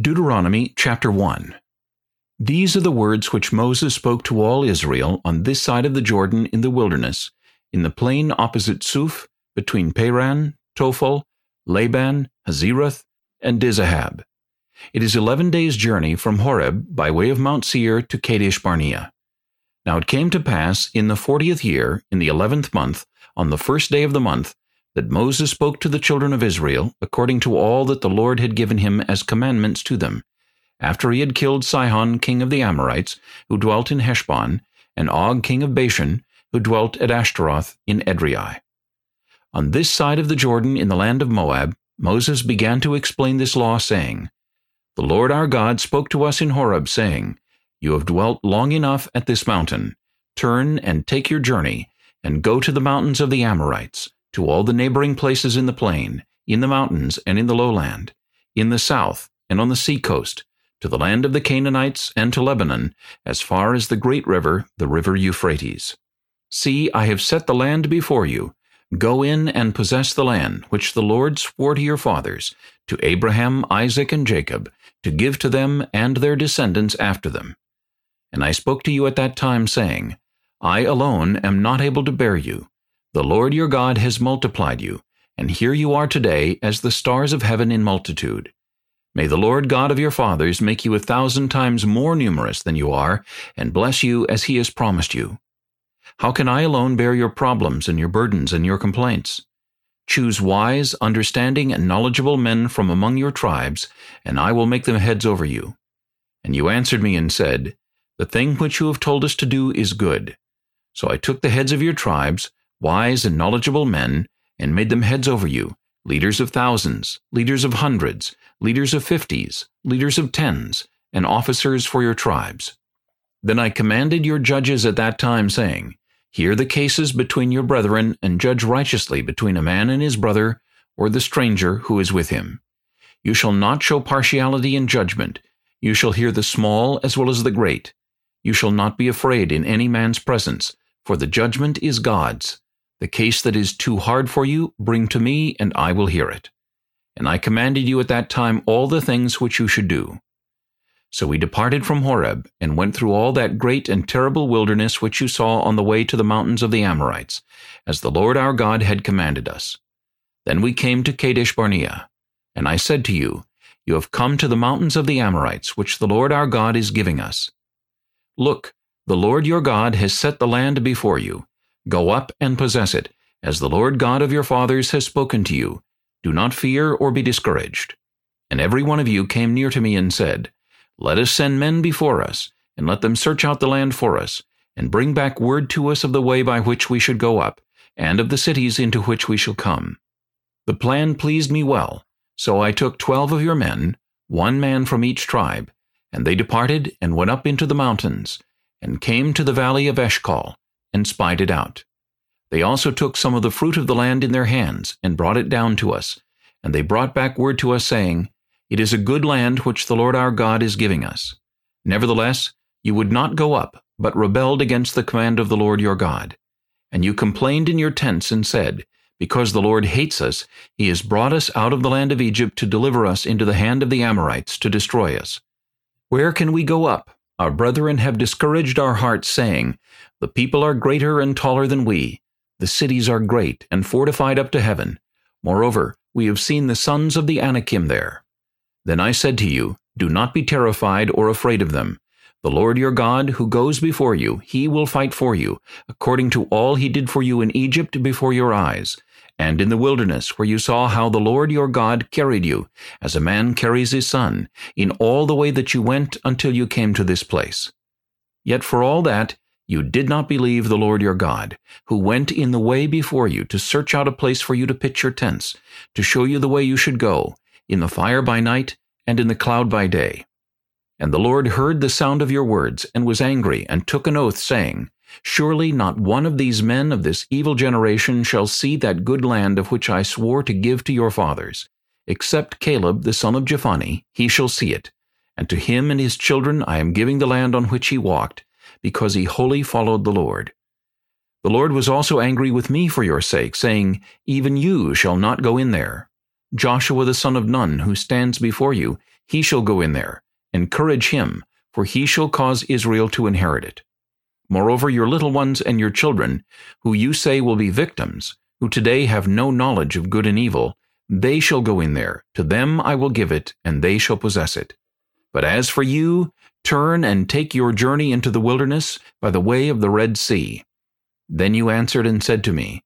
Deuteronomy chapter 1 These are the words which Moses spoke to all Israel on this side of the Jordan in the wilderness, in the plain opposite Suph, between Paran, Tophel, Laban, Hazeroth, and Dizahab. It is eleven days' journey from Horeb by way of Mount Seir to Kadesh Barnea. Now it came to pass in the fortieth year, in the eleventh month, on the first day of the month, that Moses spoke to the children of Israel according to all that the Lord had given him as commandments to them, after he had killed Sihon king of the Amorites, who dwelt in Heshbon, and Og king of Bashan, who dwelt at Ashtaroth in Edrei. On this side of the Jordan in the land of Moab, Moses began to explain this law, saying, The Lord our God spoke to us in Horeb, saying, You have dwelt long enough at this mountain. Turn and take your journey, and go to the mountains of the Amorites, to all the neighboring places in the plain, in the mountains and in the lowland, in the south and on the seacoast, to the land of the Canaanites and to Lebanon, as far as the great river, the river Euphrates. See, I have set the land before you. Go in and possess the land, which the Lord swore to your fathers, to Abraham, Isaac, and Jacob, to give to them and their descendants after them. And I spoke to you at that time, saying, I alone am not able to bear you, the Lord your God has multiplied you, and here you are today as the stars of heaven in multitude. May the Lord God of your fathers make you a thousand times more numerous than you are, and bless you as he has promised you. How can I alone bear your problems and your burdens and your complaints? Choose wise, understanding, and knowledgeable men from among your tribes, and I will make them heads over you. And you answered me and said, The thing which you have told us to do is good. So I took the heads of your tribes, wise and knowledgeable men, and made them heads over you, leaders of thousands, leaders of hundreds, leaders of fifties, leaders of tens, and officers for your tribes. Then I commanded your judges at that time, saying, Hear the cases between your brethren, and judge righteously between a man and his brother, or the stranger who is with him. You shall not show partiality in judgment. You shall hear the small as well as the great. You shall not be afraid in any man's presence, for the judgment is God's. The case that is too hard for you, bring to me, and I will hear it. And I commanded you at that time all the things which you should do. So we departed from Horeb, and went through all that great and terrible wilderness which you saw on the way to the mountains of the Amorites, as the Lord our God had commanded us. Then we came to Kadesh Barnea. And I said to you, You have come to the mountains of the Amorites, which the Lord our God is giving us. Look, the Lord your God has set the land before you, Go up and possess it, as the Lord God of your fathers has spoken to you. Do not fear or be discouraged. And every one of you came near to me and said, Let us send men before us, and let them search out the land for us, and bring back word to us of the way by which we should go up, and of the cities into which we shall come. The plan pleased me well, so I took twelve of your men, one man from each tribe, and they departed and went up into the mountains, and came to the valley of Eshcol, and spied it out. They also took some of the fruit of the land in their hands, and brought it down to us. And they brought back word to us, saying, It is a good land which the Lord our God is giving us. Nevertheless, you would not go up, but rebelled against the command of the Lord your God. And you complained in your tents and said, Because the Lord hates us, he has brought us out of the land of Egypt to deliver us into the hand of the Amorites to destroy us. Where can we go up? Our brethren have discouraged our hearts, saying, The people are greater and taller than we. The cities are great and fortified up to heaven. Moreover, we have seen the sons of the Anakim there. Then I said to you, Do not be terrified or afraid of them. The Lord your God, who goes before you, he will fight for you, according to all he did for you in Egypt before your eyes, and in the wilderness, where you saw how the Lord your God carried you, as a man carries his son, in all the way that you went until you came to this place. Yet for all that, you did not believe the Lord your God, who went in the way before you to search out a place for you to pitch your tents, to show you the way you should go, in the fire by night and in the cloud by day. And the Lord heard the sound of your words, and was angry, and took an oath, saying, Surely not one of these men of this evil generation shall see that good land of which I swore to give to your fathers. Except Caleb the son of Jephunneh, he shall see it. And to him and his children I am giving the land on which he walked, because he wholly followed the Lord. The Lord was also angry with me for your sake, saying, Even you shall not go in there. Joshua the son of Nun, who stands before you, he shall go in there. Encourage him, for he shall cause Israel to inherit it. Moreover, your little ones and your children, who you say will be victims, who today have no knowledge of good and evil, they shall go in there. To them I will give it, and they shall possess it. But as for you, turn and take your journey into the wilderness by the way of the Red Sea. Then you answered and said to me,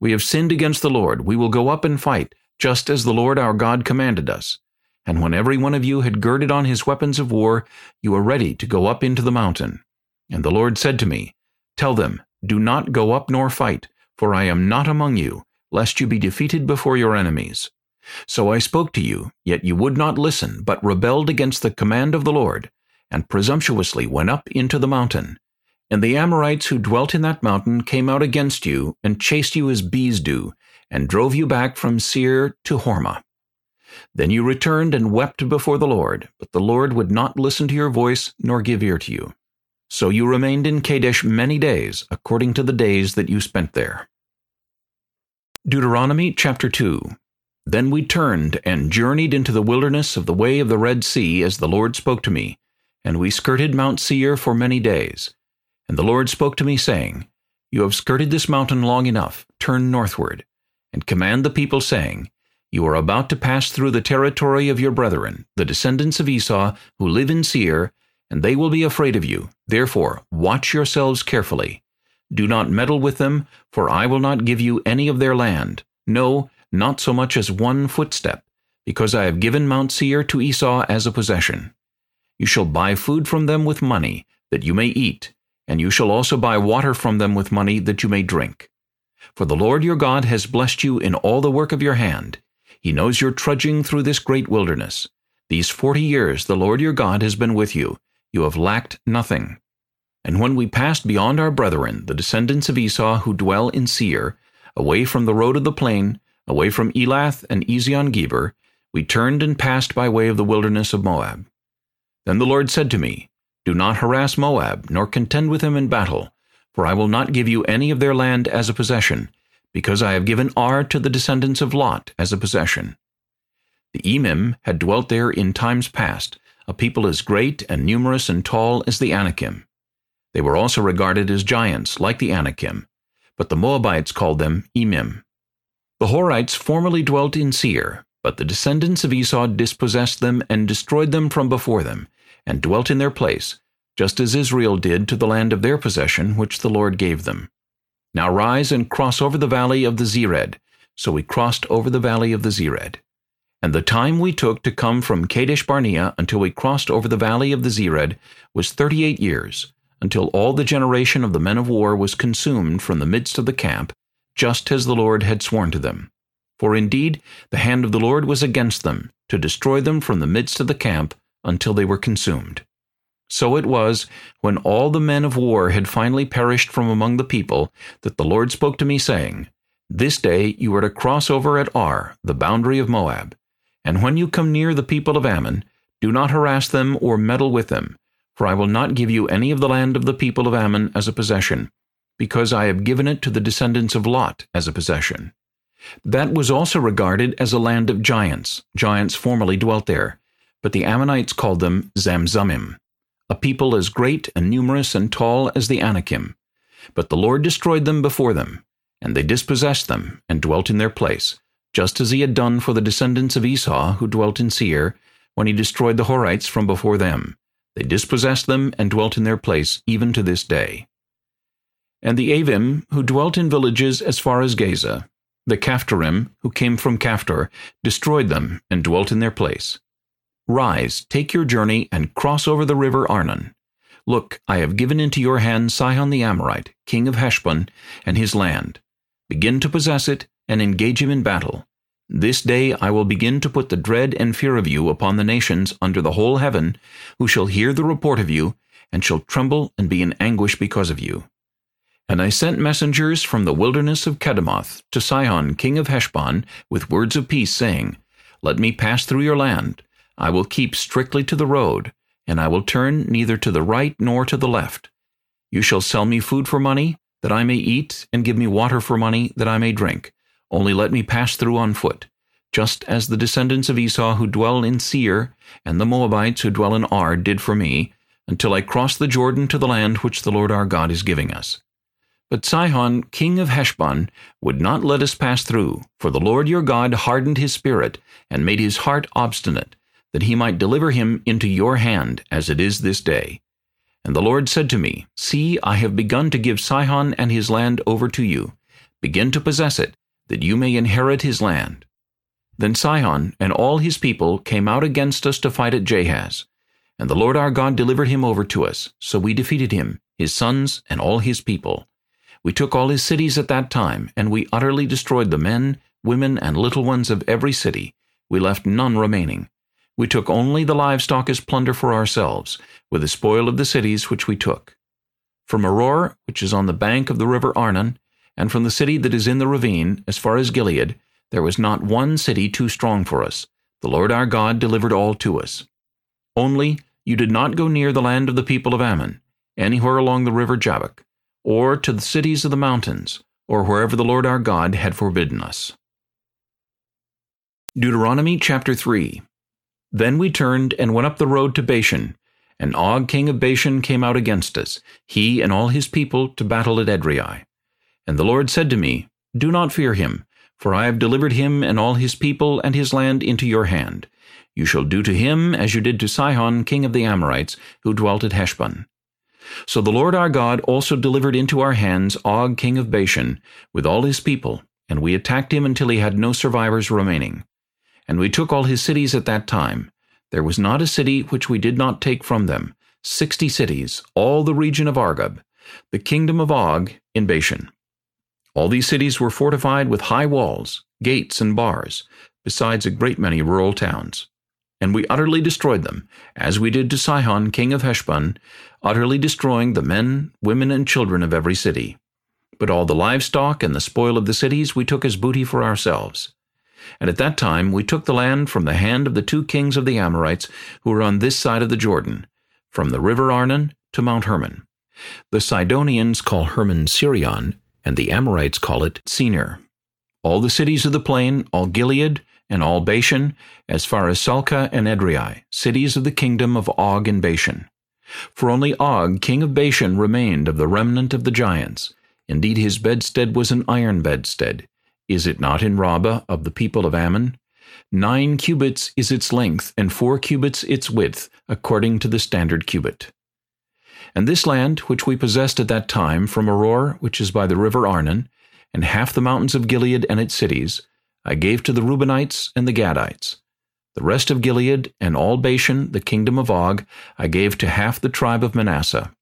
We have sinned against the Lord. We will go up and fight, just as the Lord our God commanded us. And when every one of you had girded on his weapons of war, you were ready to go up into the mountain. And the Lord said to me, Tell them, Do not go up nor fight, for I am not among you, lest you be defeated before your enemies. So I spoke to you, yet you would not listen, but rebelled against the command of the Lord, and presumptuously went up into the mountain. And the Amorites who dwelt in that mountain came out against you, and chased you as bees do, and drove you back from Seir to Hormah. Then you returned and wept before the Lord, but the Lord would not listen to your voice nor give ear to you. So you remained in Kadesh many days, according to the days that you spent there. Deuteronomy chapter 2 Then we turned and journeyed into the wilderness of the way of the Red Sea as the Lord spoke to me, and we skirted Mount Seir for many days. And the Lord spoke to me, saying, You have skirted this mountain long enough, turn northward, and command the people, saying, you are about to pass through the territory of your brethren, the descendants of Esau, who live in Seir, and they will be afraid of you. Therefore, watch yourselves carefully. Do not meddle with them, for I will not give you any of their land, no, not so much as one footstep, because I have given Mount Seir to Esau as a possession. You shall buy food from them with money, that you may eat, and you shall also buy water from them with money, that you may drink. For the Lord your God has blessed you in all the work of your hand. He knows you're trudging through this great wilderness. These forty years the Lord your God has been with you. You have lacked nothing. And when we passed beyond our brethren, the descendants of Esau who dwell in Seir, away from the road of the plain, away from Elath and Ezion-Geber, we turned and passed by way of the wilderness of Moab. Then the Lord said to me, Do not harass Moab, nor contend with him in battle, for I will not give you any of their land as a possession, because I have given Ar to the descendants of Lot as a possession. The Emim had dwelt there in times past, a people as great and numerous and tall as the Anakim. They were also regarded as giants, like the Anakim, but the Moabites called them Emim. The Horites formerly dwelt in Seir, but the descendants of Esau dispossessed them and destroyed them from before them, and dwelt in their place, just as Israel did to the land of their possession which the Lord gave them. Now rise and cross over the valley of the Zered. So we crossed over the valley of the Zered. And the time we took to come from Kadesh Barnea until we crossed over the valley of the Zered was thirty-eight years, until all the generation of the men of war was consumed from the midst of the camp, just as the Lord had sworn to them. For indeed the hand of the Lord was against them, to destroy them from the midst of the camp, until they were consumed. So it was, when all the men of war had finally perished from among the people, that the Lord spoke to me, saying, This day you are to cross over at Ar, the boundary of Moab. And when you come near the people of Ammon, do not harass them or meddle with them, for I will not give you any of the land of the people of Ammon as a possession, because I have given it to the descendants of Lot as a possession. That was also regarded as a land of giants. Giants formerly dwelt there, but the Ammonites called them Zamzummim a people as great and numerous and tall as the Anakim. But the Lord destroyed them before them, and they dispossessed them, and dwelt in their place, just as he had done for the descendants of Esau who dwelt in Seir, when he destroyed the Horites from before them. They dispossessed them and dwelt in their place even to this day. And the Avim, who dwelt in villages as far as Gaza, the Caphtorim, who came from Caphtor, destroyed them and dwelt in their place. Rise, take your journey, and cross over the river Arnon. Look, I have given into your hand Sihon the Amorite, king of Heshbon, and his land. Begin to possess it, and engage him in battle. This day I will begin to put the dread and fear of you upon the nations under the whole heaven, who shall hear the report of you, and shall tremble and be in anguish because of you. And I sent messengers from the wilderness of Kedemoth to Sihon king of Heshbon with words of peace, saying, Let me pass through your land, I will keep strictly to the road, and I will turn neither to the right nor to the left. You shall sell me food for money, that I may eat, and give me water for money, that I may drink. Only let me pass through on foot. just as the descendants of Esau who dwell in Seir, and the Moabites who dwell in Ar did for me, until I cross the Jordan to the land which the Lord our God is giving us. But Sihon, king of Heshbon, would not let us pass through, for the Lord your God hardened his spirit, and made his heart obstinate, that he might deliver him into your hand, as it is this day. And the Lord said to me, See, I have begun to give Sihon and his land over to you. Begin to possess it, that you may inherit his land. Then Sihon and all his people came out against us to fight at Jahaz. And the Lord our God delivered him over to us, so we defeated him, his sons, and all his people. We took all his cities at that time, and we utterly destroyed the men, women, and little ones of every city. We left none remaining. We took only the livestock as plunder for ourselves, with the spoil of the cities which we took. From Aroer, which is on the bank of the river Arnon, and from the city that is in the ravine, as far as Gilead, there was not one city too strong for us. The Lord our God delivered all to us. Only you did not go near the land of the people of Ammon, anywhere along the river Jabbok, or to the cities of the mountains, or wherever the Lord our God had forbidden us. Deuteronomy chapter 3 Then we turned and went up the road to Bashan, and Og king of Bashan came out against us, he and all his people, to battle at Edrei. And the Lord said to me, Do not fear him, for I have delivered him and all his people and his land into your hand. You shall do to him as you did to Sihon king of the Amorites, who dwelt at Heshbon. So the Lord our God also delivered into our hands Og king of Bashan, with all his people, and we attacked him until he had no survivors remaining. And we took all his cities at that time. There was not a city which we did not take from them, sixty cities, all the region of Argob, the kingdom of Og in Bashan. All these cities were fortified with high walls, gates, and bars, besides a great many rural towns. And we utterly destroyed them, as we did to Sihon king of Heshbon, utterly destroying the men, women, and children of every city. But all the livestock and the spoil of the cities we took as booty for ourselves. And at that time we took the land from the hand of the two kings of the Amorites who were on this side of the Jordan, from the river Arnon to Mount Hermon. The Sidonians call Hermon Sirion, and the Amorites call it Senir. All the cities of the plain, all Gilead, and all Bashan, as far as Salcah and Edrei, cities of the kingdom of Og and Bashan. For only Og, king of Bashan, remained of the remnant of the giants. Indeed his bedstead was an iron bedstead. Is it not in Rabbah of the people of Ammon? Nine cubits is its length, and four cubits its width, according to the standard cubit. And this land, which we possessed at that time, from Aroer, which is by the river Arnon, and half the mountains of Gilead and its cities, I gave to the Reubenites and the Gadites. The rest of Gilead and all Bashan, the kingdom of Og, I gave to half the tribe of Manasseh.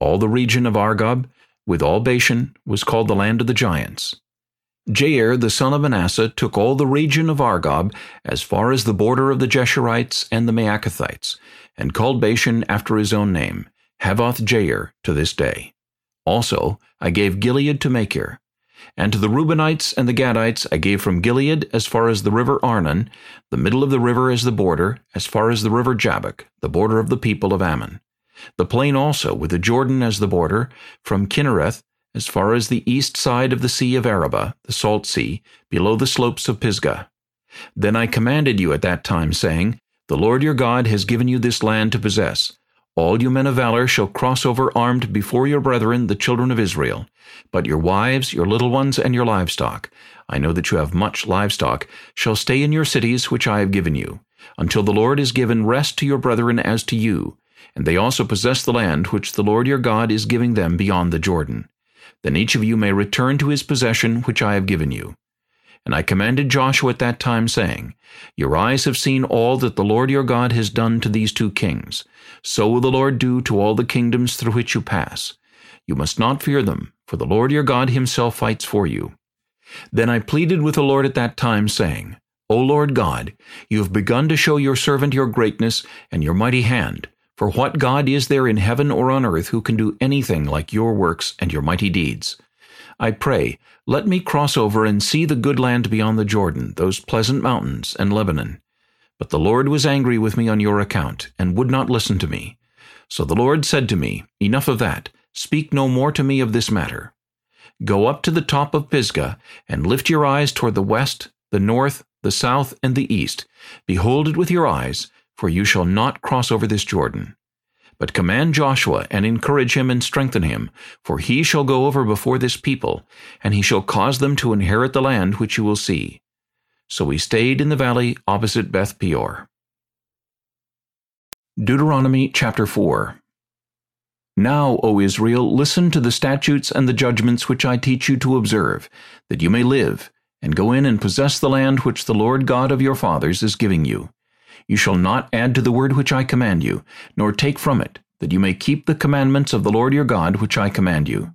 All the region of Argob, with all Bashan, was called the land of the giants. Jair the son of Manasseh took all the region of Argob as far as the border of the Geshurites and the Maacathites, and called Bashan after his own name, Havoth Jair, to this day. Also I gave Gilead to Machir. And to the Reubenites and the Gadites I gave from Gilead as far as the river Arnon, the middle of the river as the border, as far as the river Jabbok, the border of the people of Ammon. The plain also, with the Jordan as the border, from Chinnereth, as far as the east side of the sea of Arabah, the salt sea, below the slopes of Pisgah. Then I commanded you at that time, saying, The Lord your God has given you this land to possess. All you men of valor shall cross over armed before your brethren, the children of Israel. But your wives, your little ones, and your livestock, I know that you have much livestock, shall stay in your cities which I have given you, until the Lord has given rest to your brethren as to you, and they also possess the land which the Lord your God is giving them beyond the Jordan. Then each of you may return to his possession which I have given you. And I commanded Joshua at that time, saying, Your eyes have seen all that the Lord your God has done to these two kings. So will the Lord do to all the kingdoms through which you pass. You must not fear them, for the Lord your God himself fights for you. Then I pleaded with the Lord at that time, saying, O Lord God, you have begun to show your servant your greatness and your mighty hand. For what God is there in heaven or on earth who can do anything like your works and your mighty deeds? I pray, let me cross over and see the good land beyond the Jordan, those pleasant mountains, and Lebanon. But the Lord was angry with me on your account, and would not listen to me. So the Lord said to me, Enough of that, speak no more to me of this matter. Go up to the top of Pisgah, and lift your eyes toward the west, the north, the south, and the east. Behold it with your eyes, for you shall not cross over this Jordan. But command Joshua, and encourage him, and strengthen him, for he shall go over before this people, and he shall cause them to inherit the land which you will see. So we stayed in the valley opposite Beth Peor. Deuteronomy chapter 4 Now, O Israel, listen to the statutes and the judgments which I teach you to observe, that you may live, and go in and possess the land which the Lord God of your fathers is giving you. You shall not add to the word which I command you, nor take from it, that you may keep the commandments of the Lord your God which I command you.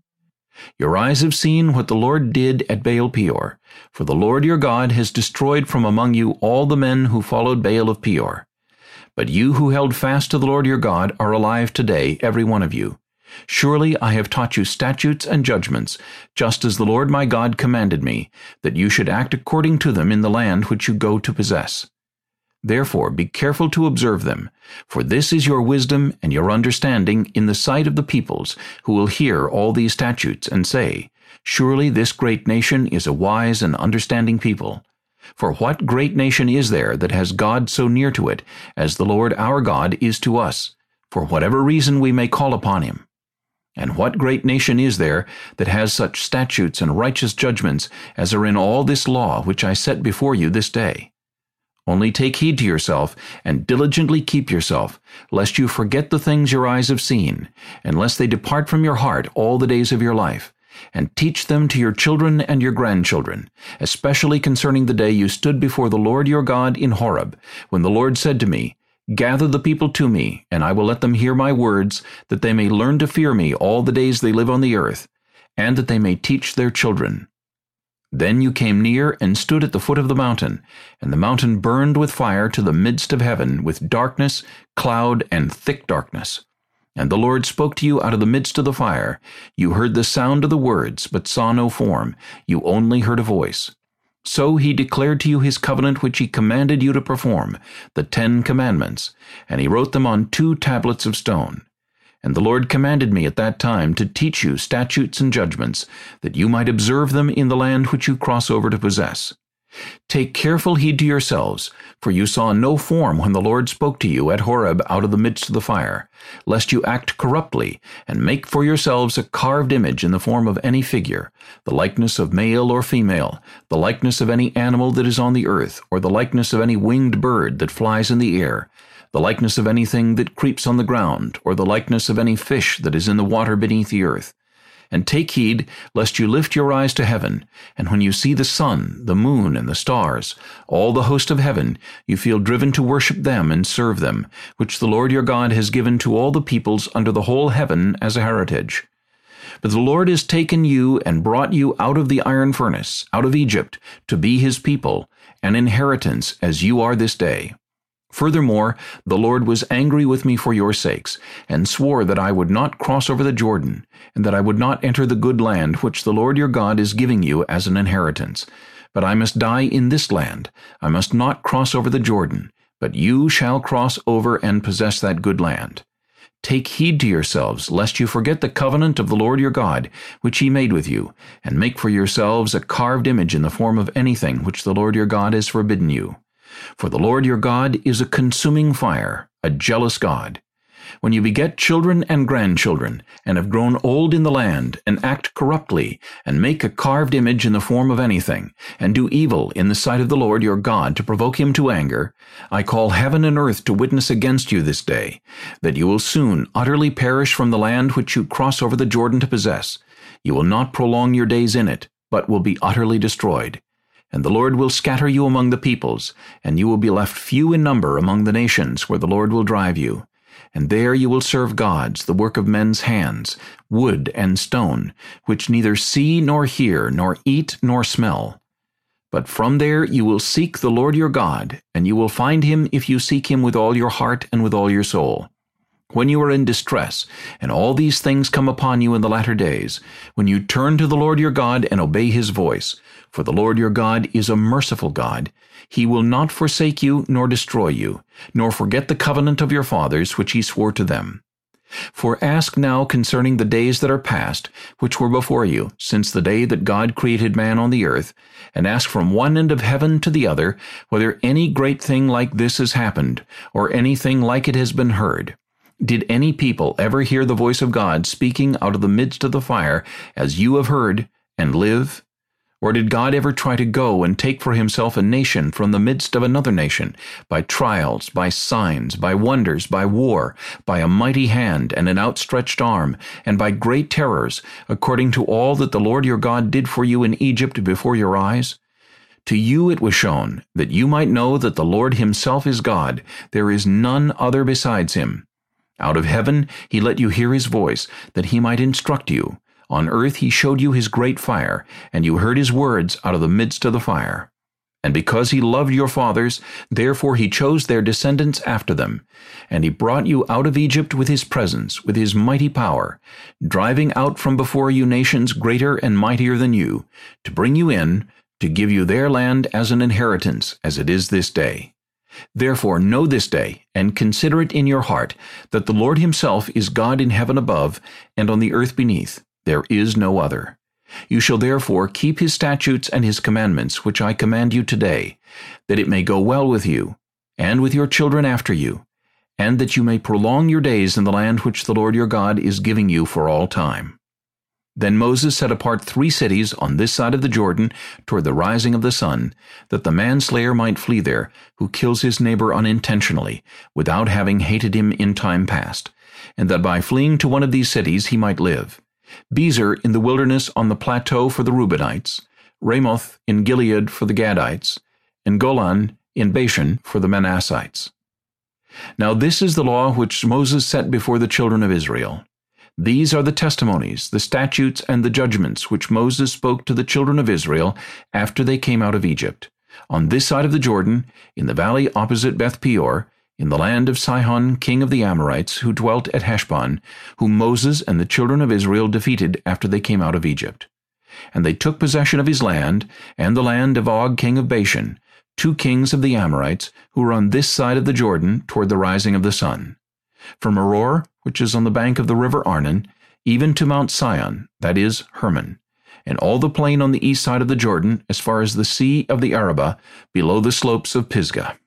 Your eyes have seen what the Lord did at Baal Peor, for the Lord your God has destroyed from among you all the men who followed Baal of Peor. But you who held fast to the Lord your God are alive today, every one of you. Surely I have taught you statutes and judgments, just as the Lord my God commanded me, that you should act according to them in the land which you go to possess. Therefore be careful to observe them, for this is your wisdom and your understanding in the sight of the peoples, who will hear all these statutes, and say, Surely this great nation is a wise and understanding people. For what great nation is there that has God so near to it, as the Lord our God is to us, for whatever reason we may call upon him? And what great nation is there that has such statutes and righteous judgments as are in all this law which I set before you this day? Only take heed to yourself, and diligently keep yourself, lest you forget the things your eyes have seen, and lest they depart from your heart all the days of your life, and teach them to your children and your grandchildren, especially concerning the day you stood before the Lord your God in Horeb, when the Lord said to me, Gather the people to me, and I will let them hear my words, that they may learn to fear me all the days they live on the earth, and that they may teach their children. Then you came near and stood at the foot of the mountain, and the mountain burned with fire to the midst of heaven, with darkness, cloud, and thick darkness. And the Lord spoke to you out of the midst of the fire. You heard the sound of the words, but saw no form. You only heard a voice. So he declared to you his covenant which he commanded you to perform, the Ten Commandments, and he wrote them on two tablets of stone. And the Lord commanded me at that time to teach you statutes and judgments, that you might observe them in the land which you cross over to possess. Take careful heed to yourselves, for you saw no form when the Lord spoke to you at Horeb out of the midst of the fire, lest you act corruptly, and make for yourselves a carved image in the form of any figure, the likeness of male or female, the likeness of any animal that is on the earth, or the likeness of any winged bird that flies in the air, the likeness of anything that creeps on the ground, or the likeness of any fish that is in the water beneath the earth. And take heed, lest you lift your eyes to heaven, and when you see the sun, the moon, and the stars, all the host of heaven, you feel driven to worship them and serve them, which the Lord your God has given to all the peoples under the whole heaven as a heritage. But the Lord has taken you and brought you out of the iron furnace, out of Egypt, to be his people, an inheritance as you are this day. Furthermore, the Lord was angry with me for your sakes, and swore that I would not cross over the Jordan, and that I would not enter the good land which the Lord your God is giving you as an inheritance. But I must die in this land. I must not cross over the Jordan, but you shall cross over and possess that good land. Take heed to yourselves, lest you forget the covenant of the Lord your God, which he made with you, and make for yourselves a carved image in the form of anything which the Lord your God has forbidden you. For the Lord your God is a consuming fire, a jealous God. When you beget children and grandchildren, and have grown old in the land, and act corruptly, and make a carved image in the form of anything, and do evil in the sight of the Lord your God to provoke him to anger, I call heaven and earth to witness against you this day, that you will soon utterly perish from the land which you cross over the Jordan to possess. You will not prolong your days in it, but will be utterly destroyed. And the Lord will scatter you among the peoples, and you will be left few in number among the nations where the Lord will drive you. And there you will serve gods, the work of men's hands, wood and stone, which neither see nor hear, nor eat nor smell. But from there you will seek the Lord your God, and you will find him if you seek him with all your heart and with all your soul. When you are in distress, and all these things come upon you in the latter days, when you turn to the Lord your God and obey his voice, for the Lord your God is a merciful God. He will not forsake you nor destroy you, nor forget the covenant of your fathers which he swore to them. For ask now concerning the days that are past, which were before you, since the day that God created man on the earth, and ask from one end of heaven to the other, whether any great thing like this has happened, or anything like it has been heard. Did any people ever hear the voice of God speaking out of the midst of the fire, as you have heard, and live? Or did God ever try to go and take for himself a nation from the midst of another nation, by trials, by signs, by wonders, by war, by a mighty hand and an outstretched arm, and by great terrors, according to all that the Lord your God did for you in Egypt before your eyes? To you it was shown, that you might know that the Lord himself is God, there is none other besides him. Out of heaven he let you hear his voice, that he might instruct you. On earth he showed you his great fire, and you heard his words out of the midst of the fire. And because he loved your fathers, therefore he chose their descendants after them. And he brought you out of Egypt with his presence, with his mighty power, driving out from before you nations greater and mightier than you, to bring you in, to give you their land as an inheritance, as it is this day. Therefore know this day, and consider it in your heart, that the Lord himself is God in heaven above, and on the earth beneath. There is no other. You shall therefore keep his statutes and his commandments, which I command you today, that it may go well with you, and with your children after you, and that you may prolong your days in the land which the Lord your God is giving you for all time. Then Moses set apart three cities on this side of the Jordan toward the rising of the sun, that the manslayer might flee there, who kills his neighbor unintentionally, without having hated him in time past, and that by fleeing to one of these cities he might live. Bezer in the wilderness on the plateau for the Reubenites, Ramoth in Gilead for the Gadites, and Golan in Bashan for the Manassites. Now this is the law which Moses set before the children of Israel. These are the testimonies, the statutes, and the judgments which Moses spoke to the children of Israel after they came out of Egypt, on this side of the Jordan, in the valley opposite Beth Peor, in the land of Sihon king of the Amorites, who dwelt at Heshbon, whom Moses and the children of Israel defeated after they came out of Egypt. And they took possession of his land, and the land of Og king of Bashan, two kings of the Amorites, who were on this side of the Jordan toward the rising of the sun. From Aroer, which is on the bank of the river Arnon, even to Mount Sion, that is, Hermon, and all the plain on the east side of the Jordan, as far as the sea of the Arabah, below the slopes of Pisgah.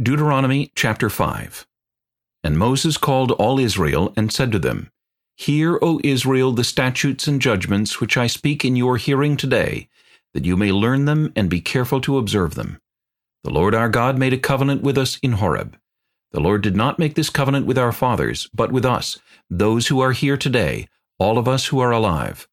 Deuteronomy chapter 5 And Moses called all Israel, and said to them, Hear, O Israel, the statutes and judgments which I speak in your hearing today, that you may learn them and be careful to observe them. The Lord our God made a covenant with us in Horeb. The Lord did not make this covenant with our fathers, but with us, those who are here today, all of us who are alive.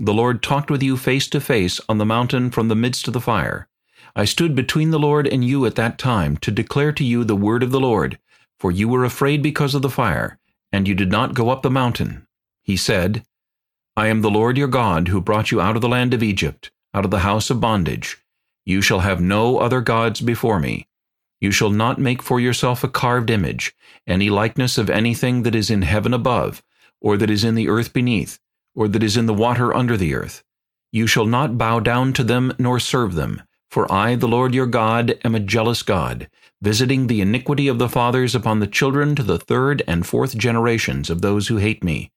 The Lord talked with you face to face on the mountain from the midst of the fire. I stood between the Lord and you at that time to declare to you the word of the Lord, for you were afraid because of the fire, and you did not go up the mountain. He said, I am the Lord your God who brought you out of the land of Egypt, out of the house of bondage. You shall have no other gods before me. You shall not make for yourself a carved image, any likeness of anything that is in heaven above, or that is in the earth beneath, or that is in the water under the earth. You shall not bow down to them nor serve them, for I, the Lord your God, am a jealous God, visiting the iniquity of the fathers upon the children to the third and fourth generations of those who hate me,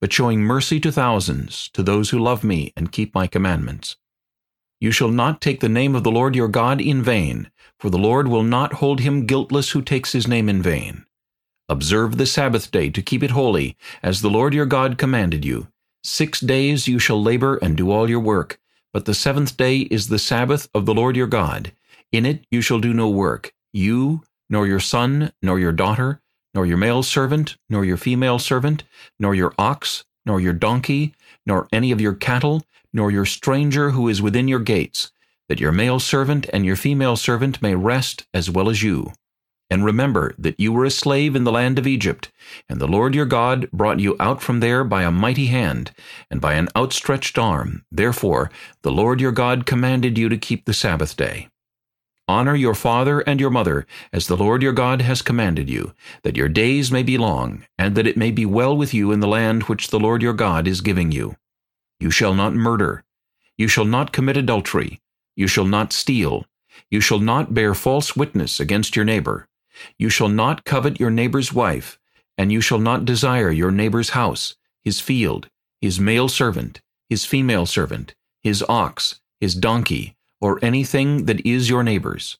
but showing mercy to thousands, to those who love me and keep my commandments. You shall not take the name of the Lord your God in vain, for the Lord will not hold him guiltless who takes his name in vain. Observe the Sabbath day to keep it holy, as the Lord your God commanded you. Six days you shall labor and do all your work, but the seventh day is the Sabbath of the Lord your God. In it you shall do no work, you, nor your son, nor your daughter, nor your male servant, nor your female servant, nor your ox, nor your donkey, nor any of your cattle, nor your stranger who is within your gates, that your male servant and your female servant may rest as well as you. And remember that you were a slave in the land of Egypt, and the Lord your God brought you out from there by a mighty hand, and by an outstretched arm. Therefore the Lord your God commanded you to keep the Sabbath day. Honor your father and your mother, as the Lord your God has commanded you, that your days may be long, and that it may be well with you in the land which the Lord your God is giving you. You shall not murder. You shall not commit adultery. You shall not steal. You shall not bear false witness against your neighbor. You shall not covet your neighbor's wife, And you shall not desire your neighbor's house, his field, his male servant, his female servant, his ox, his donkey, or anything that is your neighbor's.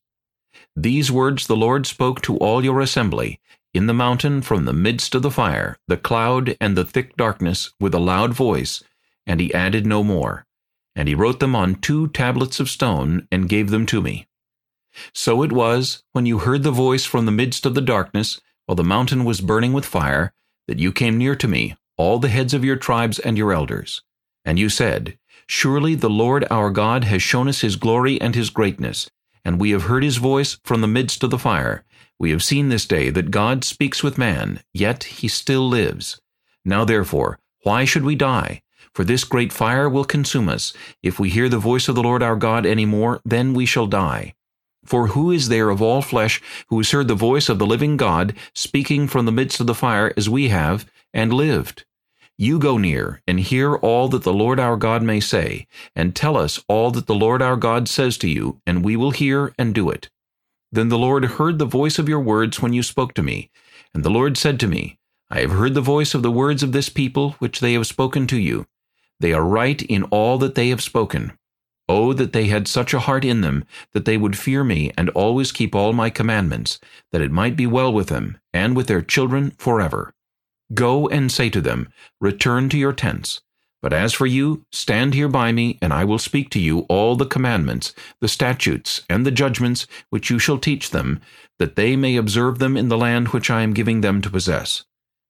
These words the Lord spoke to all your assembly, in the mountain from the midst of the fire, the cloud and the thick darkness, with a loud voice, and he added no more. And he wrote them on two tablets of stone, and gave them to me. So it was, when you heard the voice from the midst of the darkness, while the mountain was burning with fire, that you came near to me, all the heads of your tribes and your elders. And you said, Surely the Lord our God has shown us his glory and his greatness, and we have heard his voice from the midst of the fire. We have seen this day that God speaks with man, yet he still lives. Now therefore, why should we die? For this great fire will consume us. If we hear the voice of the Lord our God any more, then we shall die. For who is there of all flesh who has heard the voice of the living God speaking from the midst of the fire as we have, and lived? You go near, and hear all that the Lord our God may say, and tell us all that the Lord our God says to you, and we will hear and do it. Then the Lord heard the voice of your words when you spoke to me. And the Lord said to me, I have heard the voice of the words of this people which they have spoken to you. They are right in all that they have spoken. Oh, that they had such a heart in them, that they would fear me and always keep all my commandments, that it might be well with them, and with their children forever. Go and say to them, Return to your tents. But as for you, stand here by me, and I will speak to you all the commandments, the statutes, and the judgments which you shall teach them, that they may observe them in the land which I am giving them to possess.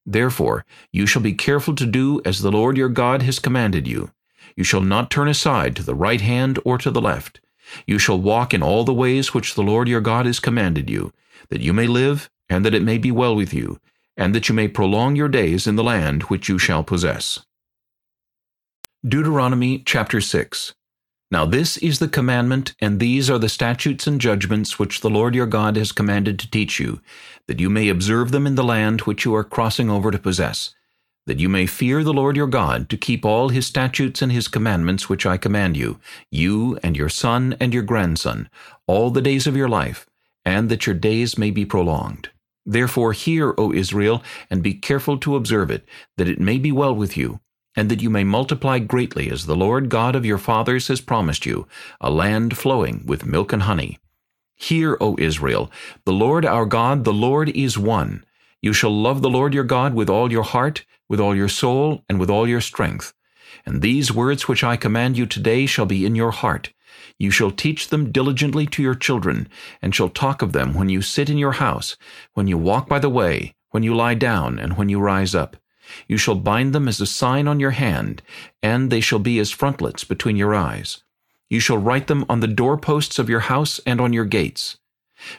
Therefore you shall be careful to do as the Lord your God has commanded you. You shall not turn aside to the right hand or to the left. You shall walk in all the ways which the Lord your God has commanded you, that you may live, and that it may be well with you, and that you may prolong your days in the land which you shall possess. Deuteronomy chapter 6 Now this is the commandment, and these are the statutes and judgments which the Lord your God has commanded to teach you, that you may observe them in the land which you are crossing over to possess, that you may fear the Lord your God, to keep all his statutes and his commandments which I command you, you and your son and your grandson, all the days of your life, and that your days may be prolonged. Therefore hear, O Israel, and be careful to observe it, that it may be well with you, and that you may multiply greatly as the Lord God of your fathers has promised you, a land flowing with milk and honey. Hear, O Israel, the Lord our God, the Lord is one. You shall love the Lord your God with all your heart, with all your soul, and with all your strength. And these words which I command you today shall be in your heart. You shall teach them diligently to your children, and shall talk of them when you sit in your house, when you walk by the way, when you lie down, and when you rise up. You shall bind them as a sign on your hand, and they shall be as frontlets between your eyes. You shall write them on the doorposts of your house and on your gates.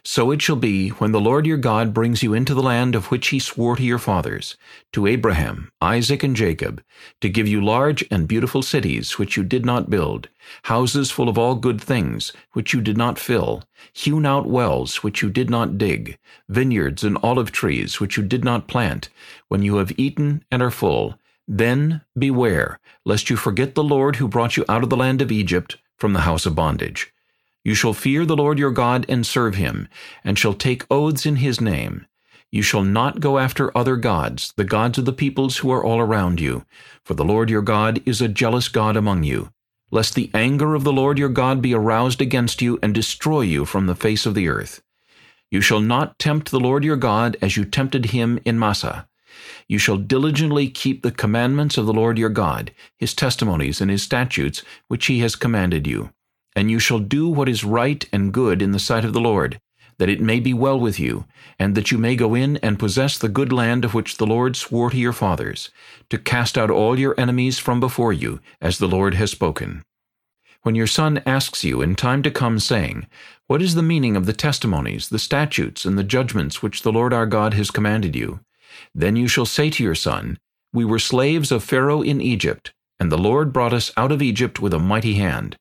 So it shall be, when the Lord your God brings you into the land of which he swore to your fathers, to Abraham, Isaac, and Jacob, to give you large and beautiful cities which you did not build, houses full of all good things which you did not fill, hewn out wells which you did not dig, vineyards and olive trees which you did not plant, when you have eaten and are full, then beware, lest you forget the Lord who brought you out of the land of Egypt from the house of bondage. You shall fear the Lord your God and serve him, and shall take oaths in his name. You shall not go after other gods, the gods of the peoples who are all around you, for the Lord your God is a jealous God among you, lest the anger of the Lord your God be aroused against you and destroy you from the face of the earth. You shall not tempt the Lord your God as you tempted him in Massah. You shall diligently keep the commandments of the Lord your God, his testimonies and his statutes, which he has commanded you. And you shall do what is right and good in the sight of the Lord, that it may be well with you, and that you may go in and possess the good land of which the Lord swore to your fathers, to cast out all your enemies from before you, as the Lord has spoken. When your son asks you in time to come, saying, What is the meaning of the testimonies, the statutes, and the judgments which the Lord our God has commanded you? Then you shall say to your son, We were slaves of Pharaoh in Egypt, and the Lord brought us out of Egypt with a mighty hand.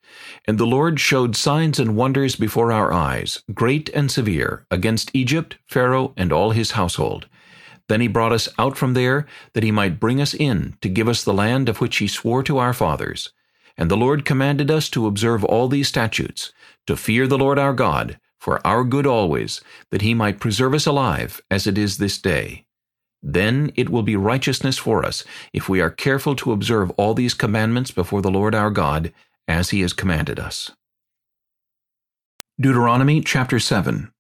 And the Lord showed signs and wonders before our eyes, great and severe, against Egypt, Pharaoh, and all his household. Then he brought us out from there, that he might bring us in, to give us the land of which he swore to our fathers. And the Lord commanded us to observe all these statutes, to fear the Lord our God, for our good always, that he might preserve us alive, as it is this day. Then it will be righteousness for us if we are careful to observe all these commandments before the Lord our God, as he has commanded us. Deuteronomy chapter 7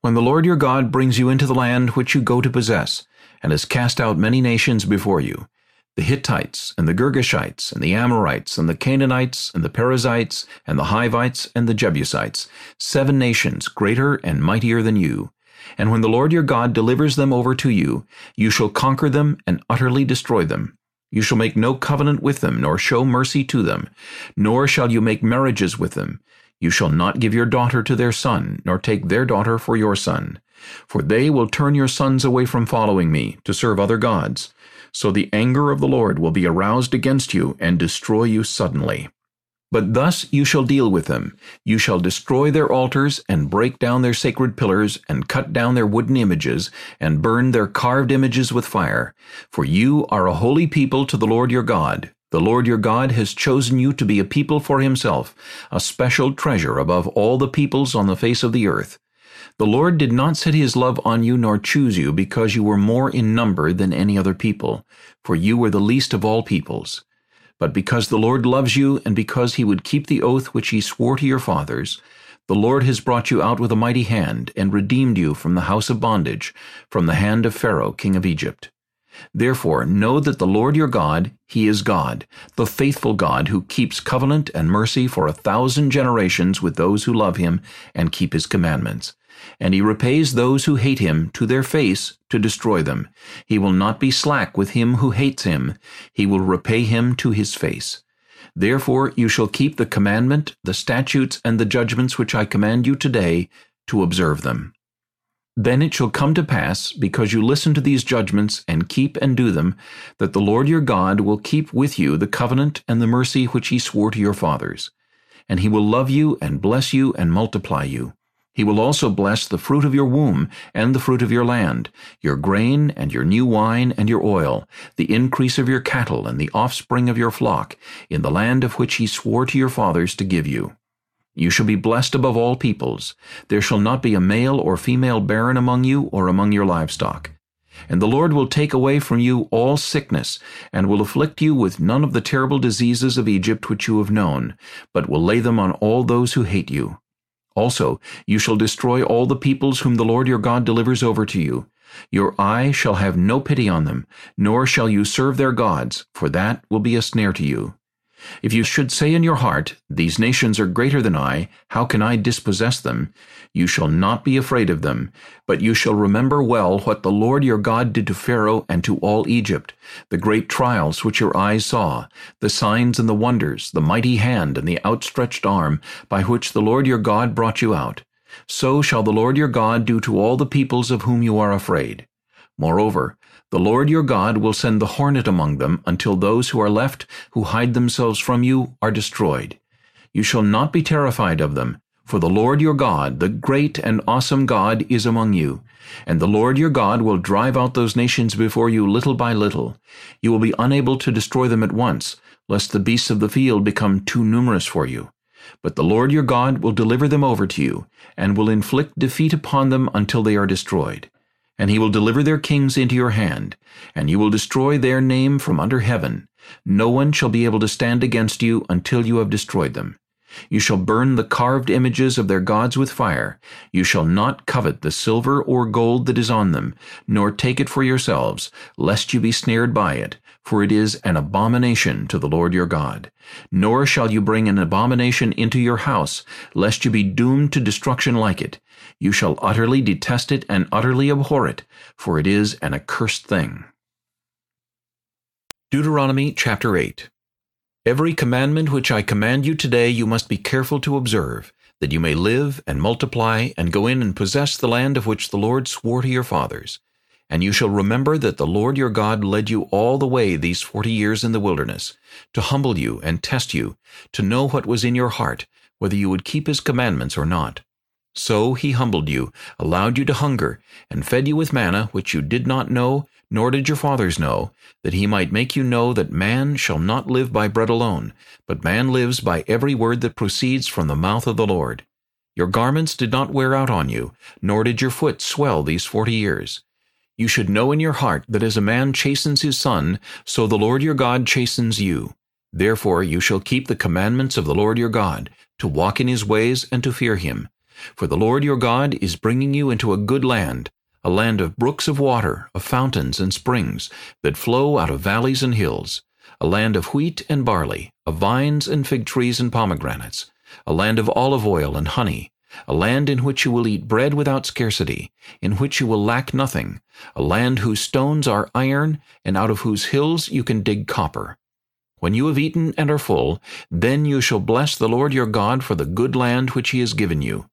When the Lord your God brings you into the land which you go to possess, and has cast out many nations before you, the Hittites, and the Girgashites, and the Amorites, and the Canaanites, and the Perizzites, and the Hivites, and the Jebusites, seven nations greater and mightier than you, and when the Lord your God delivers them over to you, you shall conquer them and utterly destroy them. You shall make no covenant with them, nor show mercy to them, nor shall you make marriages with them. You shall not give your daughter to their son, nor take their daughter for your son. For they will turn your sons away from following me, to serve other gods. So the anger of the Lord will be aroused against you, and destroy you suddenly. But thus you shall deal with them. You shall destroy their altars, and break down their sacred pillars, and cut down their wooden images, and burn their carved images with fire. For you are a holy people to the Lord your God. The Lord your God has chosen you to be a people for himself, a special treasure above all the peoples on the face of the earth. The Lord did not set his love on you nor choose you because you were more in number than any other people, for you were the least of all peoples. But because the Lord loves you, and because he would keep the oath which he swore to your fathers, the Lord has brought you out with a mighty hand, and redeemed you from the house of bondage, from the hand of Pharaoh king of Egypt. Therefore know that the Lord your God, he is God, the faithful God who keeps covenant and mercy for a thousand generations with those who love him and keep his commandments. And he repays those who hate him to their face to destroy them. He will not be slack with him who hates him. He will repay him to his face. Therefore you shall keep the commandment, the statutes, and the judgments which I command you today, to observe them. Then it shall come to pass, because you listen to these judgments, and keep and do them, that the Lord your God will keep with you the covenant and the mercy which he swore to your fathers. And he will love you, and bless you, and multiply you. He will also bless the fruit of your womb and the fruit of your land, your grain and your new wine and your oil, the increase of your cattle and the offspring of your flock, in the land of which he swore to your fathers to give you. You shall be blessed above all peoples. There shall not be a male or female barren among you or among your livestock. And the Lord will take away from you all sickness, and will afflict you with none of the terrible diseases of Egypt which you have known, but will lay them on all those who hate you. Also, you shall destroy all the peoples whom the Lord your God delivers over to you. Your eye shall have no pity on them, nor shall you serve their gods, for that will be a snare to you. If you should say in your heart, These nations are greater than I, how can I dispossess them? You shall not be afraid of them, but you shall remember well what the Lord your God did to Pharaoh and to all Egypt, the great trials which your eyes saw, the signs and the wonders, the mighty hand and the outstretched arm, by which the Lord your God brought you out. So shall the Lord your God do to all the peoples of whom you are afraid. Moreover, the Lord your God will send the hornet among them until those who are left who hide themselves from you are destroyed. You shall not be terrified of them, for the Lord your God, the great and awesome God, is among you. And the Lord your God will drive out those nations before you little by little. You will be unable to destroy them at once, lest the beasts of the field become too numerous for you. But the Lord your God will deliver them over to you, and will inflict defeat upon them until they are destroyed and he will deliver their kings into your hand, and you will destroy their name from under heaven. No one shall be able to stand against you until you have destroyed them. You shall burn the carved images of their gods with fire. You shall not covet the silver or gold that is on them, nor take it for yourselves, lest you be snared by it, for it is an abomination to the Lord your God. Nor shall you bring an abomination into your house, lest you be doomed to destruction like it. You shall utterly detest it and utterly abhor it, for it is an accursed thing. Deuteronomy chapter 8 Every commandment which I command you today you must be careful to observe, that you may live and multiply and go in and possess the land of which the Lord swore to your fathers. And you shall remember that the Lord your God led you all the way these forty years in the wilderness, to humble you and test you, to know what was in your heart, whether you would keep his commandments or not. So he humbled you, allowed you to hunger, and fed you with manna, which you did not know, nor did your fathers know, that he might make you know that man shall not live by bread alone, but man lives by every word that proceeds from the mouth of the Lord. Your garments did not wear out on you, nor did your foot swell these forty years. You should know in your heart that as a man chastens his son, so the Lord your God chastens you. Therefore you shall keep the commandments of the Lord your God, to walk in his ways and to fear him. For the Lord your God is bringing you into a good land, a land of brooks of water, of fountains and springs, that flow out of valleys and hills, a land of wheat and barley, of vines and fig trees and pomegranates, a land of olive oil and honey, a land in which you will eat bread without scarcity, in which you will lack nothing, a land whose stones are iron, and out of whose hills you can dig copper. When you have eaten and are full, then you shall bless the Lord your God for the good land which he has given you.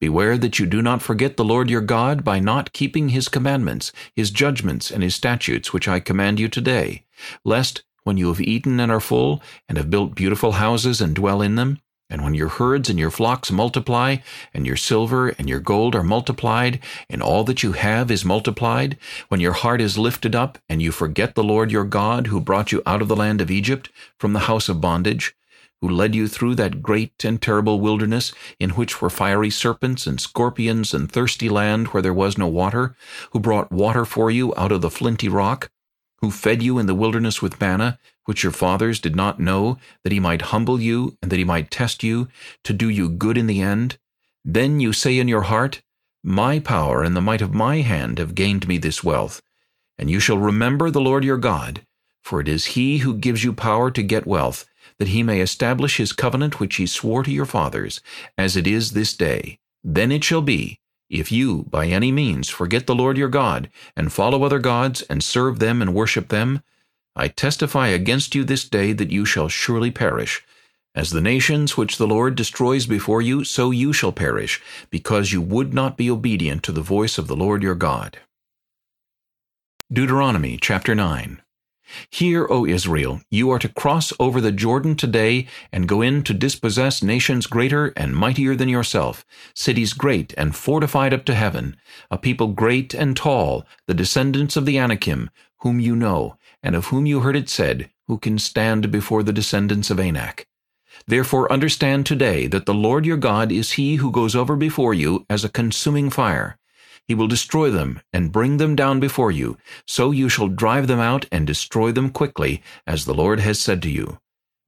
Beware that you do not forget the Lord your God by not keeping his commandments, his judgments, and his statutes which I command you today, lest, when you have eaten and are full, and have built beautiful houses and dwell in them, and when your herds and your flocks multiply, and your silver and your gold are multiplied, and all that you have is multiplied, when your heart is lifted up, and you forget the Lord your God, who brought you out of the land of Egypt, from the house of bondage, who led you through that great and terrible wilderness, in which were fiery serpents and scorpions and thirsty land where there was no water, who brought water for you out of the flinty rock, who fed you in the wilderness with manna, which your fathers did not know, that he might humble you, and that he might test you, to do you good in the end? Then you say in your heart, My power and the might of my hand have gained me this wealth. And you shall remember the Lord your God, for it is he who gives you power to get wealth, that he may establish his covenant which he swore to your fathers, as it is this day. Then it shall be, if you, by any means, forget the Lord your God, and follow other gods, and serve them and worship them, I testify against you this day that you shall surely perish. As the nations which the Lord destroys before you, so you shall perish, because you would not be obedient to the voice of the Lord your God. Deuteronomy chapter 9 Hear, O Israel, you are to cross over the Jordan today and go in to dispossess nations greater and mightier than yourself, cities great and fortified up to heaven, a people great and tall, the descendants of the Anakim, whom you know, and of whom you heard it said, who can stand before the descendants of Anak. Therefore understand today that the Lord your God is he who goes over before you as a consuming fire. He will destroy them and bring them down before you, so you shall drive them out and destroy them quickly, as the Lord has said to you.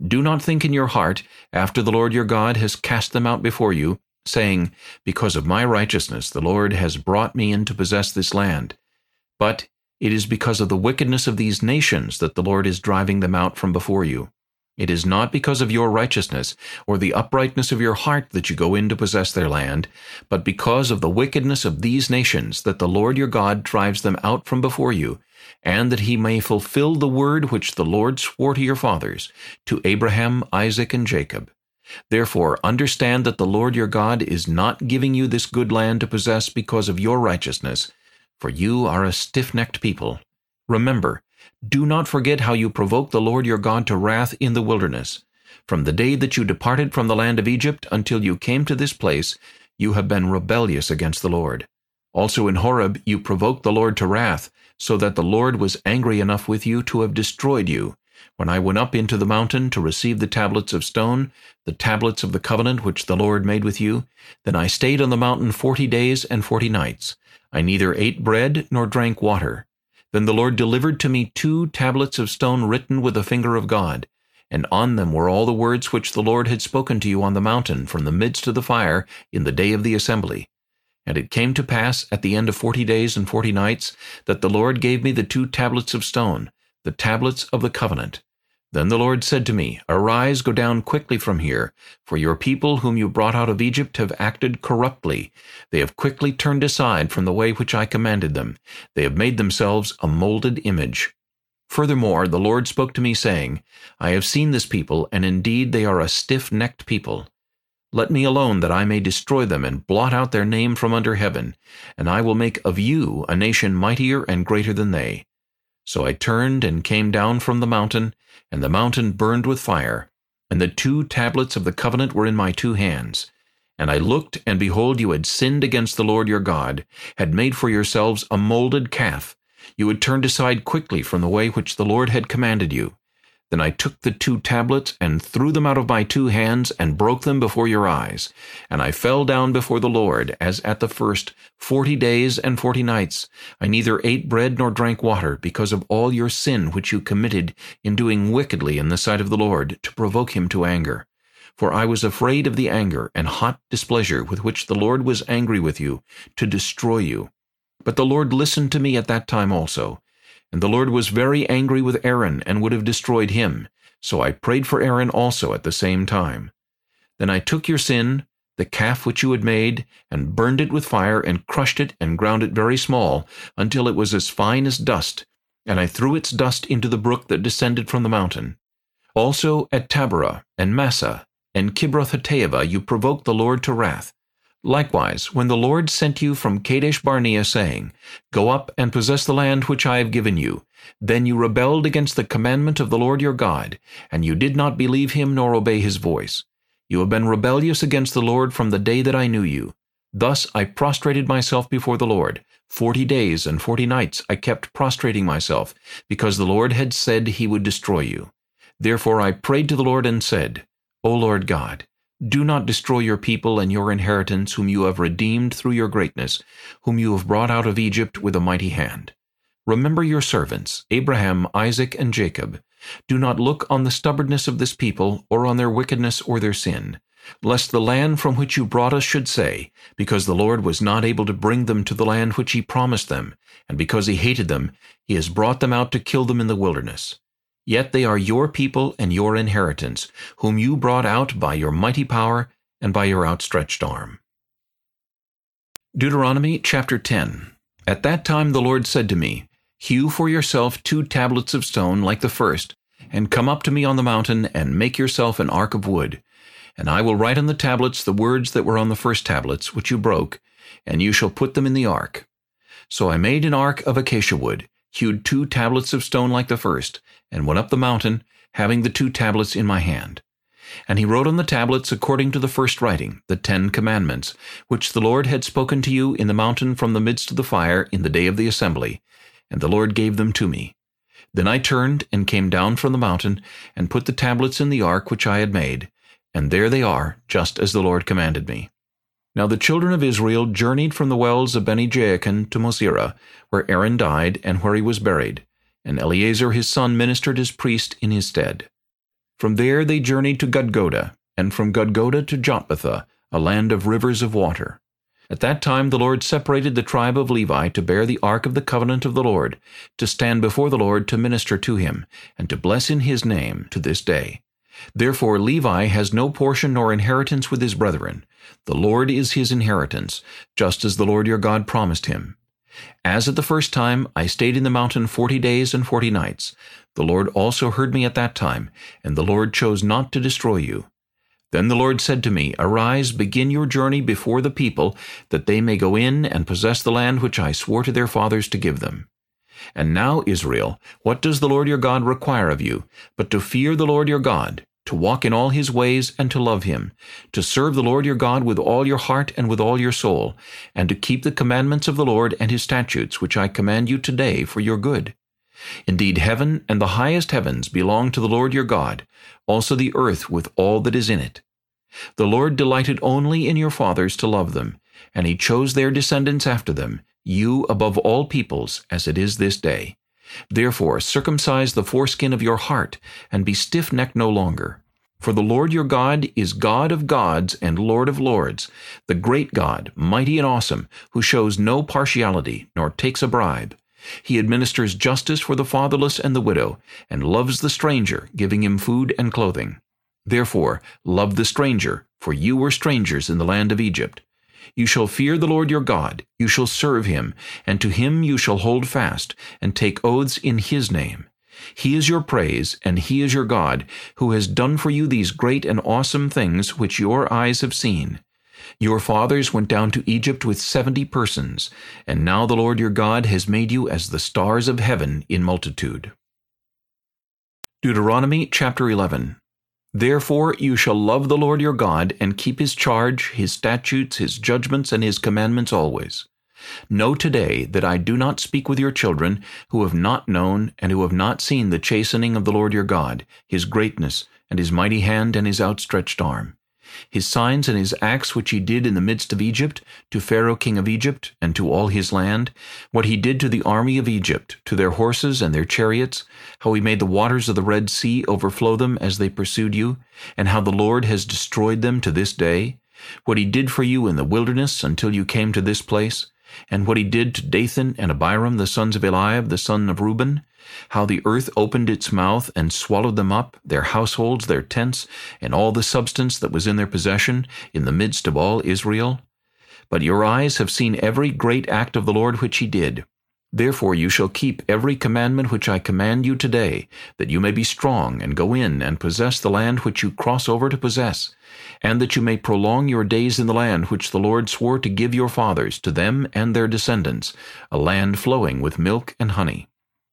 Do not think in your heart, after the Lord your God has cast them out before you, saying, Because of my righteousness the Lord has brought me in to possess this land. But it is because of the wickedness of these nations that the Lord is driving them out from before you. It is not because of your righteousness or the uprightness of your heart that you go in to possess their land, but because of the wickedness of these nations that the Lord your God drives them out from before you, and that he may fulfill the word which the Lord swore to your fathers, to Abraham, Isaac, and Jacob. Therefore understand that the Lord your God is not giving you this good land to possess because of your righteousness, for you are a stiff-necked people. Remember, do not forget how you provoked the Lord your God to wrath in the wilderness. From the day that you departed from the land of Egypt until you came to this place, you have been rebellious against the Lord. Also in Horeb you provoked the Lord to wrath, so that the Lord was angry enough with you to have destroyed you. When I went up into the mountain to receive the tablets of stone, the tablets of the covenant which the Lord made with you, then I stayed on the mountain forty days and forty nights. I neither ate bread nor drank water. Then the Lord delivered to me two tablets of stone written with the finger of God, and on them were all the words which the Lord had spoken to you on the mountain from the midst of the fire in the day of the assembly. And it came to pass at the end of forty days and forty nights that the Lord gave me the two tablets of stone, the tablets of the covenant. Then the Lord said to me, Arise, go down quickly from here, for your people whom you brought out of Egypt have acted corruptly. They have quickly turned aside from the way which I commanded them. They have made themselves a molded image. Furthermore, the Lord spoke to me, saying, I have seen this people, and indeed they are a stiff-necked people. Let me alone that I may destroy them and blot out their name from under heaven, and I will make of you a nation mightier and greater than they. So I turned and came down from the mountain, and the mountain burned with fire, and the two tablets of the covenant were in my two hands. And I looked, and behold, you had sinned against the Lord your God, had made for yourselves a molded calf. You had turned aside quickly from the way which the Lord had commanded you. Then I took the two tablets and threw them out of my two hands and broke them before your eyes. And I fell down before the Lord, as at the first, forty days and forty nights. I neither ate bread nor drank water, because of all your sin which you committed in doing wickedly in the sight of the Lord, to provoke him to anger. For I was afraid of the anger and hot displeasure with which the Lord was angry with you, to destroy you. But the Lord listened to me at that time also. And the Lord was very angry with Aaron, and would have destroyed him. So I prayed for Aaron also at the same time. Then I took your sin, the calf which you had made, and burned it with fire, and crushed it, and ground it very small, until it was as fine as dust, and I threw its dust into the brook that descended from the mountain. Also at Taberah, and Massah, and Kibroth-hattaavah you provoked the Lord to wrath. Likewise, when the Lord sent you from Kadesh Barnea, saying, Go up and possess the land which I have given you, then you rebelled against the commandment of the Lord your God, and you did not believe him nor obey his voice. You have been rebellious against the Lord from the day that I knew you. Thus I prostrated myself before the Lord. Forty days and forty nights I kept prostrating myself, because the Lord had said he would destroy you. Therefore I prayed to the Lord and said, O Lord God, do not destroy your people and your inheritance whom you have redeemed through your greatness, whom you have brought out of Egypt with a mighty hand. Remember your servants, Abraham, Isaac, and Jacob. Do not look on the stubbornness of this people, or on their wickedness or their sin, lest the land from which you brought us should say, Because the Lord was not able to bring them to the land which he promised them, and because he hated them, he has brought them out to kill them in the wilderness. Yet they are your people and your inheritance, whom you brought out by your mighty power and by your outstretched arm. Deuteronomy chapter 10 At that time the Lord said to me, Hew for yourself two tablets of stone like the first, and come up to me on the mountain, and make yourself an ark of wood. And I will write on the tablets the words that were on the first tablets, which you broke, and you shall put them in the ark. So I made an ark of acacia wood, hewed two tablets of stone like the first, and went up the mountain, having the two tablets in my hand. And he wrote on the tablets according to the first writing, the Ten Commandments, which the Lord had spoken to you in the mountain from the midst of the fire in the day of the assembly, and the Lord gave them to me. Then I turned and came down from the mountain, and put the tablets in the ark which I had made, and there they are, just as the Lord commanded me. Now the children of Israel journeyed from the wells of Bene Jaakan to Moserah, where Aaron died, and where he was buried and Eleazar his son ministered as priest in his stead. From there they journeyed to Gudgodah, and from Gudgodah to Jotbathah, a land of rivers of water. At that time the Lord separated the tribe of Levi to bear the ark of the covenant of the Lord, to stand before the Lord to minister to him, and to bless in his name to this day. Therefore Levi has no portion nor inheritance with his brethren. The Lord is his inheritance, just as the Lord your God promised him. As at the first time, I stayed in the mountain forty days and forty nights. The Lord also heard me at that time, and the Lord chose not to destroy you. Then the Lord said to me, Arise, begin your journey before the people, that they may go in and possess the land which I swore to their fathers to give them. And now, Israel, what does the Lord your God require of you, but to fear the Lord your God, to walk in all his ways and to love him, to serve the Lord your God with all your heart and with all your soul, and to keep the commandments of the Lord and his statutes, which I command you today for your good. Indeed, heaven and the highest heavens belong to the Lord your God, also the earth with all that is in it. The Lord delighted only in your fathers to love them, and he chose their descendants after them, you above all peoples, as it is this day. Therefore circumcise the foreskin of your heart, and be stiff-necked no longer. For the Lord your God is God of gods and Lord of lords, the great God, mighty and awesome, who shows no partiality, nor takes a bribe. He administers justice for the fatherless and the widow, and loves the stranger, giving him food and clothing. Therefore love the stranger, for you were strangers in the land of Egypt. You shall fear the Lord your God, you shall serve him, and to him you shall hold fast, and take oaths in his name. He is your praise, and he is your God, who has done for you these great and awesome things which your eyes have seen. Your fathers went down to Egypt with seventy persons, and now the Lord your God has made you as the stars of heaven in multitude. Deuteronomy chapter 11 Therefore you shall love the Lord your God, and keep his charge, his statutes, his judgments, and his commandments always. Know today that I do not speak with your children, who have not known and who have not seen the chastening of the Lord your God, his greatness, and his mighty hand and his outstretched arm his signs and his acts which he did in the midst of Egypt, to Pharaoh king of Egypt, and to all his land, what he did to the army of Egypt, to their horses and their chariots, how he made the waters of the Red Sea overflow them as they pursued you, and how the Lord has destroyed them to this day, what he did for you in the wilderness until you came to this place, and what he did to Dathan and Abiram the sons of Eliab the son of Reuben, how the earth opened its mouth and swallowed them up, their households, their tents, and all the substance that was in their possession, in the midst of all Israel? But your eyes have seen every great act of the Lord which he did. Therefore you shall keep every commandment which I command you today, that you may be strong, and go in, and possess the land which you cross over to possess, and that you may prolong your days in the land which the Lord swore to give your fathers, to them and their descendants, a land flowing with milk and honey.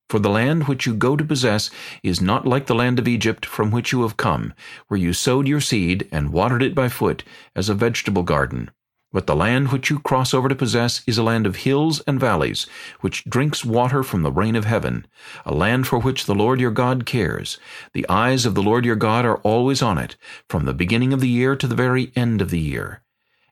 For the land which you go to possess is not like the land of Egypt from which you have come, where you sowed your seed and watered it by foot, as a vegetable garden. But the land which you cross over to possess is a land of hills and valleys, which drinks water from the rain of heaven, a land for which the Lord your God cares. The eyes of the Lord your God are always on it, from the beginning of the year to the very end of the year.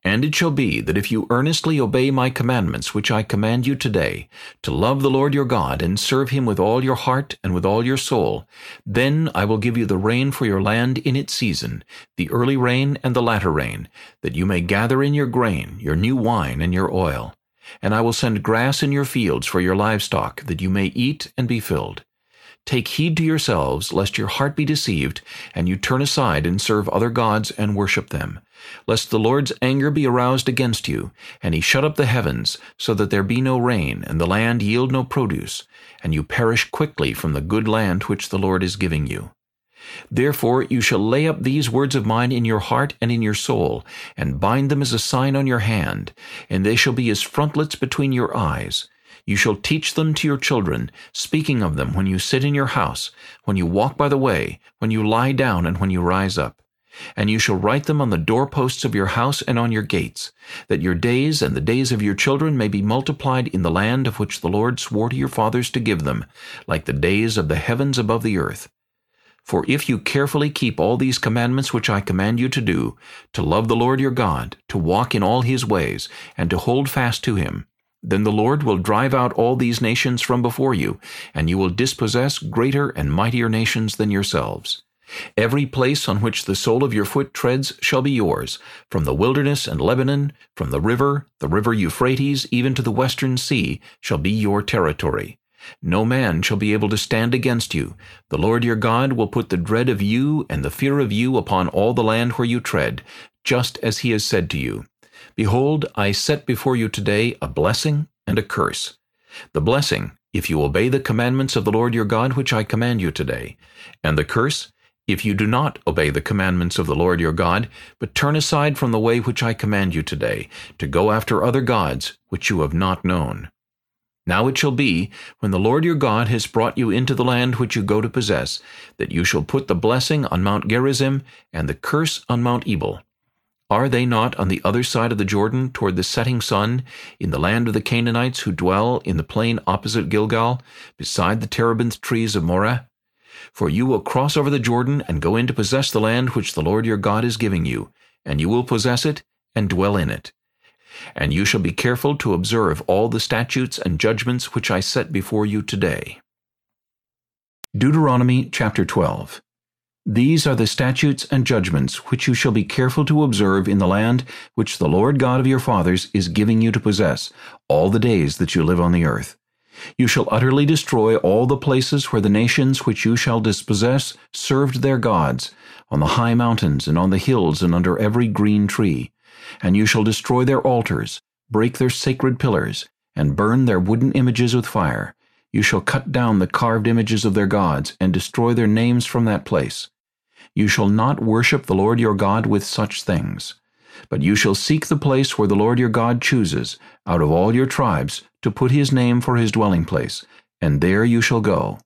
And it shall be that if you earnestly obey my commandments which I command you today, to love the Lord your God, and serve him with all your heart and with all your soul, then I will give you the rain for your land in its season, the early rain and the latter rain, that you may gather in your grain, your new wine, and your oil. And I will send grass in your fields for your livestock, that you may eat and be filled. Take heed to yourselves, lest your heart be deceived, and you turn aside and serve other gods and worship them lest the Lord's anger be aroused against you, and he shut up the heavens, so that there be no rain, and the land yield no produce, and you perish quickly from the good land which the Lord is giving you. Therefore you shall lay up these words of mine in your heart and in your soul, and bind them as a sign on your hand, and they shall be as frontlets between your eyes. You shall teach them to your children, speaking of them when you sit in your house, when you walk by the way, when you lie down, and when you rise up. And you shall write them on the doorposts of your house and on your gates, that your days and the days of your children may be multiplied in the land of which the Lord swore to your fathers to give them, like the days of the heavens above the earth. For if you carefully keep all these commandments which I command you to do, to love the Lord your God, to walk in all his ways, and to hold fast to him, then the Lord will drive out all these nations from before you, and you will dispossess greater and mightier nations than yourselves. Every place on which the sole of your foot treads shall be yours, from the wilderness and Lebanon, from the river, the river Euphrates, even to the western sea, shall be your territory. No man shall be able to stand against you. The Lord your God will put the dread of you and the fear of you upon all the land where you tread, just as he has said to you. Behold, I set before you today a blessing and a curse. The blessing, if you obey the commandments of the Lord your God which I command you today, and the curse, if you do not obey the commandments of the Lord your God, but turn aside from the way which I command you today, to go after other gods which you have not known. Now it shall be, when the Lord your God has brought you into the land which you go to possess, that you shall put the blessing on Mount Gerizim and the curse on Mount Ebal. Are they not on the other side of the Jordan toward the setting sun, in the land of the Canaanites who dwell in the plain opposite Gilgal, beside the terebinth trees of Moreh? For you will cross over the Jordan and go in to possess the land which the Lord your God is giving you, and you will possess it and dwell in it. And you shall be careful to observe all the statutes and judgments which I set before you today. Deuteronomy chapter 12 These are the statutes and judgments which you shall be careful to observe in the land which the Lord God of your fathers is giving you to possess, all the days that you live on the earth you shall utterly destroy all the places where the nations which you shall dispossess served their gods, on the high mountains and on the hills and under every green tree. And you shall destroy their altars, break their sacred pillars, and burn their wooden images with fire. You shall cut down the carved images of their gods, and destroy their names from that place. You shall not worship the Lord your God with such things. But you shall seek the place where the Lord your God chooses, out of all your tribes, to put his name for his dwelling place, and there you shall go.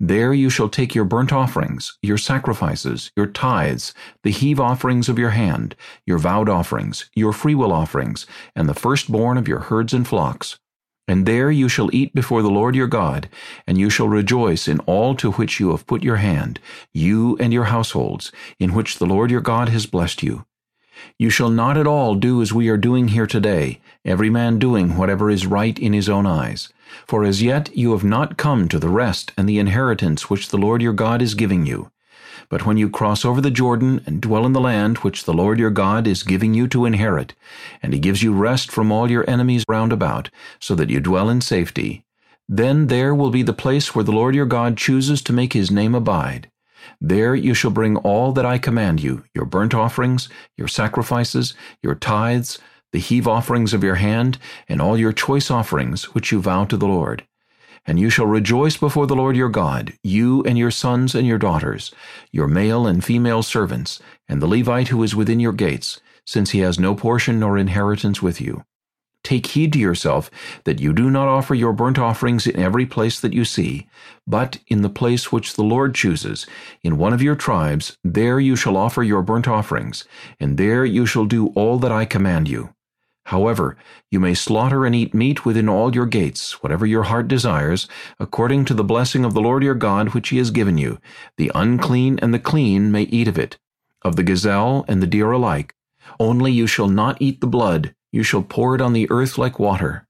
There you shall take your burnt offerings, your sacrifices, your tithes, the heave offerings of your hand, your vowed offerings, your freewill offerings, and the firstborn of your herds and flocks. And there you shall eat before the Lord your God, and you shall rejoice in all to which you have put your hand, you and your households, in which the Lord your God has blessed you. You shall not at all do as we are doing here today, every man doing whatever is right in his own eyes. For as yet you have not come to the rest and the inheritance which the Lord your God is giving you. But when you cross over the Jordan and dwell in the land which the Lord your God is giving you to inherit, and he gives you rest from all your enemies round about, so that you dwell in safety, then there will be the place where the Lord your God chooses to make his name abide. There you shall bring all that I command you, your burnt offerings, your sacrifices, your tithes, the heave offerings of your hand, and all your choice offerings which you vow to the Lord. And you shall rejoice before the Lord your God, you and your sons and your daughters, your male and female servants, and the Levite who is within your gates, since he has no portion nor inheritance with you. Take heed to yourself that you do not offer your burnt offerings in every place that you see, but in the place which the Lord chooses, in one of your tribes, there you shall offer your burnt offerings, and there you shall do all that I command you. However, you may slaughter and eat meat within all your gates, whatever your heart desires, according to the blessing of the Lord your God which he has given you. The unclean and the clean may eat of it, of the gazelle and the deer alike. Only you shall not eat the blood, you shall pour it on the earth like water.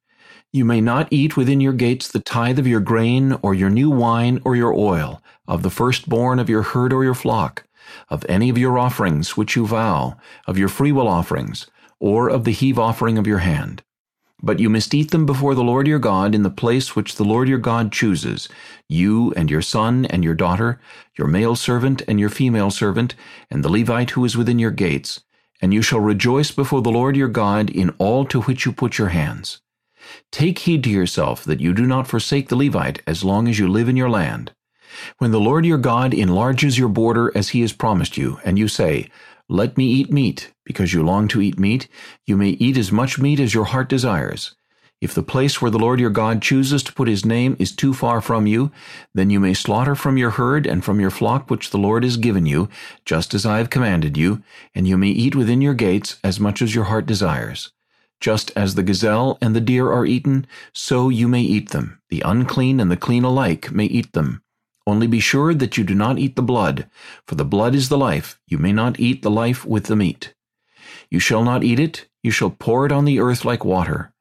You may not eat within your gates the tithe of your grain, or your new wine, or your oil, of the firstborn of your herd or your flock, of any of your offerings which you vow, of your freewill offerings, or of the heave offering of your hand. But you must eat them before the Lord your God in the place which the Lord your God chooses, you and your son and your daughter, your male servant and your female servant, and the Levite who is within your gates, and you shall rejoice before the Lord your God in all to which you put your hands. Take heed to yourself that you do not forsake the Levite as long as you live in your land. When the Lord your God enlarges your border as he has promised you, and you say, let me eat meat, because you long to eat meat. You may eat as much meat as your heart desires. If the place where the Lord your God chooses to put his name is too far from you, then you may slaughter from your herd and from your flock which the Lord has given you, just as I have commanded you, and you may eat within your gates as much as your heart desires. Just as the gazelle and the deer are eaten, so you may eat them. The unclean and the clean alike may eat them. Only be sure that you do not eat the blood, for the blood is the life. You may not eat the life with the meat. You shall not eat it, you shall pour it on the earth like water.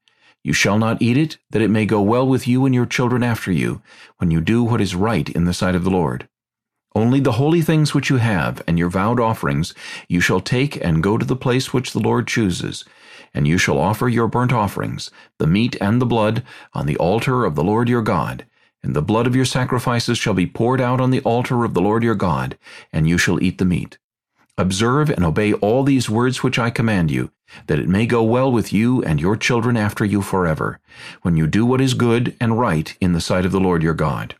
You shall not eat it, that it may go well with you and your children after you, when you do what is right in the sight of the Lord. Only the holy things which you have, and your vowed offerings, you shall take and go to the place which the Lord chooses, and you shall offer your burnt offerings, the meat and the blood, on the altar of the Lord your God, and the blood of your sacrifices shall be poured out on the altar of the Lord your God, and you shall eat the meat. Observe and obey all these words which I command you, that it may go well with you and your children after you forever, when you do what is good and right in the sight of the Lord your God.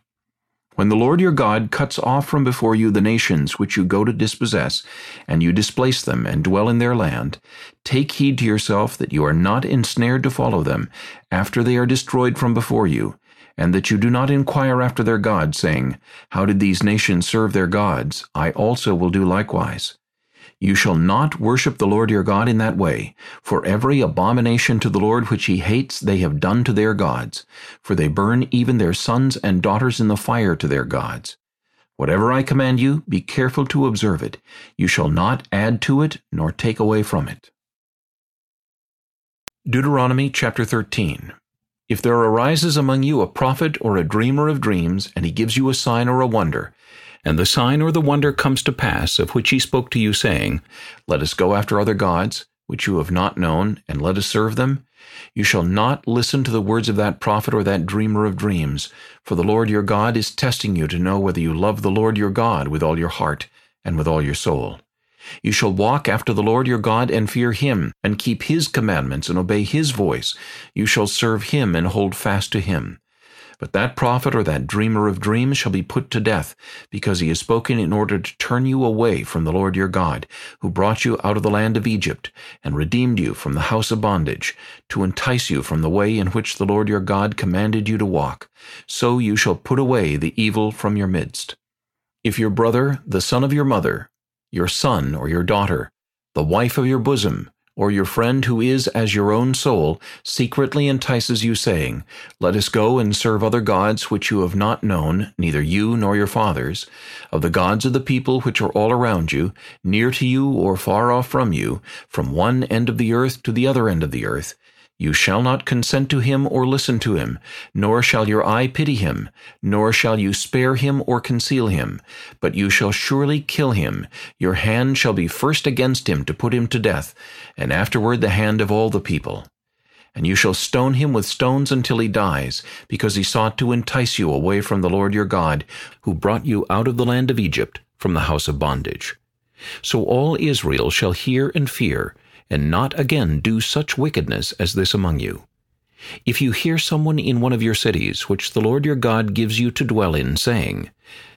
When the Lord your God cuts off from before you the nations which you go to dispossess, and you displace them and dwell in their land, take heed to yourself that you are not ensnared to follow them, after they are destroyed from before you, and that you do not inquire after their gods, saying, How did these nations serve their gods? I also will do likewise. You shall not worship the Lord your God in that way, for every abomination to the Lord which he hates they have done to their gods, for they burn even their sons and daughters in the fire to their gods. Whatever I command you, be careful to observe it. You shall not add to it, nor take away from it. Deuteronomy chapter 13 if there arises among you a prophet or a dreamer of dreams, and he gives you a sign or a wonder, and the sign or the wonder comes to pass, of which he spoke to you, saying, Let us go after other gods, which you have not known, and let us serve them, you shall not listen to the words of that prophet or that dreamer of dreams, for the Lord your God is testing you to know whether you love the Lord your God with all your heart and with all your soul. You shall walk after the Lord your God and fear him, and keep his commandments and obey his voice. You shall serve him and hold fast to him. But that prophet or that dreamer of dreams shall be put to death, because he has spoken in order to turn you away from the Lord your God, who brought you out of the land of Egypt, and redeemed you from the house of bondage, to entice you from the way in which the Lord your God commanded you to walk. So you shall put away the evil from your midst. If your brother, the son of your mother, your son or your daughter, the wife of your bosom, or your friend who is as your own soul, secretly entices you, saying, Let us go and serve other gods which you have not known, neither you nor your fathers, of the gods of the people which are all around you, near to you or far off from you, from one end of the earth to the other end of the earth, you shall not consent to him or listen to him, nor shall your eye pity him, nor shall you spare him or conceal him, but you shall surely kill him. Your hand shall be first against him to put him to death, and afterward the hand of all the people. And you shall stone him with stones until he dies, because he sought to entice you away from the Lord your God, who brought you out of the land of Egypt, from the house of bondage. So all Israel shall hear and fear, and not again do such wickedness as this among you. If you hear someone in one of your cities, which the Lord your God gives you to dwell in, saying,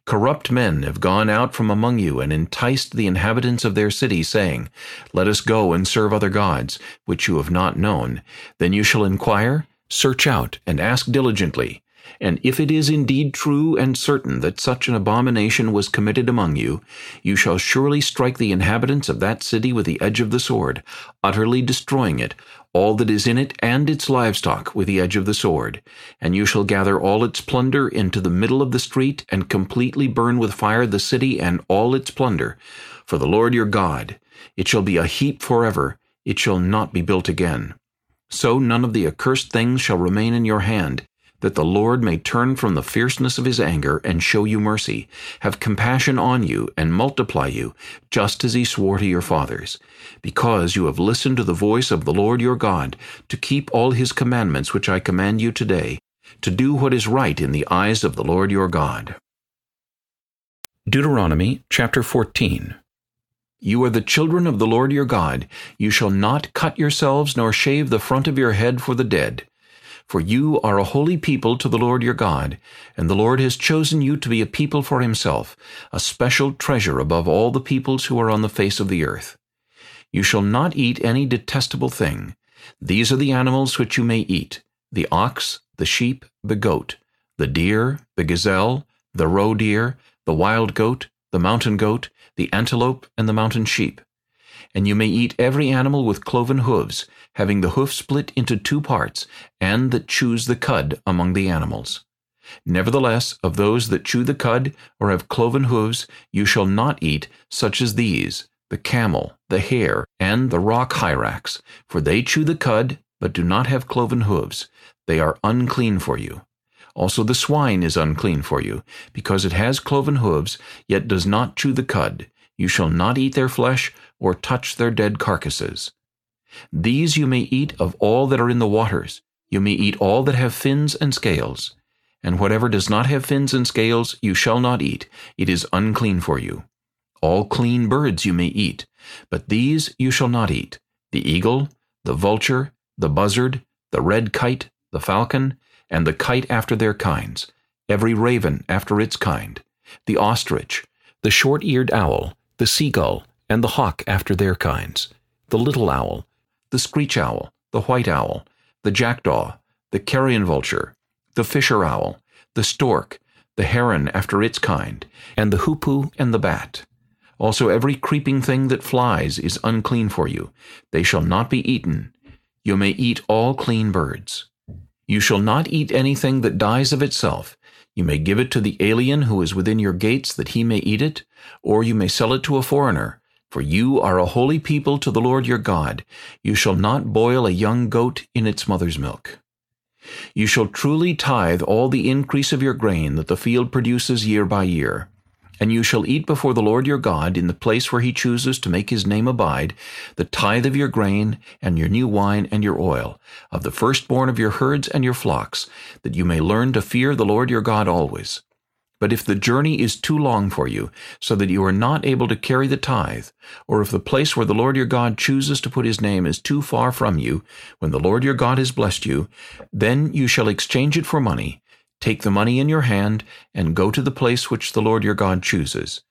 Corrupt men have gone out from among you and enticed the inhabitants of their city, saying, Let us go and serve other gods, which you have not known. Then you shall inquire, search out, and ask diligently, and if it is indeed true and certain that such an abomination was committed among you, you shall surely strike the inhabitants of that city with the edge of the sword, utterly destroying it, all that is in it and its livestock with the edge of the sword. And you shall gather all its plunder into the middle of the street, and completely burn with fire the city and all its plunder. For the Lord your God, it shall be a heap forever, it shall not be built again. So none of the accursed things shall remain in your hand, that the Lord may turn from the fierceness of his anger and show you mercy, have compassion on you, and multiply you, just as he swore to your fathers, because you have listened to the voice of the Lord your God, to keep all his commandments which I command you today, to do what is right in the eyes of the Lord your God. Deuteronomy chapter 14 You are the children of the Lord your God. You shall not cut yourselves nor shave the front of your head for the dead, for you are a holy people to the Lord your God, and the Lord has chosen you to be a people for himself, a special treasure above all the peoples who are on the face of the earth. You shall not eat any detestable thing. These are the animals which you may eat, the ox, the sheep, the goat, the deer, the gazelle, the roe deer, the wild goat, the mountain goat, the antelope, and the mountain sheep. And you may eat every animal with cloven hooves, having the hoof split into two parts, and that chews the cud among the animals. Nevertheless, of those that chew the cud, or have cloven hooves, you shall not eat, such as these, the camel, the hare, and the rock hyrax, for they chew the cud, but do not have cloven hooves. They are unclean for you. Also the swine is unclean for you, because it has cloven hooves, yet does not chew the cud. You shall not eat their flesh, or touch their dead carcasses. These you may eat of all that are in the waters. You may eat all that have fins and scales. And whatever does not have fins and scales you shall not eat. It is unclean for you. All clean birds you may eat, but these you shall not eat. The eagle, the vulture, the buzzard, the red kite, the falcon, and the kite after their kinds, every raven after its kind, the ostrich, the short-eared owl, the seagull, and the hawk after their kinds, the little owl, the screech owl, the white owl, the jackdaw, the carrion vulture, the fisher owl, the stork, the heron after its kind, and the hoopoe and the bat. Also every creeping thing that flies is unclean for you. They shall not be eaten. You may eat all clean birds. You shall not eat anything that dies of itself. You may give it to the alien who is within your gates that he may eat it, or you may sell it to a foreigner, for you are a holy people to the Lord your God. You shall not boil a young goat in its mother's milk. You shall truly tithe all the increase of your grain that the field produces year by year. And you shall eat before the Lord your God in the place where he chooses to make his name abide, the tithe of your grain, and your new wine, and your oil, of the firstborn of your herds and your flocks, that you may learn to fear the Lord your God always. But if the journey is too long for you, so that you are not able to carry the tithe, or if the place where the Lord your God chooses to put his name is too far from you, when the Lord your God has blessed you, then you shall exchange it for money, Take the money in your hand, and go to the place which the Lord your God chooses.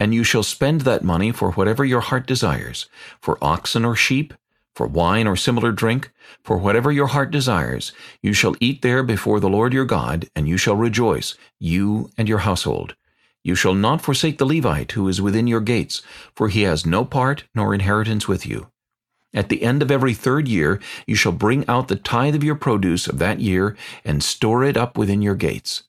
And you shall spend that money for whatever your heart desires, for oxen or sheep, for wine or similar drink, for whatever your heart desires. You shall eat there before the Lord your God, and you shall rejoice, you and your household. You shall not forsake the Levite who is within your gates, for he has no part nor inheritance with you. At the end of every third year you shall bring out the tithe of your produce of that year, and store it up within your gates.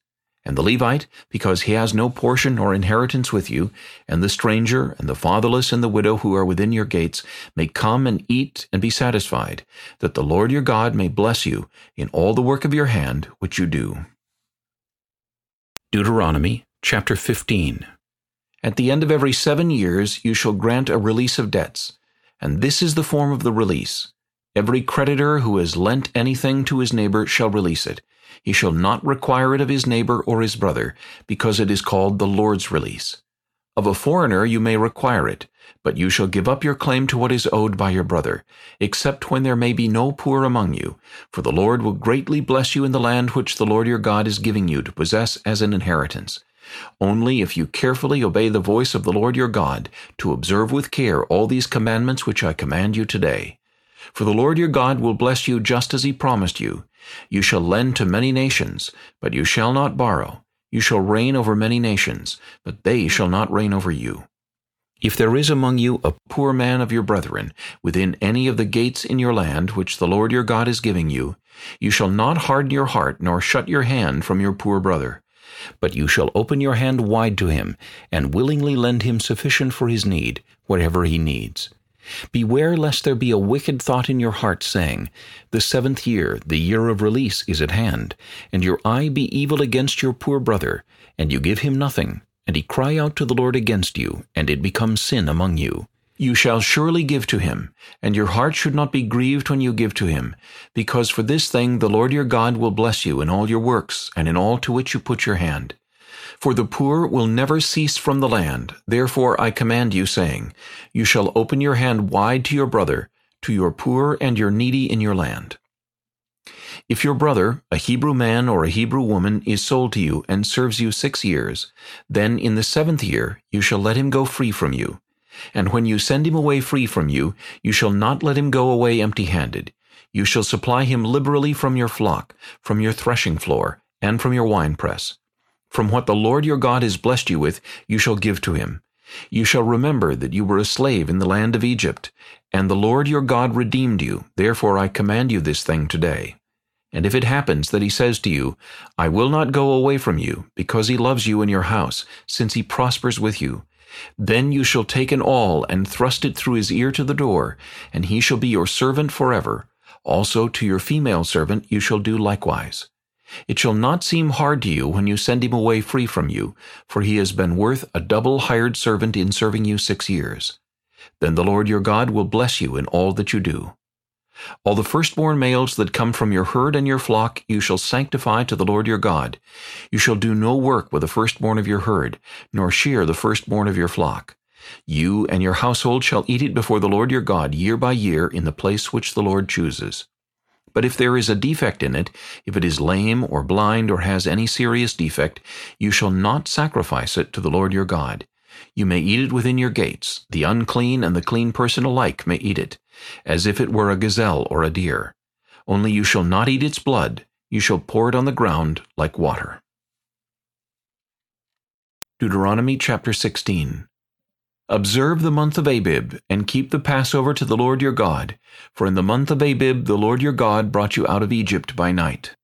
And the Levite, because he has no portion or inheritance with you, and the stranger, and the fatherless, and the widow who are within your gates, may come and eat and be satisfied, that the Lord your God may bless you in all the work of your hand which you do. Deuteronomy Chapter 15 At the end of every seven years you shall grant a release of debts, and this is the form of the release. Every creditor who has lent anything to his neighbor shall release it. He shall not require it of his neighbor or his brother, because it is called the Lord's release. Of a foreigner you may require it, but you shall give up your claim to what is owed by your brother, except when there may be no poor among you, for the Lord will greatly bless you in the land which the Lord your God is giving you to possess as an inheritance. Only if you carefully obey the voice of the Lord your God, to observe with care all these commandments which I command you today. For the Lord your God will bless you just as he promised you. You shall lend to many nations, but you shall not borrow. You shall reign over many nations, but they shall not reign over you. If there is among you a poor man of your brethren, within any of the gates in your land which the Lord your God is giving you, you shall not harden your heart nor shut your hand from your poor brother. But you shall open your hand wide to him, and willingly lend him sufficient for his need, whatever he needs. Beware lest there be a wicked thought in your heart, saying, The seventh year, the year of release, is at hand, and your eye be evil against your poor brother, and you give him nothing, and he cry out to the Lord against you, and it becomes sin among you. You shall surely give to him, and your heart should not be grieved when you give to him, because for this thing the Lord your God will bless you in all your works, and in all to which you put your hand. For the poor will never cease from the land, therefore I command you, saying, You shall open your hand wide to your brother, to your poor and your needy in your land. If your brother, a Hebrew man or a Hebrew woman, is sold to you and serves you six years, then in the seventh year you shall let him go free from you. And when you send him away free from you, you shall not let him go away empty-handed. You shall supply him liberally from your flock, from your threshing floor, and from your winepress. From what the Lord your God has blessed you with, you shall give to him. You shall remember that you were a slave in the land of Egypt, and the Lord your God redeemed you. Therefore I command you this thing today. And if it happens that he says to you, I will not go away from you, because he loves you in your house, since he prospers with you, then you shall take an awl and thrust it through his ear to the door, and he shall be your servant forever. Also to your female servant you shall do likewise. It shall not seem hard to you when you send him away free from you, for he has been worth a double hired servant in serving you six years. Then the Lord your God will bless you in all that you do. All the firstborn males that come from your herd and your flock you shall sanctify to the Lord your God. You shall do no work with the firstborn of your herd, nor shear the firstborn of your flock. You and your household shall eat it before the Lord your God year by year in the place which the Lord chooses. But if there is a defect in it, if it is lame or blind or has any serious defect, you shall not sacrifice it to the Lord your God. You may eat it within your gates. The unclean and the clean person alike may eat it, as if it were a gazelle or a deer. Only you shall not eat its blood. You shall pour it on the ground like water. Deuteronomy chapter 16 Observe the month of Abib, and keep the Passover to the Lord your God, for in the month of Abib the Lord your God brought you out of Egypt by night.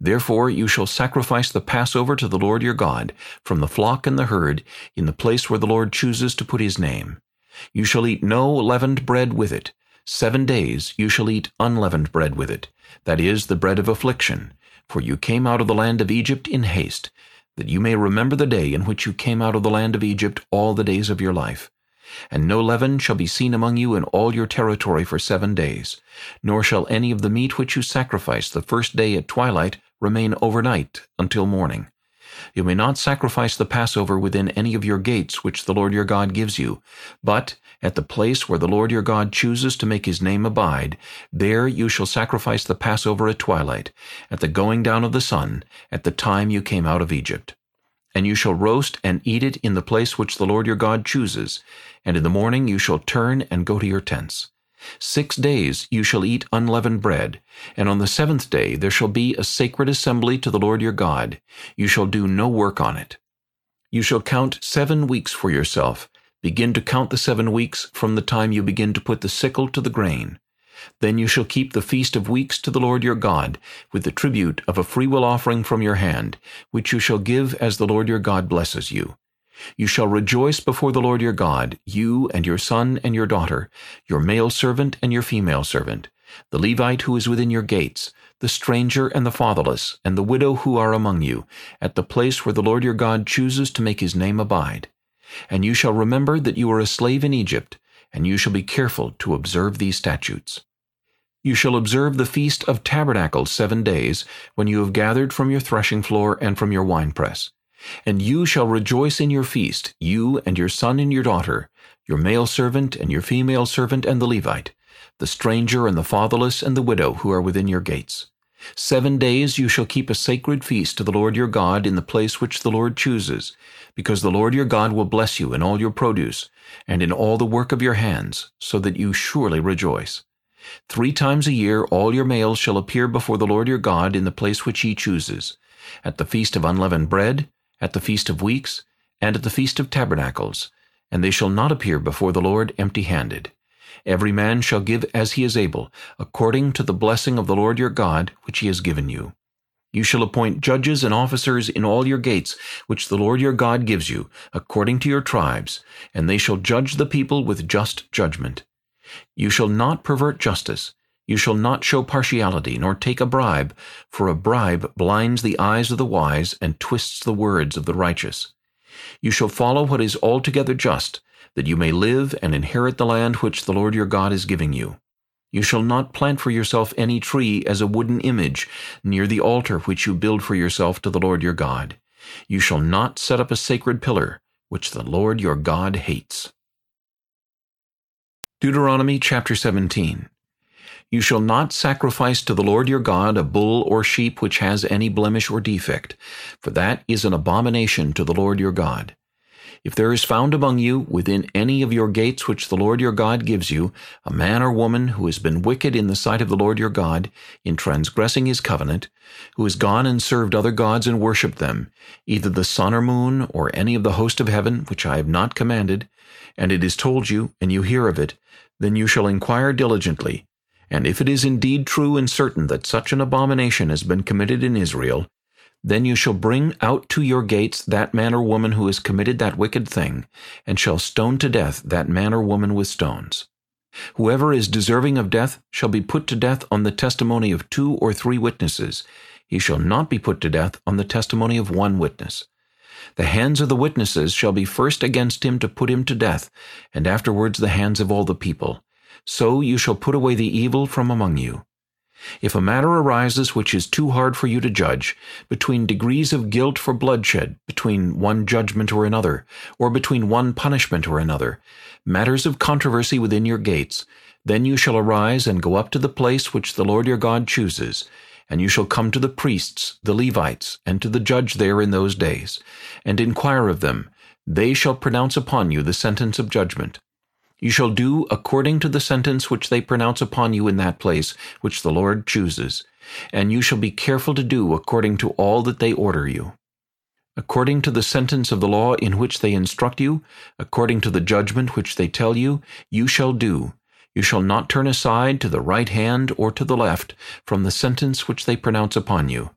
Therefore you shall sacrifice the Passover to the Lord your God, from the flock and the herd, in the place where the Lord chooses to put his name. You shall eat no leavened bread with it. Seven days you shall eat unleavened bread with it, that is, the bread of affliction. For you came out of the land of Egypt in haste, that you may remember the day in which you came out of the land of Egypt all the days of your life. And no leaven shall be seen among you in all your territory for seven days, nor shall any of the meat which you sacrifice the first day at twilight remain overnight until morning. You may not sacrifice the Passover within any of your gates which the Lord your God gives you, but at the place where the Lord your God chooses to make his name abide, there you shall sacrifice the Passover at twilight, at the going down of the sun, at the time you came out of Egypt. And you shall roast and eat it in the place which the Lord your God chooses, and in the morning you shall turn and go to your tents. Six days you shall eat unleavened bread, and on the seventh day there shall be a sacred assembly to the Lord your God. You shall do no work on it. You shall count seven weeks for yourself. Begin to count the seven weeks from the time you begin to put the sickle to the grain. Then you shall keep the feast of weeks to the Lord your God, with the tribute of a freewill offering from your hand, which you shall give as the Lord your God blesses you. You shall rejoice before the Lord your God, you and your son and your daughter, your male servant and your female servant, the Levite who is within your gates, the stranger and the fatherless, and the widow who are among you, at the place where the Lord your God chooses to make his name abide. And you shall remember that you were a slave in Egypt, and you shall be careful to observe these statutes. You shall observe the Feast of Tabernacles seven days, when you have gathered from your threshing floor and from your winepress. And you shall rejoice in your feast, you and your son and your daughter, your male servant and your female servant and the Levite, the stranger and the fatherless and the widow who are within your gates. Seven days you shall keep a sacred feast to the Lord your God in the place which the Lord chooses, because the Lord your God will bless you in all your produce, and in all the work of your hands, so that you surely rejoice. Three times a year all your males shall appear before the Lord your God in the place which he chooses, at the feast of unleavened bread, at the Feast of Weeks, and at the Feast of Tabernacles, and they shall not appear before the Lord empty-handed. Every man shall give as he is able, according to the blessing of the Lord your God, which he has given you. You shall appoint judges and officers in all your gates, which the Lord your God gives you, according to your tribes, and they shall judge the people with just judgment. You shall not pervert justice, you shall not show partiality, nor take a bribe, for a bribe blinds the eyes of the wise and twists the words of the righteous. You shall follow what is altogether just, that you may live and inherit the land which the Lord your God is giving you. You shall not plant for yourself any tree as a wooden image near the altar which you build for yourself to the Lord your God. You shall not set up a sacred pillar, which the Lord your God hates. Deuteronomy chapter 17 you shall not sacrifice to the Lord your God a bull or sheep which has any blemish or defect, for that is an abomination to the Lord your God. If there is found among you, within any of your gates which the Lord your God gives you, a man or woman who has been wicked in the sight of the Lord your God, in transgressing his covenant, who has gone and served other gods and worshipped them, either the sun or moon, or any of the host of heaven, which I have not commanded, and it is told you, and you hear of it, then you shall inquire diligently, and if it is indeed true and certain that such an abomination has been committed in Israel, then you shall bring out to your gates that man or woman who has committed that wicked thing, and shall stone to death that man or woman with stones. Whoever is deserving of death shall be put to death on the testimony of two or three witnesses. He shall not be put to death on the testimony of one witness. The hands of the witnesses shall be first against him to put him to death, and afterwards the hands of all the people so you shall put away the evil from among you. If a matter arises which is too hard for you to judge, between degrees of guilt for bloodshed, between one judgment or another, or between one punishment or another, matters of controversy within your gates, then you shall arise and go up to the place which the Lord your God chooses, and you shall come to the priests, the Levites, and to the judge there in those days, and inquire of them. They shall pronounce upon you the sentence of judgment. You shall do according to the sentence which they pronounce upon you in that place, which the Lord chooses, and you shall be careful to do according to all that they order you. According to the sentence of the law in which they instruct you, according to the judgment which they tell you, you shall do. You shall not turn aside to the right hand or to the left from the sentence which they pronounce upon you.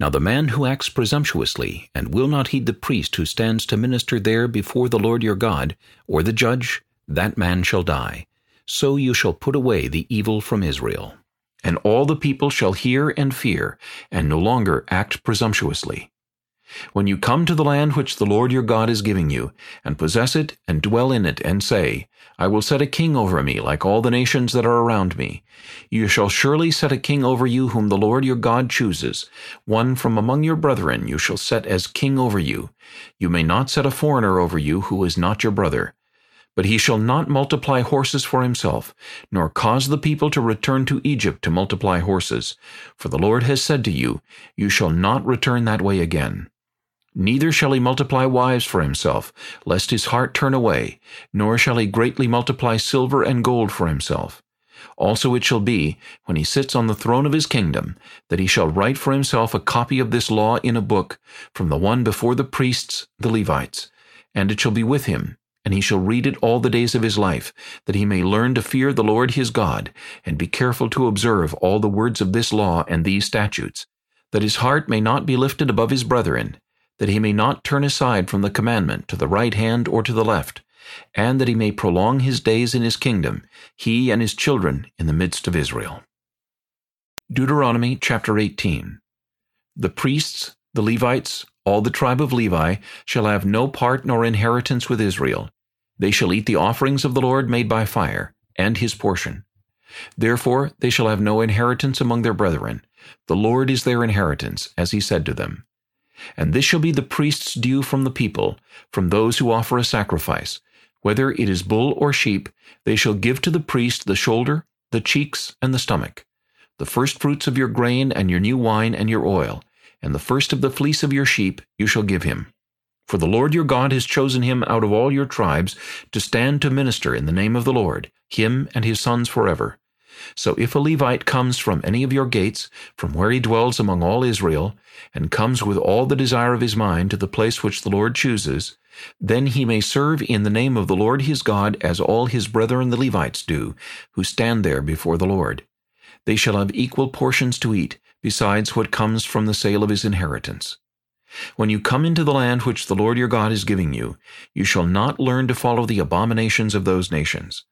Now the man who acts presumptuously, and will not heed the priest who stands to minister there before the Lord your God, or the judge, that man shall die. So you shall put away the evil from Israel. And all the people shall hear and fear, and no longer act presumptuously. When you come to the land which the Lord your God is giving you, and possess it, and dwell in it, and say, I will set a king over me, like all the nations that are around me. You shall surely set a king over you whom the Lord your God chooses. One from among your brethren you shall set as king over you. You may not set a foreigner over you who is not your brother. But he shall not multiply horses for himself, nor cause the people to return to Egypt to multiply horses. For the Lord has said to you, You shall not return that way again. Neither shall he multiply wives for himself, lest his heart turn away, nor shall he greatly multiply silver and gold for himself. Also it shall be, when he sits on the throne of his kingdom, that he shall write for himself a copy of this law in a book, from the one before the priests, the Levites. And it shall be with him, and he shall read it all the days of his life, that he may learn to fear the Lord his God, and be careful to observe all the words of this law and these statutes, that his heart may not be lifted above his brethren, that he may not turn aside from the commandment to the right hand or to the left, and that he may prolong his days in his kingdom, he and his children in the midst of Israel. Deuteronomy chapter 18 The priests, the Levites, all the tribe of Levi, shall have no part nor inheritance with Israel. They shall eat the offerings of the Lord made by fire, and his portion. Therefore they shall have no inheritance among their brethren. The Lord is their inheritance, as he said to them. And this shall be the priest's due from the people, from those who offer a sacrifice. Whether it is bull or sheep, they shall give to the priest the shoulder, the cheeks, and the stomach, the firstfruits of your grain and your new wine and your oil, and the first of the fleece of your sheep you shall give him. For the Lord your God has chosen him out of all your tribes to stand to minister in the name of the Lord, him and his sons forever. So if a Levite comes from any of your gates, from where he dwells among all Israel, and comes with all the desire of his mind to the place which the Lord chooses, then he may serve in the name of the Lord his God as all his brethren the Levites do, who stand there before the Lord. They shall have equal portions to eat, besides what comes from the sale of his inheritance. When you come into the land which the Lord your God is giving you, you shall not learn to follow the abominations of those nations.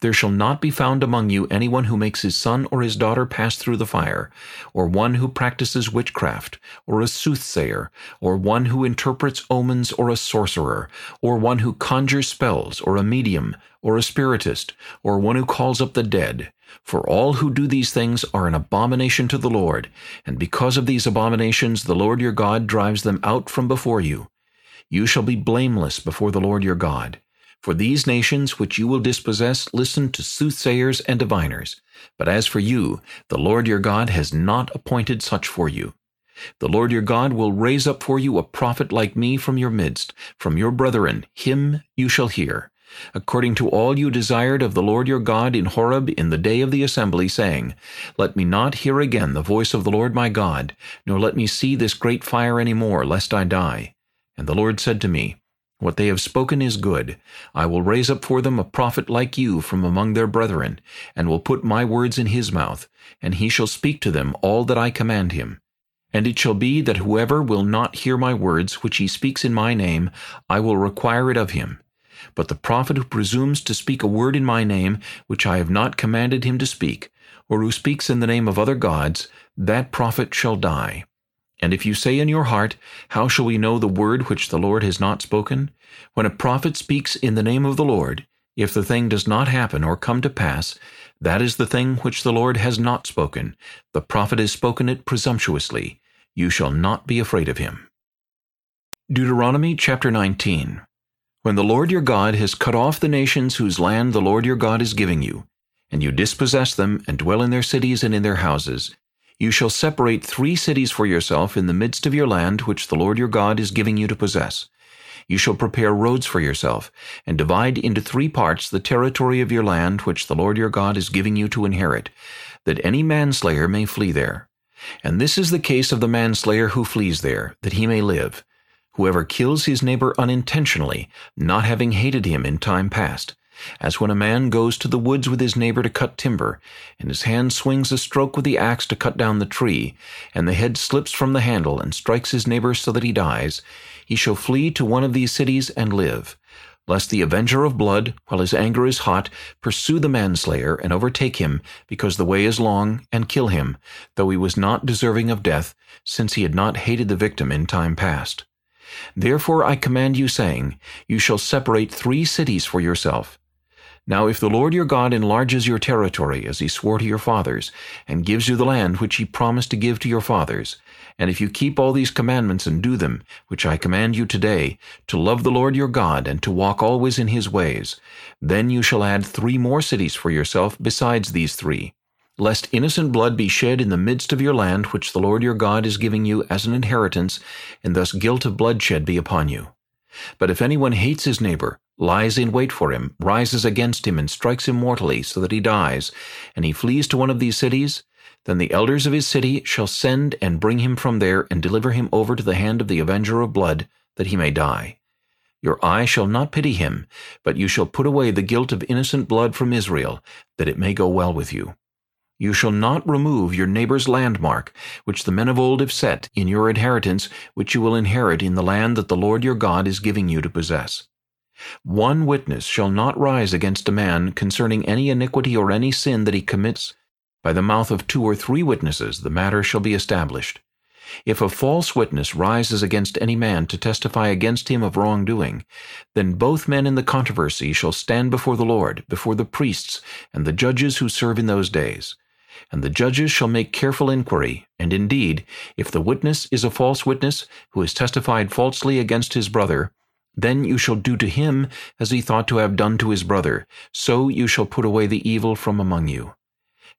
There shall not be found among you anyone who makes his son or his daughter pass through the fire, or one who practices witchcraft, or a soothsayer, or one who interprets omens, or a sorcerer, or one who conjures spells, or a medium, or a spiritist, or one who calls up the dead. For all who do these things are an abomination to the Lord, and because of these abominations the Lord your God drives them out from before you. You shall be blameless before the Lord your God. For these nations which you will dispossess listen to soothsayers and diviners. But as for you, the Lord your God has not appointed such for you. The Lord your God will raise up for you a prophet like me from your midst, from your brethren, him you shall hear, according to all you desired of the Lord your God in Horeb in the day of the assembly, saying, Let me not hear again the voice of the Lord my God, nor let me see this great fire any more, lest I die. And the Lord said to me, what they have spoken is good. I will raise up for them a prophet like you from among their brethren, and will put my words in his mouth, and he shall speak to them all that I command him. And it shall be that whoever will not hear my words, which he speaks in my name, I will require it of him. But the prophet who presumes to speak a word in my name, which I have not commanded him to speak, or who speaks in the name of other gods, that prophet shall die. And if you say in your heart, How shall we know the word which the Lord has not spoken? When a prophet speaks in the name of the Lord, if the thing does not happen or come to pass, that is the thing which the Lord has not spoken. The prophet has spoken it presumptuously. You shall not be afraid of him. Deuteronomy chapter 19 When the Lord your God has cut off the nations whose land the Lord your God is giving you, and you dispossess them and dwell in their cities and in their houses, you shall separate three cities for yourself in the midst of your land which the Lord your God is giving you to possess. You shall prepare roads for yourself, and divide into three parts the territory of your land which the Lord your God is giving you to inherit, that any manslayer may flee there. And this is the case of the manslayer who flees there, that he may live. Whoever kills his neighbor unintentionally, not having hated him in time past, as when a man goes to the woods with his neighbor to cut timber, and his hand swings a stroke with the axe to cut down the tree, and the head slips from the handle and strikes his neighbor so that he dies, he shall flee to one of these cities and live. lest the avenger of blood, while his anger is hot, pursue the manslayer and overtake him, because the way is long, and kill him, though he was not deserving of death, since he had not hated the victim in time past. Therefore I command you, saying, You shall separate three cities for yourself. Now if the Lord your God enlarges your territory, as he swore to your fathers, and gives you the land which he promised to give to your fathers, and if you keep all these commandments and do them, which I command you today, to love the Lord your God, and to walk always in his ways, then you shall add three more cities for yourself besides these three, lest innocent blood be shed in the midst of your land which the Lord your God is giving you as an inheritance, and thus guilt of bloodshed be upon you. But if anyone hates his neighbor, lies in wait for him, rises against him, and strikes him mortally, so that he dies, and he flees to one of these cities, then the elders of his city shall send and bring him from there, and deliver him over to the hand of the avenger of blood, that he may die. Your eye shall not pity him, but you shall put away the guilt of innocent blood from Israel, that it may go well with you. You shall not remove your neighbor's landmark, which the men of old have set, in your inheritance, which you will inherit in the land that the Lord your God is giving you to possess. One witness shall not rise against a man concerning any iniquity or any sin that he commits. By the mouth of two or three witnesses the matter shall be established. If a false witness rises against any man to testify against him of wrongdoing, then both men in the controversy shall stand before the Lord, before the priests, and the judges who serve in those days. And the judges shall make careful inquiry, and indeed, if the witness is a false witness, who has testified falsely against his brother, then you shall do to him as he thought to have done to his brother, so you shall put away the evil from among you.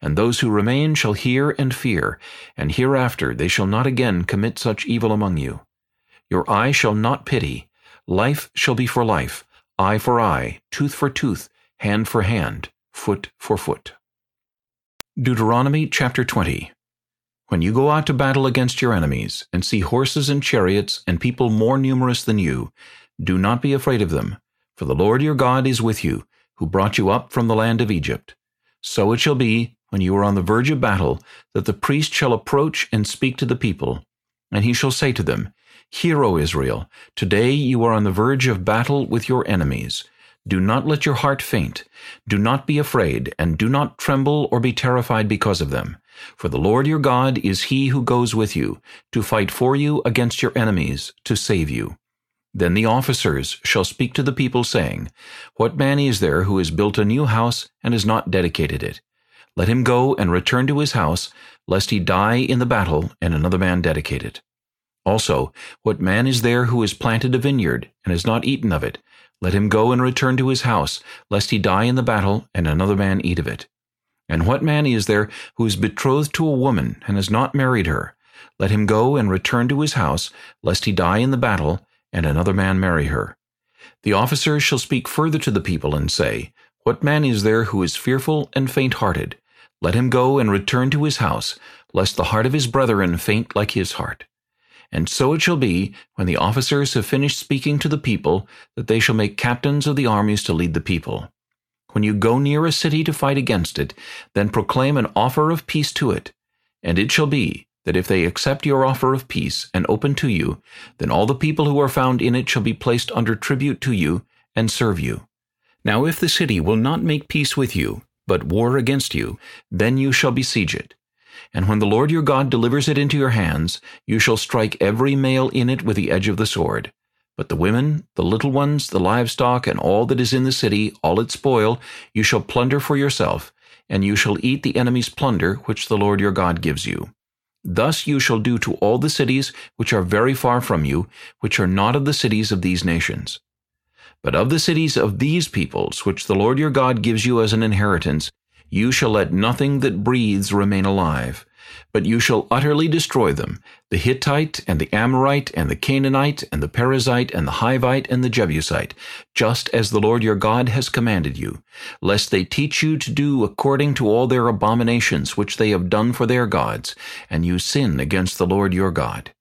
And those who remain shall hear and fear, and hereafter they shall not again commit such evil among you. Your eye shall not pity, life shall be for life, eye for eye, tooth for tooth, hand for hand, foot for foot. Deuteronomy chapter 20 When you go out to battle against your enemies, and see horses and chariots, and people more numerous than you, do not be afraid of them, for the Lord your God is with you, who brought you up from the land of Egypt. So it shall be, when you are on the verge of battle, that the priest shall approach and speak to the people. And he shall say to them, Hear, O Israel, today you are on the verge of battle with your enemies. Do not let your heart faint. Do not be afraid, and do not tremble or be terrified because of them. For the Lord your God is he who goes with you, to fight for you against your enemies, to save you. Then the officers shall speak to the people, saying, What man is there who has built a new house and has not dedicated it? Let him go and return to his house, lest he die in the battle and another man dedicate it. Also, what man is there who has planted a vineyard and has not eaten of it? Let him go and return to his house, lest he die in the battle and another man eat of it. And what man is there who is betrothed to a woman and has not married her? Let him go and return to his house, lest he die in the battle and another man marry her. The officers shall speak further to the people and say, What man is there who is fearful and faint-hearted? Let him go and return to his house, lest the heart of his brethren faint like his heart. And so it shall be, when the officers have finished speaking to the people, that they shall make captains of the armies to lead the people. When you go near a city to fight against it, then proclaim an offer of peace to it. And it shall be, that if they accept your offer of peace and open to you, then all the people who are found in it shall be placed under tribute to you and serve you. Now if the city will not make peace with you, but war against you, then you shall besiege it. And when the Lord your God delivers it into your hands, you shall strike every male in it with the edge of the sword. But the women, the little ones, the livestock, and all that is in the city, all its spoil, you shall plunder for yourself, and you shall eat the enemy's plunder which the Lord your God gives you. Thus you shall do to all the cities which are very far from you, which are not of the cities of these nations. But of the cities of these peoples, which the Lord your God gives you as an inheritance, you shall let nothing that breathes remain alive, but you shall utterly destroy them, the Hittite, and the Amorite, and the Canaanite, and the Perizzite, and the Hivite, and the Jebusite, just as the Lord your God has commanded you, lest they teach you to do according to all their abominations which they have done for their gods, and you sin against the Lord your God.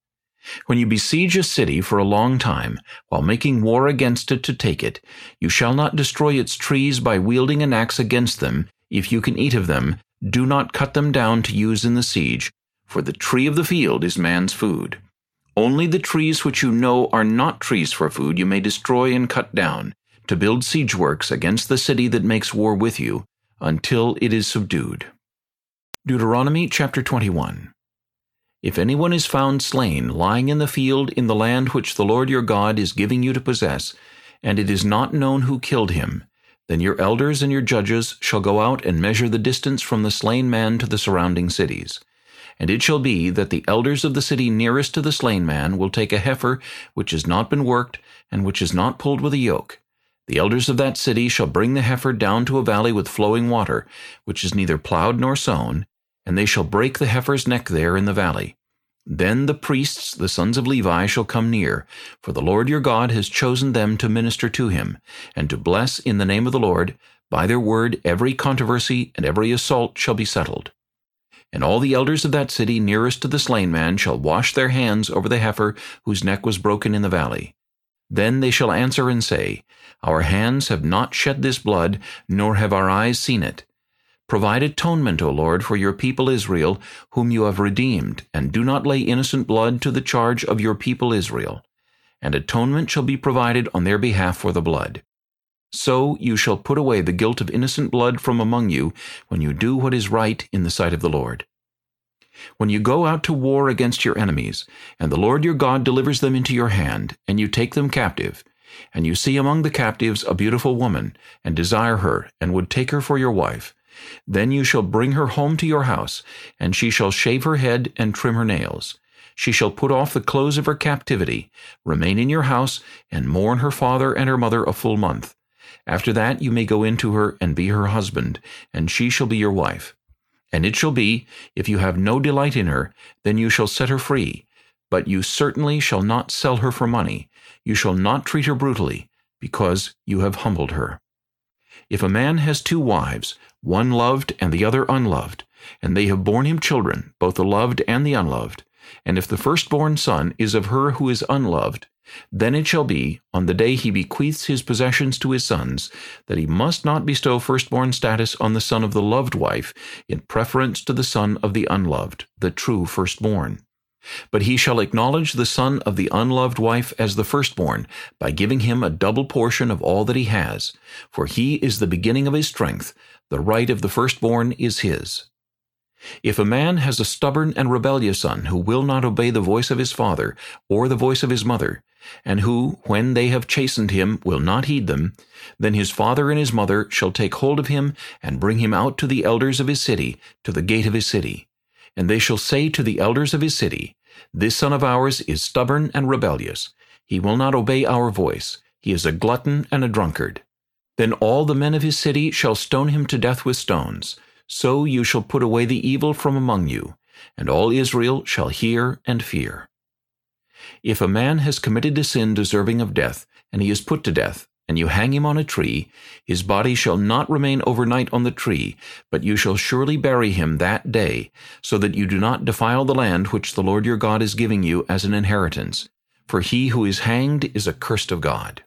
When you besiege a city for a long time, while making war against it to take it, you shall not destroy its trees by wielding an axe against them, if you can eat of them, do not cut them down to use in the siege, for the tree of the field is man's food. Only the trees which you know are not trees for food you may destroy and cut down. to build siege works against the city that makes war with you, until it is subdued. Deuteronomy chapter 21 If anyone is found slain lying in the field in the land which the Lord your God is giving you to possess, and it is not known who killed him, then your elders and your judges shall go out and measure the distance from the slain man to the surrounding cities. And it shall be that the elders of the city nearest to the slain man will take a heifer which has not been worked, and which is not pulled with a yoke. The elders of that city shall bring the heifer down to a valley with flowing water, which is neither plowed nor sown, and they shall break the heifer's neck there in the valley. Then the priests, the sons of Levi, shall come near, for the Lord your God has chosen them to minister to him, and to bless in the name of the Lord. By their word every controversy and every assault shall be settled. And all the elders of that city nearest to the slain man shall wash their hands over the heifer whose neck was broken in the valley. Then they shall answer and say, Our hands have not shed this blood, nor have our eyes seen it. Provide atonement, O Lord, for your people Israel, whom you have redeemed, and do not lay innocent blood to the charge of your people Israel. And atonement shall be provided on their behalf for the blood. So you shall put away the guilt of innocent blood from among you when you do what is right in the sight of the Lord. When you go out to war against your enemies, and the Lord your God delivers them into your hand, and you take them captive, and you see among the captives a beautiful woman, and desire her, and would take her for your wife, then you shall bring her home to your house, and she shall shave her head and trim her nails. She shall put off the clothes of her captivity, remain in your house, and mourn her father and her mother a full month. After that you may go into her and be her husband, and she shall be your wife. And it shall be, if you have no delight in her, then you shall set her free. But you certainly shall not sell her for money. You shall not treat her brutally, because you have humbled her. If a man has two wives, one loved and the other unloved, and they have borne him children, both the loved and the unloved, and if the firstborn son is of her who is unloved, then it shall be, on the day he bequeaths his possessions to his sons, that he must not bestow firstborn status on the son of the loved wife in preference to the son of the unloved, the true firstborn. But he shall acknowledge the son of the unloved wife as the firstborn, by giving him a double portion of all that he has. For he is the beginning of his strength, the right of the firstborn is his. If a man has a stubborn and rebellious son who will not obey the voice of his father or the voice of his mother, and who, when they have chastened him, will not heed them, then his father and his mother shall take hold of him and bring him out to the elders of his city, to the gate of his city. And they shall say to the elders of his city, This son of ours is stubborn and rebellious. He will not obey our voice. He is a glutton and a drunkard. Then all the men of his city shall stone him to death with stones. So you shall put away the evil from among you, and all Israel shall hear and fear. If a man has committed a sin deserving of death, and he is put to death, and you hang him on a tree, his body shall not remain overnight on the tree, but you shall surely bury him that day, so that you do not defile the land which the Lord your God is giving you as an inheritance. For he who is hanged is accursed of God.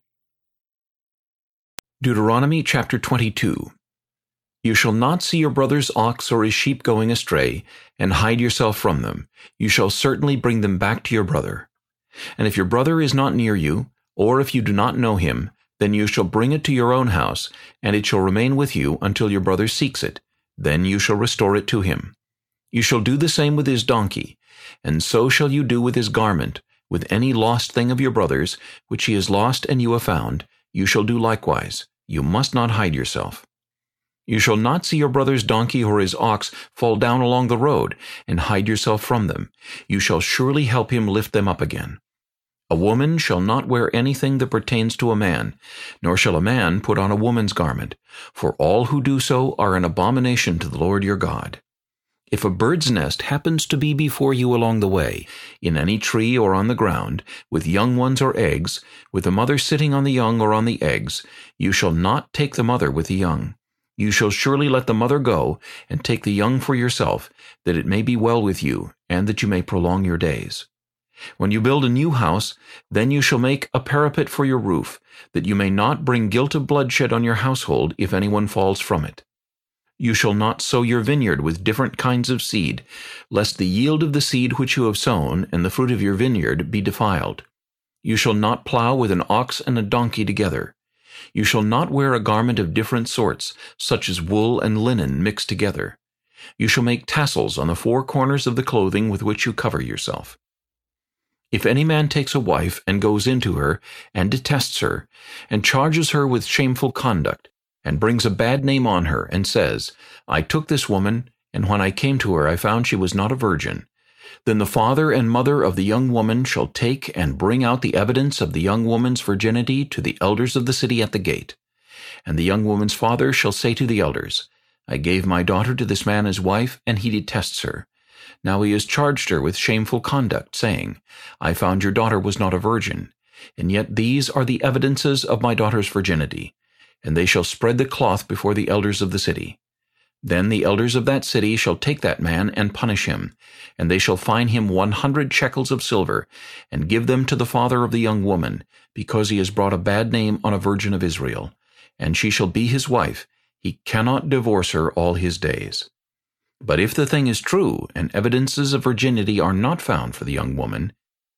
Deuteronomy chapter 22 you shall not see your brother's ox or his sheep going astray, and hide yourself from them. You shall certainly bring them back to your brother. And if your brother is not near you, or if you do not know him, then you shall bring it to your own house, and it shall remain with you until your brother seeks it. Then you shall restore it to him. You shall do the same with his donkey, and so shall you do with his garment, with any lost thing of your brother's, which he has lost and you have found, you shall do likewise. You must not hide yourself. You shall not see your brother's donkey or his ox fall down along the road, and hide yourself from them. You shall surely help him lift them up again. A woman shall not wear anything that pertains to a man, nor shall a man put on a woman's garment, for all who do so are an abomination to the Lord your God. If a bird's nest happens to be before you along the way, in any tree or on the ground, with young ones or eggs, with the mother sitting on the young or on the eggs, you shall not take the mother with the young. You shall surely let the mother go, and take the young for yourself, that it may be well with you, and that you may prolong your days. When you build a new house, then you shall make a parapet for your roof, that you may not bring guilt of bloodshed on your household if anyone falls from it. You shall not sow your vineyard with different kinds of seed, lest the yield of the seed which you have sown and the fruit of your vineyard be defiled. You shall not plow with an ox and a donkey together. You shall not wear a garment of different sorts, such as wool and linen mixed together. You shall make tassels on the four corners of the clothing with which you cover yourself. If any man takes a wife and goes into her, and detests her, and charges her with shameful conduct, and brings a bad name on her, and says, I took this woman, and when I came to her I found she was not a virgin, then the father and mother of the young woman shall take and bring out the evidence of the young woman's virginity to the elders of the city at the gate. And the young woman's father shall say to the elders, I gave my daughter to this man as wife, and he detests her. Now he has charged her with shameful conduct, saying, I found your daughter was not a virgin. And yet these are the evidences of my daughter's virginity. And they shall spread the cloth before the elders of the city. Then the elders of that city shall take that man and punish him, and they shall fine him one hundred shekels of silver, and give them to the father of the young woman, because he has brought a bad name on a virgin of Israel. And she shall be his wife. He cannot divorce her all his days. But if the thing is true, and evidences of virginity are not found for the young woman,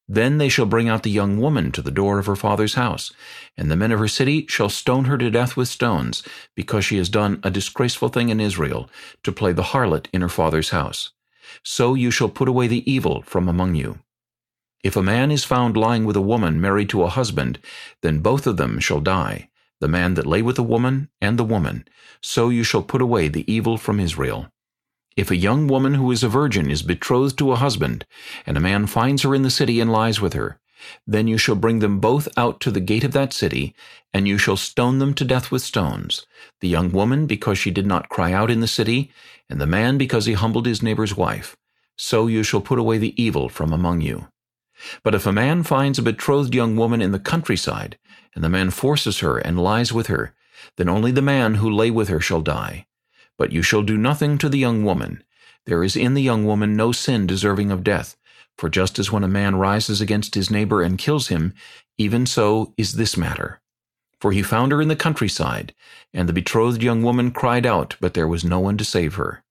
then they shall bring out the young woman to the door of her father's house, and the men of her city shall stone her to death with stones, because she has done a disgraceful thing in Israel, to play the harlot in her father's house. So you shall put away the evil from among you. If a man is found lying with a woman married to a husband, then both of them shall die, the man that lay with the woman and the woman. So you shall put away the evil from Israel. If a young woman who is a virgin is betrothed to a husband, and a man finds her in the city and lies with her, then you shall bring them both out to the gate of that city, and you shall stone them to death with stones, the young woman because she did not cry out in the city, and the man because he humbled his neighbor's wife. So you shall put away the evil from among you. But if a man finds a betrothed young woman in the countryside, and the man forces her and lies with her, then only the man who lay with her shall die. But you shall do nothing to the young woman. There is in the young woman no sin deserving of death. For just as when a man rises against his neighbor and kills him, even so is this matter. For he found her in the countryside, and the betrothed young woman cried out, but there was no one to save her.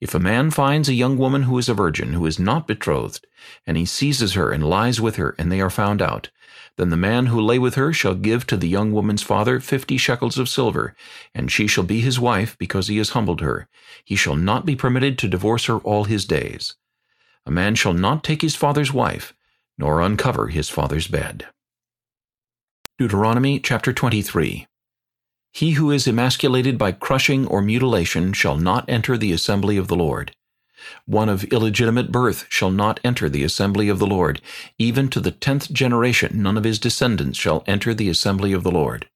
If a man finds a young woman who is a virgin, who is not betrothed, and he seizes her and lies with her, and they are found out, then the man who lay with her shall give to the young woman's father fifty shekels of silver, and she shall be his wife, because he has humbled her. He shall not be permitted to divorce her all his days. A man shall not take his father's wife, nor uncover his father's bed. Deuteronomy chapter 23 He who is emasculated by crushing or mutilation shall not enter the assembly of the Lord. One of illegitimate birth shall not enter the assembly of the Lord. Even to the tenth generation none of his descendants shall enter the assembly of the Lord.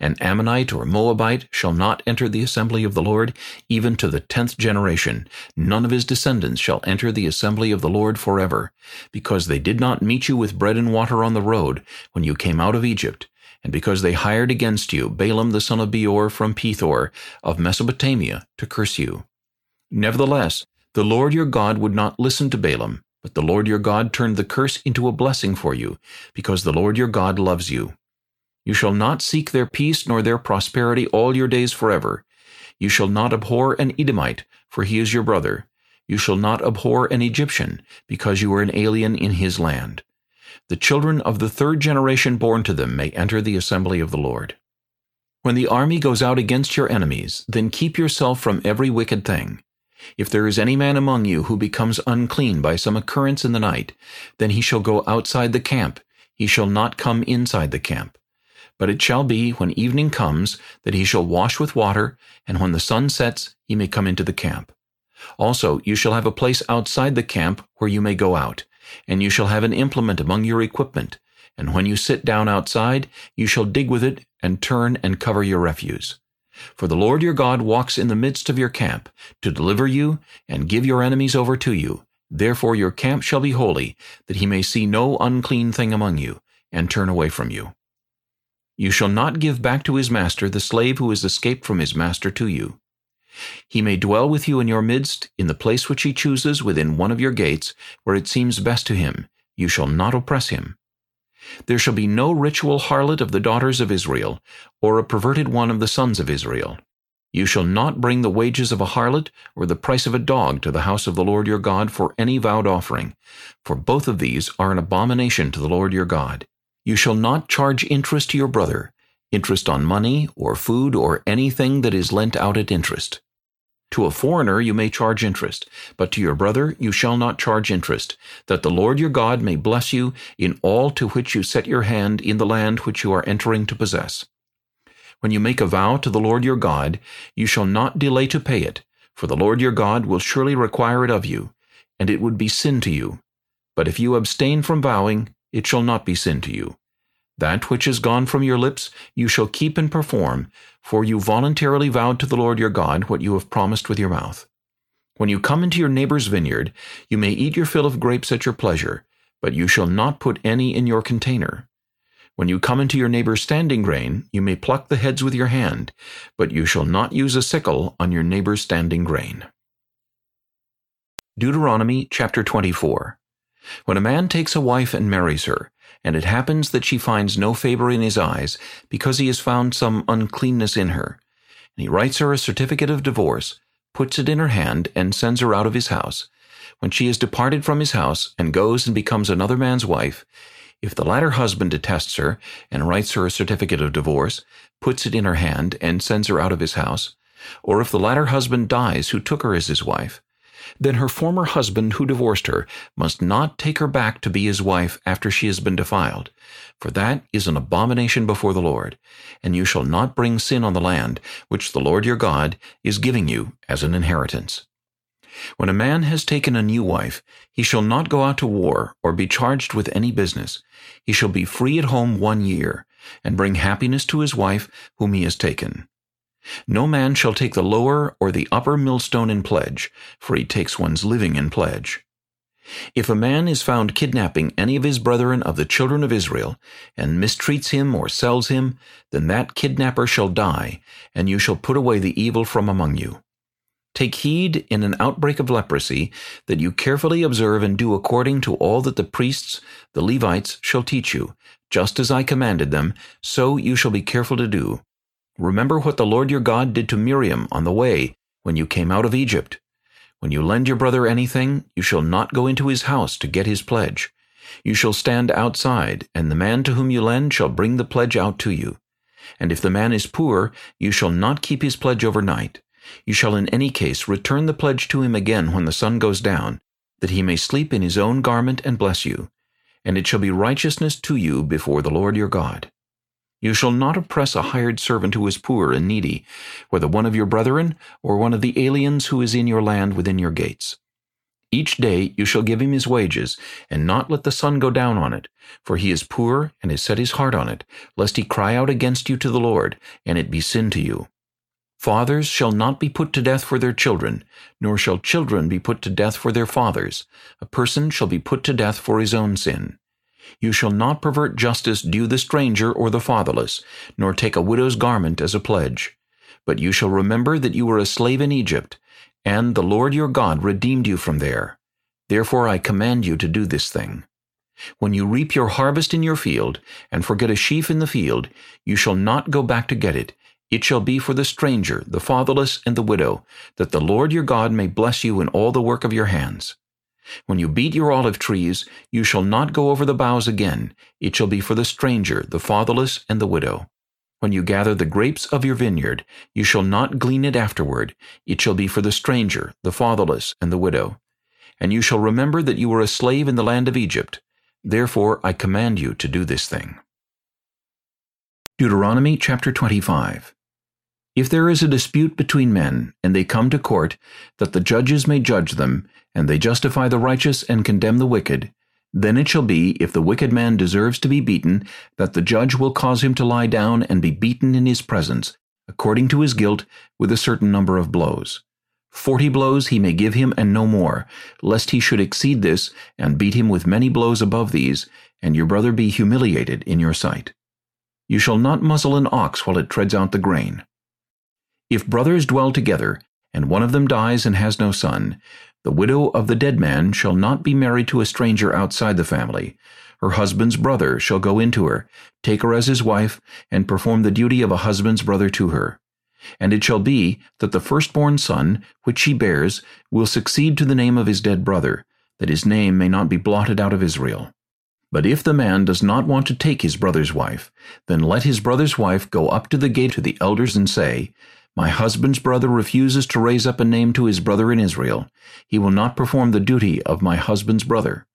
An Ammonite or Moabite shall not enter the assembly of the Lord, even to the tenth generation. None of his descendants shall enter the assembly of the Lord forever, because they did not meet you with bread and water on the road when you came out of Egypt, and because they hired against you Balaam the son of Beor from Pethor of Mesopotamia to curse you. Nevertheless, the Lord your God would not listen to Balaam, but the Lord your God turned the curse into a blessing for you, because the Lord your God loves you. You shall not seek their peace nor their prosperity all your days forever. You shall not abhor an Edomite, for he is your brother. You shall not abhor an Egyptian, because you are an alien in his land. The children of the third generation born to them may enter the assembly of the Lord. When the army goes out against your enemies, then keep yourself from every wicked thing. If there is any man among you who becomes unclean by some occurrence in the night, then he shall go outside the camp, he shall not come inside the camp. But it shall be, when evening comes, that he shall wash with water, and when the sun sets, he may come into the camp. Also you shall have a place outside the camp where you may go out, and you shall have an implement among your equipment, and when you sit down outside, you shall dig with it, and turn and cover your refuse. For the Lord your God walks in the midst of your camp, to deliver you, and give your enemies over to you. Therefore your camp shall be holy, that he may see no unclean thing among you, and turn away from you. You shall not give back to his master the slave who has escaped from his master to you. He may dwell with you in your midst, in the place which he chooses within one of your gates, where it seems best to him. You shall not oppress him. There shall be no ritual harlot of the daughters of Israel, or a perverted one of the sons of Israel. You shall not bring the wages of a harlot or the price of a dog to the house of the Lord your God for any vowed offering, for both of these are an abomination to the Lord your God. You shall not charge interest to your brother. interest on money or food or anything that is lent out at interest. To a foreigner you may charge interest, but to your brother you shall not charge interest, that the Lord your God may bless you in all to which you set your hand in the land which you are entering to possess. When you make a vow to the Lord your God, you shall not delay to pay it, for the Lord your God will surely require it of you, and it would be sin to you. But if you abstain from vowing, it shall not be sin to you. That which is gone from your lips you shall keep and perform, for you voluntarily vowed to the Lord your God what you have promised with your mouth. When you come into your neighbor's vineyard, you may eat your fill of grapes at your pleasure, but you shall not put any in your container. When you come into your neighbor's standing grain, you may pluck the heads with your hand, but you shall not use a sickle on your neighbor's standing grain. Deuteronomy chapter 24 When a man takes a wife and marries her, and it happens that she finds no favor in his eyes, because he has found some uncleanness in her. And he writes her a certificate of divorce, puts it in her hand, and sends her out of his house. When she has departed from his house, and goes and becomes another man's wife, if the latter husband detests her, and writes her a certificate of divorce, puts it in her hand, and sends her out of his house, or if the latter husband dies who took her as his wife, then her former husband who divorced her must not take her back to be his wife after she has been defiled, for that is an abomination before the Lord, and you shall not bring sin on the land which the Lord your God is giving you as an inheritance. When a man has taken a new wife, he shall not go out to war or be charged with any business. He shall be free at home one year, and bring happiness to his wife whom he has taken. No man shall take the lower or the upper millstone in pledge, for he takes one's living in pledge. If a man is found kidnapping any of his brethren of the children of Israel, and mistreats him or sells him, then that kidnapper shall die, and you shall put away the evil from among you. Take heed in an outbreak of leprosy, that you carefully observe and do according to all that the priests, the Levites, shall teach you, just as I commanded them, so you shall be careful to do. Remember what the Lord your God did to Miriam on the way when you came out of Egypt. When you lend your brother anything, you shall not go into his house to get his pledge. You shall stand outside, and the man to whom you lend shall bring the pledge out to you. And if the man is poor, you shall not keep his pledge overnight. You shall in any case return the pledge to him again when the sun goes down, that he may sleep in his own garment and bless you. And it shall be righteousness to you before the Lord your God. You shall not oppress a hired servant who is poor and needy, whether one of your brethren or one of the aliens who is in your land within your gates. Each day you shall give him his wages, and not let the sun go down on it, for he is poor and has set his heart on it, lest he cry out against you to the Lord, and it be sin to you. Fathers shall not be put to death for their children, nor shall children be put to death for their fathers. A person shall be put to death for his own sin. You shall not pervert justice due the stranger or the fatherless, nor take a widow's garment as a pledge. But you shall remember that you were a slave in Egypt, and the Lord your God redeemed you from there. Therefore I command you to do this thing. When you reap your harvest in your field, and forget a sheaf in the field, you shall not go back to get it. It shall be for the stranger, the fatherless, and the widow, that the Lord your God may bless you in all the work of your hands. When you beat your olive trees, you shall not go over the boughs again. It shall be for the stranger, the fatherless, and the widow. When you gather the grapes of your vineyard, you shall not glean it afterward. It shall be for the stranger, the fatherless, and the widow. And you shall remember that you were a slave in the land of Egypt. Therefore I command you to do this thing. Deuteronomy chapter 25 if there is a dispute between men, and they come to court, that the judges may judge them, and they justify the righteous and condemn the wicked, then it shall be, if the wicked man deserves to be beaten, that the judge will cause him to lie down and be beaten in his presence, according to his guilt, with a certain number of blows. Forty blows he may give him and no more, lest he should exceed this, and beat him with many blows above these, and your brother be humiliated in your sight. You shall not muzzle an ox while it treads out the grain. If brothers dwell together, and one of them dies and has no son, the widow of the dead man shall not be married to a stranger outside the family. Her husband's brother shall go into her, take her as his wife, and perform the duty of a husband's brother to her. And it shall be that the firstborn son, which she bears, will succeed to the name of his dead brother, that his name may not be blotted out of Israel. But if the man does not want to take his brother's wife, then let his brother's wife go up to the gate to the elders and say, My husband's brother refuses to raise up a name to his brother in Israel. He will not perform the duty of my husband's brother.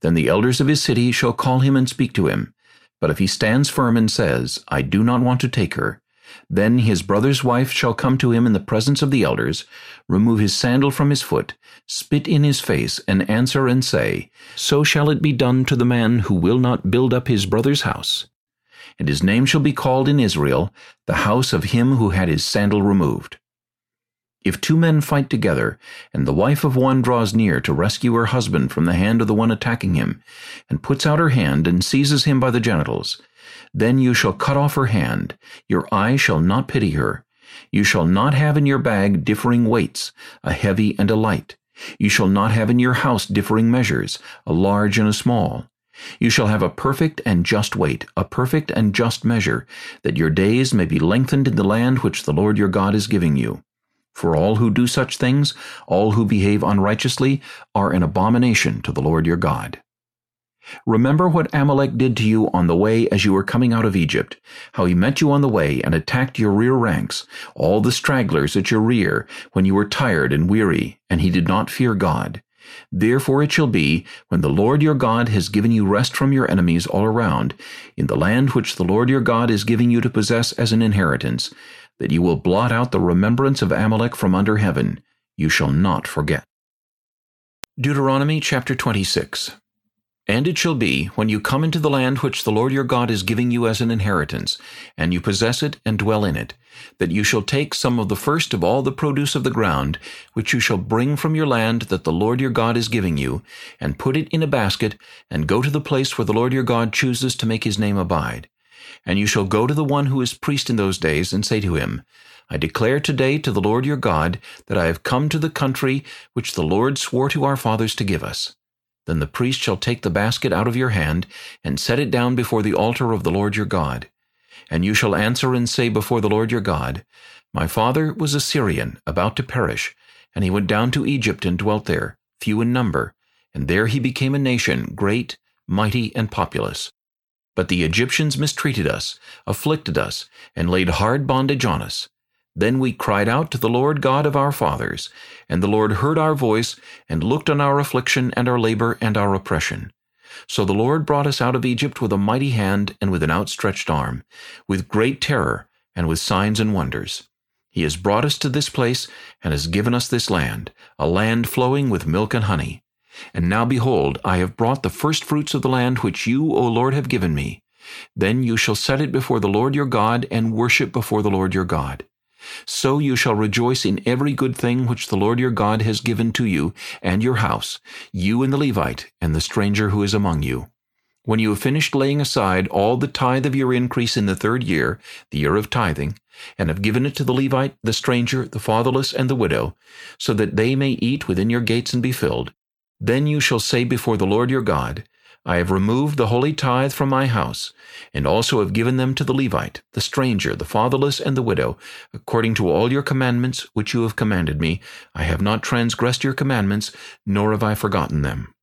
Then the elders of his city shall call him and speak to him. But if he stands firm and says, I do not want to take her, then his brother's wife shall come to him in the presence of the elders, remove his sandal from his foot, spit in his face, and answer and say, So shall it be done to the man who will not build up his brother's house. And his name shall be called in Israel, the house of him who had his sandal removed. If two men fight together, and the wife of one draws near to rescue her husband from the hand of the one attacking him, and puts out her hand and seizes him by the genitals, then you shall cut off her hand, your eye shall not pity her. You shall not have in your bag differing weights, a heavy and a light. You shall not have in your house differing measures, a large and a small. You shall have a perfect and just weight, a perfect and just measure, that your days may be lengthened in the land which the Lord your God is giving you. For all who do such things, all who behave unrighteously, are an abomination to the Lord your God. Remember what Amalek did to you on the way as you were coming out of Egypt, how he met you on the way and attacked your rear ranks, all the stragglers at your rear, when you were tired and weary, and he did not fear God. Therefore it shall be, when the Lord your God has given you rest from your enemies all around, in the land which the Lord your God is giving you to possess as an inheritance, that you will blot out the remembrance of Amalek from under heaven. You shall not forget. Deuteronomy chapter 26 And it shall be, when you come into the land which the Lord your God is giving you as an inheritance, and you possess it and dwell in it, that you shall take some of the first of all the produce of the ground, which you shall bring from your land that the Lord your God is giving you, and put it in a basket, and go to the place where the Lord your God chooses to make his name abide. And you shall go to the one who is priest in those days, and say to him, I declare today to the Lord your God that I have come to the country which the Lord swore to our fathers to give us. Then the priest shall take the basket out of your hand, and set it down before the altar of the Lord your God. And you shall answer and say before the Lord your God, My father was a Syrian, about to perish, and he went down to Egypt and dwelt there, few in number, and there he became a nation, great, mighty, and populous. But the Egyptians mistreated us, afflicted us, and laid hard bondage on us. Then we cried out to the Lord God of our fathers, and the Lord heard our voice, and looked on our affliction and our labor and our oppression. So the Lord brought us out of Egypt with a mighty hand and with an outstretched arm, with great terror, and with signs and wonders. He has brought us to this place, and has given us this land, a land flowing with milk and honey. And now behold, I have brought the firstfruits of the land which you, O Lord, have given me. Then you shall set it before the Lord your God, and worship before the Lord your God. So you shall rejoice in every good thing which the Lord your God has given to you, and your house, you and the Levite, and the stranger who is among you. When you have finished laying aside all the tithe of your increase in the third year, the year of tithing, and have given it to the Levite, the stranger, the fatherless, and the widow, so that they may eat within your gates and be filled, then you shall say before the Lord your God, I have removed the holy tithe from my house, and also have given them to the Levite, the stranger, the fatherless, and the widow, according to all your commandments which you have commanded me. I have not transgressed your commandments, nor have I forgotten them.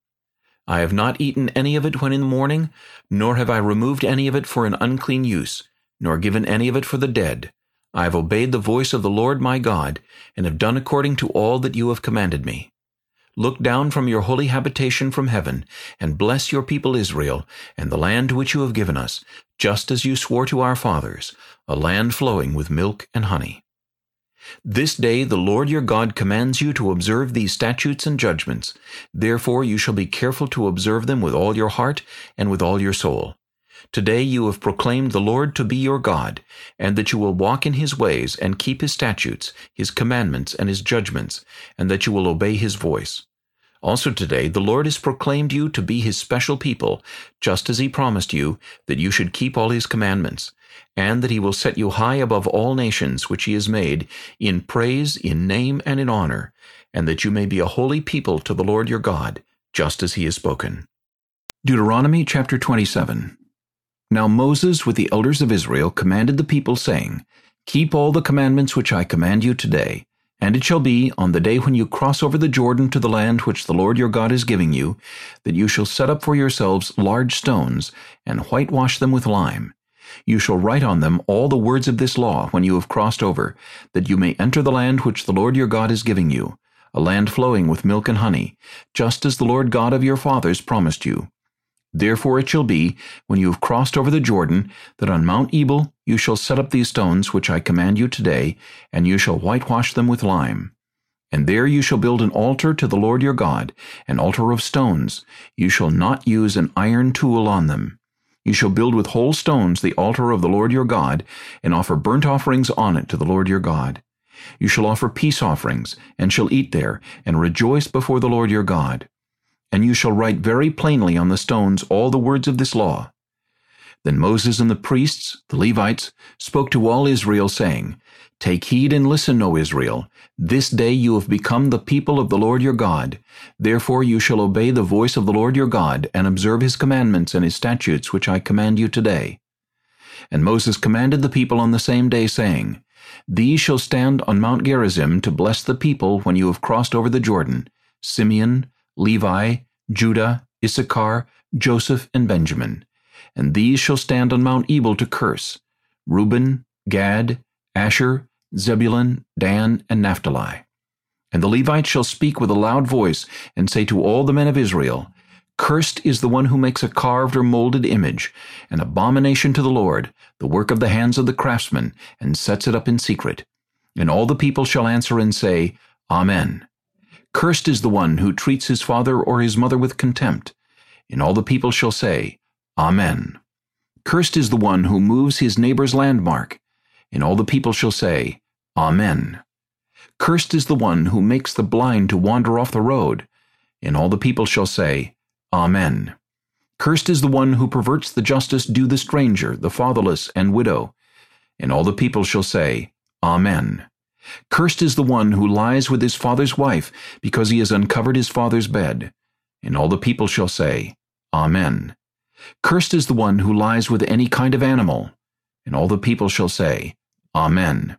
I have not eaten any of it when in the mourning, nor have I removed any of it for an unclean use, nor given any of it for the dead. I have obeyed the voice of the Lord my God, and have done according to all that you have commanded me. Look down from your holy habitation from heaven, and bless your people Israel, and the land which you have given us, just as you swore to our fathers, a land flowing with milk and honey. This day the Lord your God commands you to observe these statutes and judgments. Therefore you shall be careful to observe them with all your heart and with all your soul. Today you have proclaimed the Lord to be your God, and that you will walk in his ways and keep his statutes, his commandments, and his judgments, and that you will obey his voice. Also today the Lord has proclaimed you to be his special people, just as he promised you that you should keep all his commandments, and that he will set you high above all nations which he has made, in praise, in name, and in honor, and that you may be a holy people to the Lord your God, just as he has spoken. Deuteronomy chapter 27 Now Moses with the elders of Israel commanded the people, saying, Keep all the commandments which I command you today, And it shall be, on the day when you cross over the Jordan to the land which the Lord your God is giving you, that you shall set up for yourselves large stones, and whitewash them with lime. You shall write on them all the words of this law when you have crossed over, that you may enter the land which the Lord your God is giving you, a land flowing with milk and honey, just as the Lord God of your fathers promised you. Therefore it shall be, when you have crossed over the Jordan, that on Mount Ebal you shall set up these stones which I command you today, and you shall whitewash them with lime. And there you shall build an altar to the Lord your God, an altar of stones. You shall not use an iron tool on them. You shall build with whole stones the altar of the Lord your God, and offer burnt offerings on it to the Lord your God. You shall offer peace offerings, and shall eat there, and rejoice before the Lord your God and you shall write very plainly on the stones all the words of this law. Then Moses and the priests, the Levites, spoke to all Israel, saying, Take heed and listen, O Israel. This day you have become the people of the Lord your God. Therefore you shall obey the voice of the Lord your God, and observe his commandments and his statutes which I command you today. And Moses commanded the people on the same day, saying, These shall stand on Mount Gerizim to bless the people when you have crossed over the Jordan, Simeon, Levi, Judah, Issachar, Joseph, and Benjamin. And these shall stand on Mount Ebal to curse, Reuben, Gad, Asher, Zebulun, Dan, and Naphtali. And the Levites shall speak with a loud voice, and say to all the men of Israel, Cursed is the one who makes a carved or molded image, an abomination to the Lord, the work of the hands of the craftsman, and sets it up in secret. And all the people shall answer and say, Amen. Cursed is the one who treats his father or his mother with contempt. And all the people shall say, Amen. Cursed is the one who moves his neighbor's landmark. And all the people shall say, Amen. Cursed is the one who makes the blind to wander off the road. And all the people shall say, Amen. Cursed is the one who perverts the justice due the stranger, the fatherless, and widow. And all the people shall say, Amen. Cursed is the one who lies with his father's wife, because he has uncovered his father's bed. And all the people shall say, Amen. Cursed is the one who lies with any kind of animal. And all the people shall say, Amen.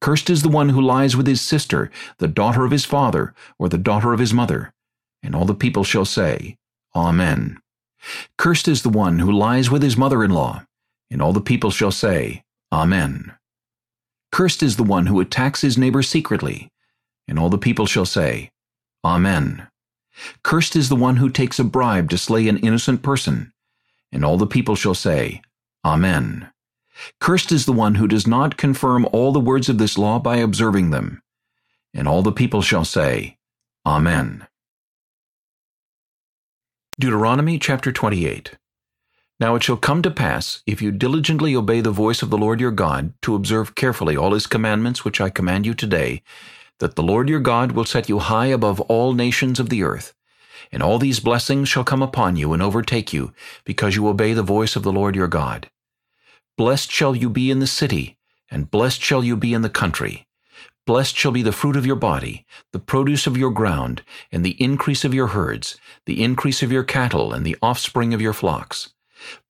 Cursed is the one who lies with his sister, the daughter of his father, or the daughter of his mother. And all the people shall say, Amen. Cursed is the one who lies with his mother-in-law. And all the people shall say, Amen. Cursed is the one who attacks his neighbor secretly. And all the people shall say, Amen. Cursed is the one who takes a bribe to slay an innocent person. And all the people shall say, Amen. Cursed is the one who does not confirm all the words of this law by observing them. And all the people shall say, Amen. Deuteronomy chapter 28 now it shall come to pass, if you diligently obey the voice of the Lord your God, to observe carefully all his commandments which I command you today, that the Lord your God will set you high above all nations of the earth. And all these blessings shall come upon you and overtake you, because you obey the voice of the Lord your God. Blessed shall you be in the city, and blessed shall you be in the country. Blessed shall be the fruit of your body, the produce of your ground, and the increase of your herds, the increase of your cattle, and the offspring of your flocks.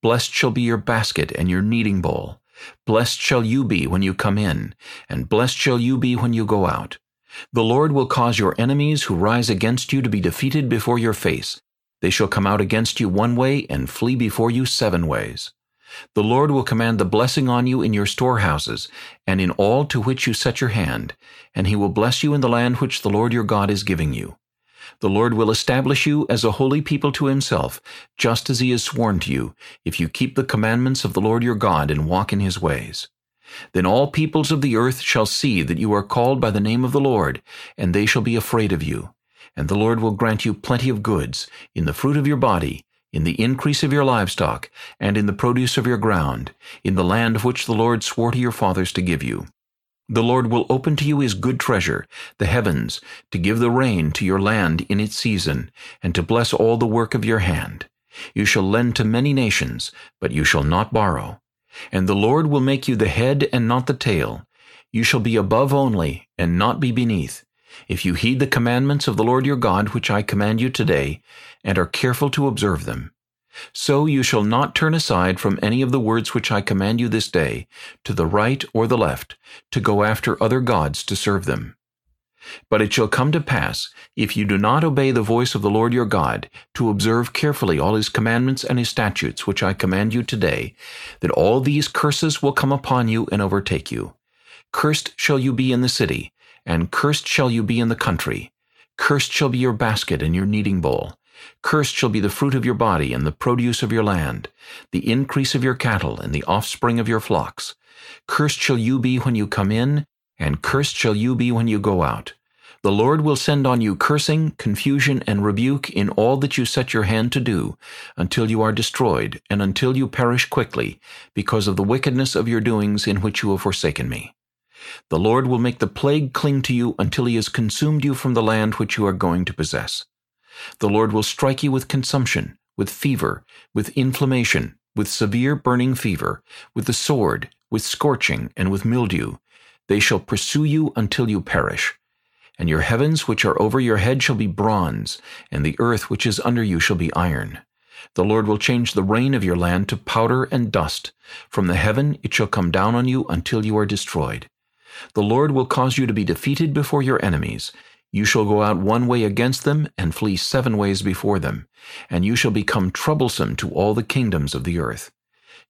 Blessed shall be your basket and your kneading bowl. Blessed shall you be when you come in, and blessed shall you be when you go out. The Lord will cause your enemies who rise against you to be defeated before your face. They shall come out against you one way and flee before you seven ways. The Lord will command the blessing on you in your storehouses, and in all to which you set your hand, and he will bless you in the land which the Lord your God is giving you. The Lord will establish you as a holy people to himself, just as he has sworn to you, if you keep the commandments of the Lord your God and walk in his ways. Then all peoples of the earth shall see that you are called by the name of the Lord, and they shall be afraid of you. And the Lord will grant you plenty of goods, in the fruit of your body, in the increase of your livestock, and in the produce of your ground, in the land of which the Lord swore to your fathers to give you. The Lord will open to you his good treasure, the heavens, to give the rain to your land in its season, and to bless all the work of your hand. You shall lend to many nations, but you shall not borrow. And the Lord will make you the head and not the tail. You shall be above only, and not be beneath, if you heed the commandments of the Lord your God which I command you today, and are careful to observe them. So you shall not turn aside from any of the words which I command you this day, to the right or the left, to go after other gods to serve them. But it shall come to pass, if you do not obey the voice of the Lord your God, to observe carefully all his commandments and his statutes which I command you today, that all these curses will come upon you and overtake you. Cursed shall you be in the city, and cursed shall you be in the country. Cursed shall be your basket and your kneading bowl. Cursed shall be the fruit of your body and the produce of your land, the increase of your cattle and the offspring of your flocks. Cursed shall you be when you come in, and cursed shall you be when you go out. The Lord will send on you cursing, confusion, and rebuke in all that you set your hand to do, until you are destroyed, and until you perish quickly, because of the wickedness of your doings in which you have forsaken me. The Lord will make the plague cling to you until he has consumed you from the land which you are going to possess. The Lord will strike you with consumption, with fever, with inflammation, with severe burning fever, with the sword, with scorching, and with mildew, they shall pursue you until you perish. And your heavens which are over your head shall be bronze, and the earth which is under you shall be iron. The Lord will change the rain of your land to powder and dust. From the heaven it shall come down on you until you are destroyed. The Lord will cause you to be defeated before your enemies. You shall go out one way against them, and flee seven ways before them, and you shall become troublesome to all the kingdoms of the earth.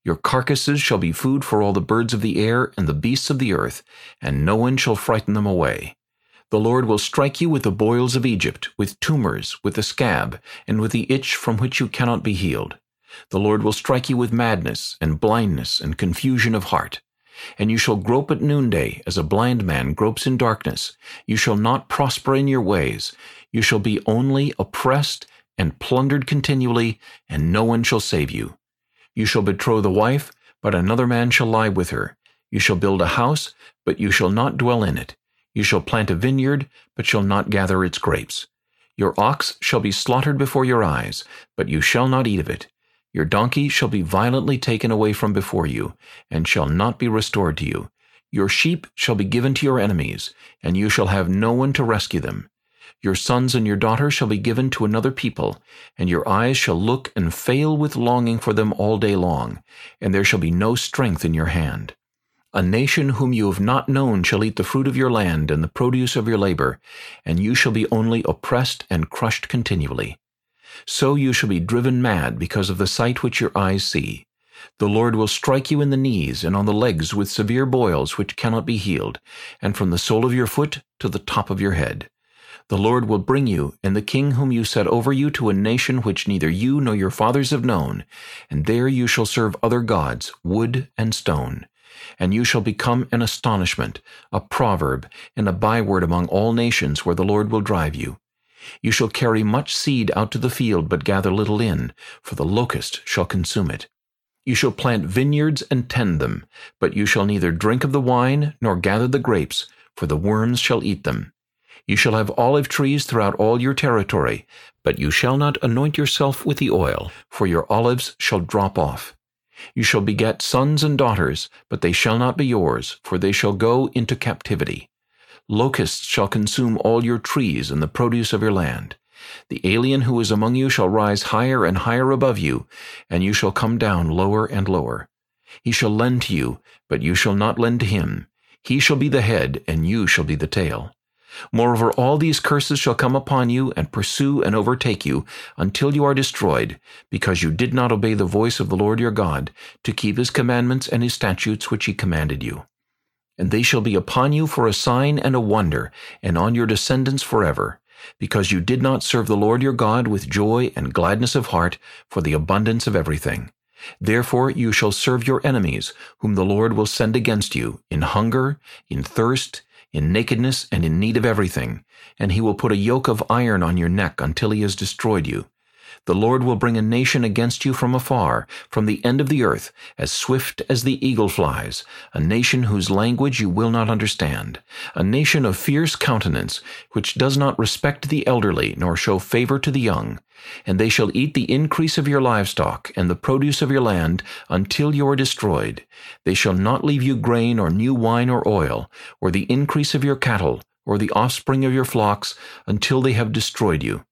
Your carcasses shall be food for all the birds of the air and the beasts of the earth, and no one shall frighten them away. The Lord will strike you with the boils of Egypt, with tumors, with the scab, and with the itch from which you cannot be healed. The Lord will strike you with madness, and blindness, and confusion of heart. And you shall grope at noonday, as a blind man gropes in darkness. You shall not prosper in your ways. You shall be only oppressed and plundered continually, and no one shall save you. You shall betroth a wife, but another man shall lie with her. You shall build a house, but you shall not dwell in it. You shall plant a vineyard, but shall not gather its grapes. Your ox shall be slaughtered before your eyes, but you shall not eat of it. Your donkey shall be violently taken away from before you, and shall not be restored to you. Your sheep shall be given to your enemies, and you shall have no one to rescue them. Your sons and your daughters shall be given to another people, and your eyes shall look and fail with longing for them all day long, and there shall be no strength in your hand. A nation whom you have not known shall eat the fruit of your land and the produce of your labor, and you shall be only oppressed and crushed continually. So you shall be driven mad because of the sight which your eyes see. The Lord will strike you in the knees and on the legs with severe boils which cannot be healed, and from the sole of your foot to the top of your head. The Lord will bring you and the king whom you set over you to a nation which neither you nor your fathers have known, and there you shall serve other gods, wood and stone. And you shall become an astonishment, a proverb, and a byword among all nations where the Lord will drive you. You shall carry much seed out to the field, but gather little in, for the locust shall consume it. You shall plant vineyards and tend them, but you shall neither drink of the wine nor gather the grapes, for the worms shall eat them. You shall have olive trees throughout all your territory, but you shall not anoint yourself with the oil, for your olives shall drop off. You shall beget sons and daughters, but they shall not be yours, for they shall go into captivity. Locusts shall consume all your trees and the produce of your land. The alien who is among you shall rise higher and higher above you, and you shall come down lower and lower. He shall lend to you, but you shall not lend to him. He shall be the head, and you shall be the tail. Moreover, all these curses shall come upon you and pursue and overtake you until you are destroyed, because you did not obey the voice of the Lord your God to keep his commandments and his statutes which he commanded you. And they shall be upon you for a sign and a wonder, and on your descendants forever, because you did not serve the Lord your God with joy and gladness of heart for the abundance of everything. Therefore you shall serve your enemies, whom the Lord will send against you, in hunger, in thirst, in nakedness and in need of everything, and he will put a yoke of iron on your neck until he has destroyed you. The Lord will bring a nation against you from afar, from the end of the earth, as swift as the eagle flies, a nation whose language you will not understand, a nation of fierce countenance, which does not respect the elderly, nor show favor to the young. And they shall eat the increase of your livestock, and the produce of your land, until you are destroyed. They shall not leave you grain, or new wine, or oil, or the increase of your cattle, or the offspring of your flocks, until they have destroyed you.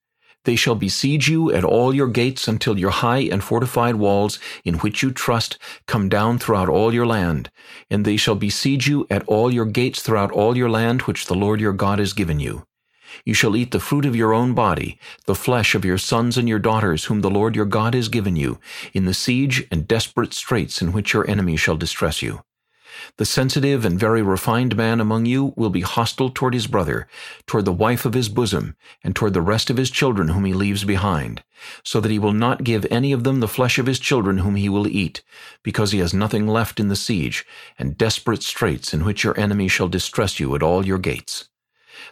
They shall besiege you at all your gates until your high and fortified walls, in which you trust, come down throughout all your land. And they shall besiege you at all your gates throughout all your land which the Lord your God has given you. You shall eat the fruit of your own body, the flesh of your sons and your daughters, whom the Lord your God has given you, in the siege and desperate straits in which your enemy shall distress you. The sensitive and very refined man among you will be hostile toward his brother, toward the wife of his bosom, and toward the rest of his children whom he leaves behind, so that he will not give any of them the flesh of his children whom he will eat, because he has nothing left in the siege, and desperate straits in which your enemy shall distress you at all your gates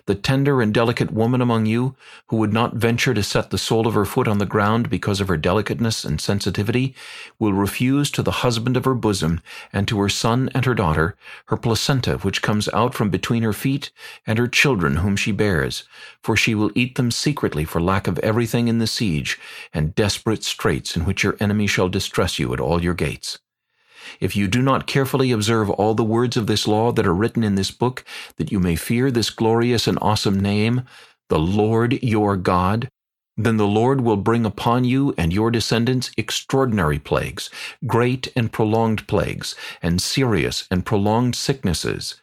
the tender and delicate woman among you, who would not venture to set the sole of her foot on the ground because of her delicateness and sensitivity, will refuse to the husband of her bosom, and to her son and her daughter, her placenta which comes out from between her feet, and her children whom she bears, for she will eat them secretly for lack of everything in the siege, and desperate straits in which your enemy shall distress you at all your gates. If you do not carefully observe all the words of this law that are written in this book, that you may fear this glorious and awesome name, the Lord your God, then the Lord will bring upon you and your descendants extraordinary plagues, great and prolonged plagues, and serious and prolonged sicknesses.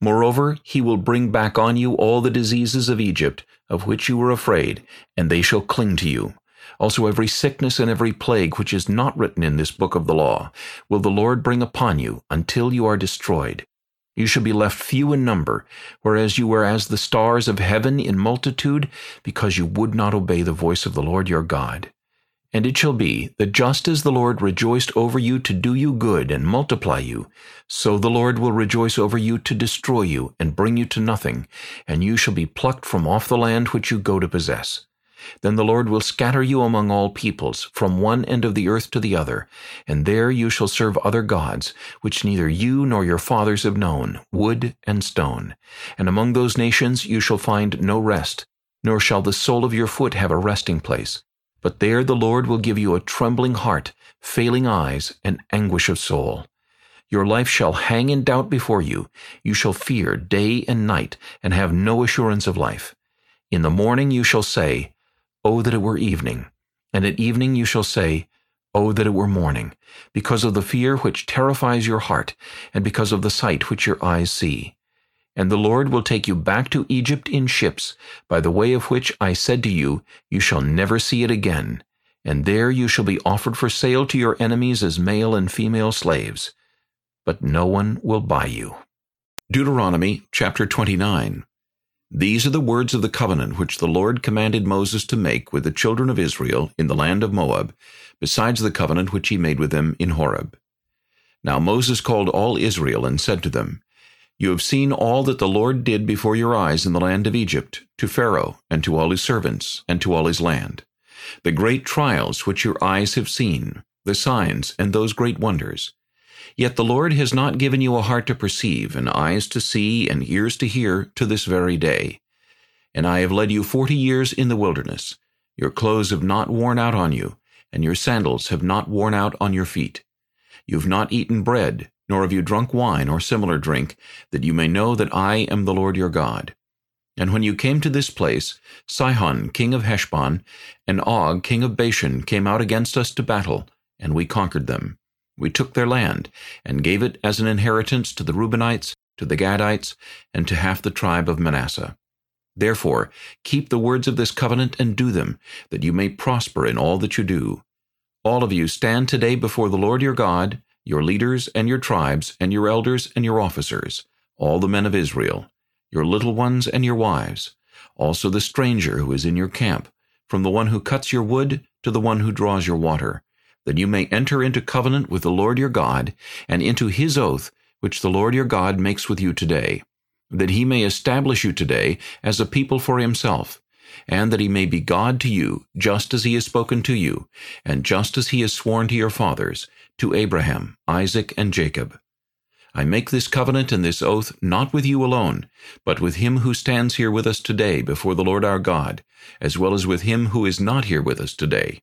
Moreover, he will bring back on you all the diseases of Egypt, of which you were afraid, and they shall cling to you. Also every sickness and every plague which is not written in this book of the law will the Lord bring upon you until you are destroyed. You shall be left few in number, whereas you were as the stars of heaven in multitude, because you would not obey the voice of the Lord your God. And it shall be that just as the Lord rejoiced over you to do you good and multiply you, so the Lord will rejoice over you to destroy you and bring you to nothing, and you shall be plucked from off the land which you go to possess. Then the Lord will scatter you among all peoples, from one end of the earth to the other, and there you shall serve other gods, which neither you nor your fathers have known, wood and stone. And among those nations you shall find no rest, nor shall the sole of your foot have a resting place. But there the Lord will give you a trembling heart, failing eyes, and anguish of soul. Your life shall hang in doubt before you. You shall fear day and night, and have no assurance of life. In the morning you shall say, Oh, that it were evening. And at evening you shall say, Oh, that it were morning, because of the fear which terrifies your heart, and because of the sight which your eyes see. And the Lord will take you back to Egypt in ships, by the way of which I said to you, You shall never see it again. And there you shall be offered for sale to your enemies as male and female slaves. But no one will buy you. Deuteronomy chapter 29 these are the words of the covenant which the Lord commanded Moses to make with the children of Israel in the land of Moab, besides the covenant which he made with them in Horeb. Now Moses called all Israel and said to them, You have seen all that the Lord did before your eyes in the land of Egypt, to Pharaoh, and to all his servants, and to all his land. The great trials which your eyes have seen, the signs, and those great wonders. Yet the Lord has not given you a heart to perceive, and eyes to see, and ears to hear, to this very day. And I have led you forty years in the wilderness. Your clothes have not worn out on you, and your sandals have not worn out on your feet. You have not eaten bread, nor have you drunk wine or similar drink, that you may know that I am the Lord your God. And when you came to this place, Sihon king of Heshbon, and Og king of Bashan came out against us to battle, and we conquered them. We took their land, and gave it as an inheritance to the Reubenites, to the Gadites, and to half the tribe of Manasseh. Therefore, keep the words of this covenant and do them, that you may prosper in all that you do. All of you stand today before the Lord your God, your leaders and your tribes, and your elders and your officers, all the men of Israel, your little ones and your wives, also the stranger who is in your camp, from the one who cuts your wood to the one who draws your water, that you may enter into covenant with the Lord your God, and into his oath, which the Lord your God makes with you today, that he may establish you today as a people for himself, and that he may be God to you, just as he has spoken to you, and just as he has sworn to your fathers, to Abraham, Isaac, and Jacob. I make this covenant and this oath not with you alone, but with him who stands here with us today before the Lord our God, as well as with him who is not here with us today.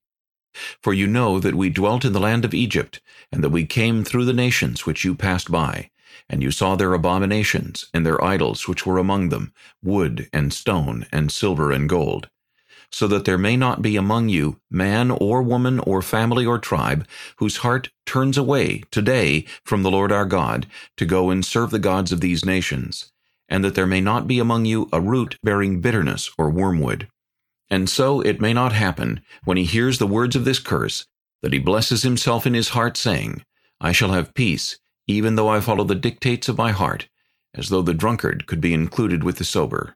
For you know that we dwelt in the land of Egypt, and that we came through the nations which you passed by, and you saw their abominations, and their idols which were among them, wood and stone, and silver and gold. so that there may not be among you man or woman or family or tribe whose heart turns away today from the Lord our God to go and serve the gods of these nations, and that there may not be among you a root bearing bitterness or wormwood. And so it may not happen, when he hears the words of this curse, that he blesses himself in his heart, saying, I shall have peace, even though I follow the dictates of my heart, as though the drunkard could be included with the sober.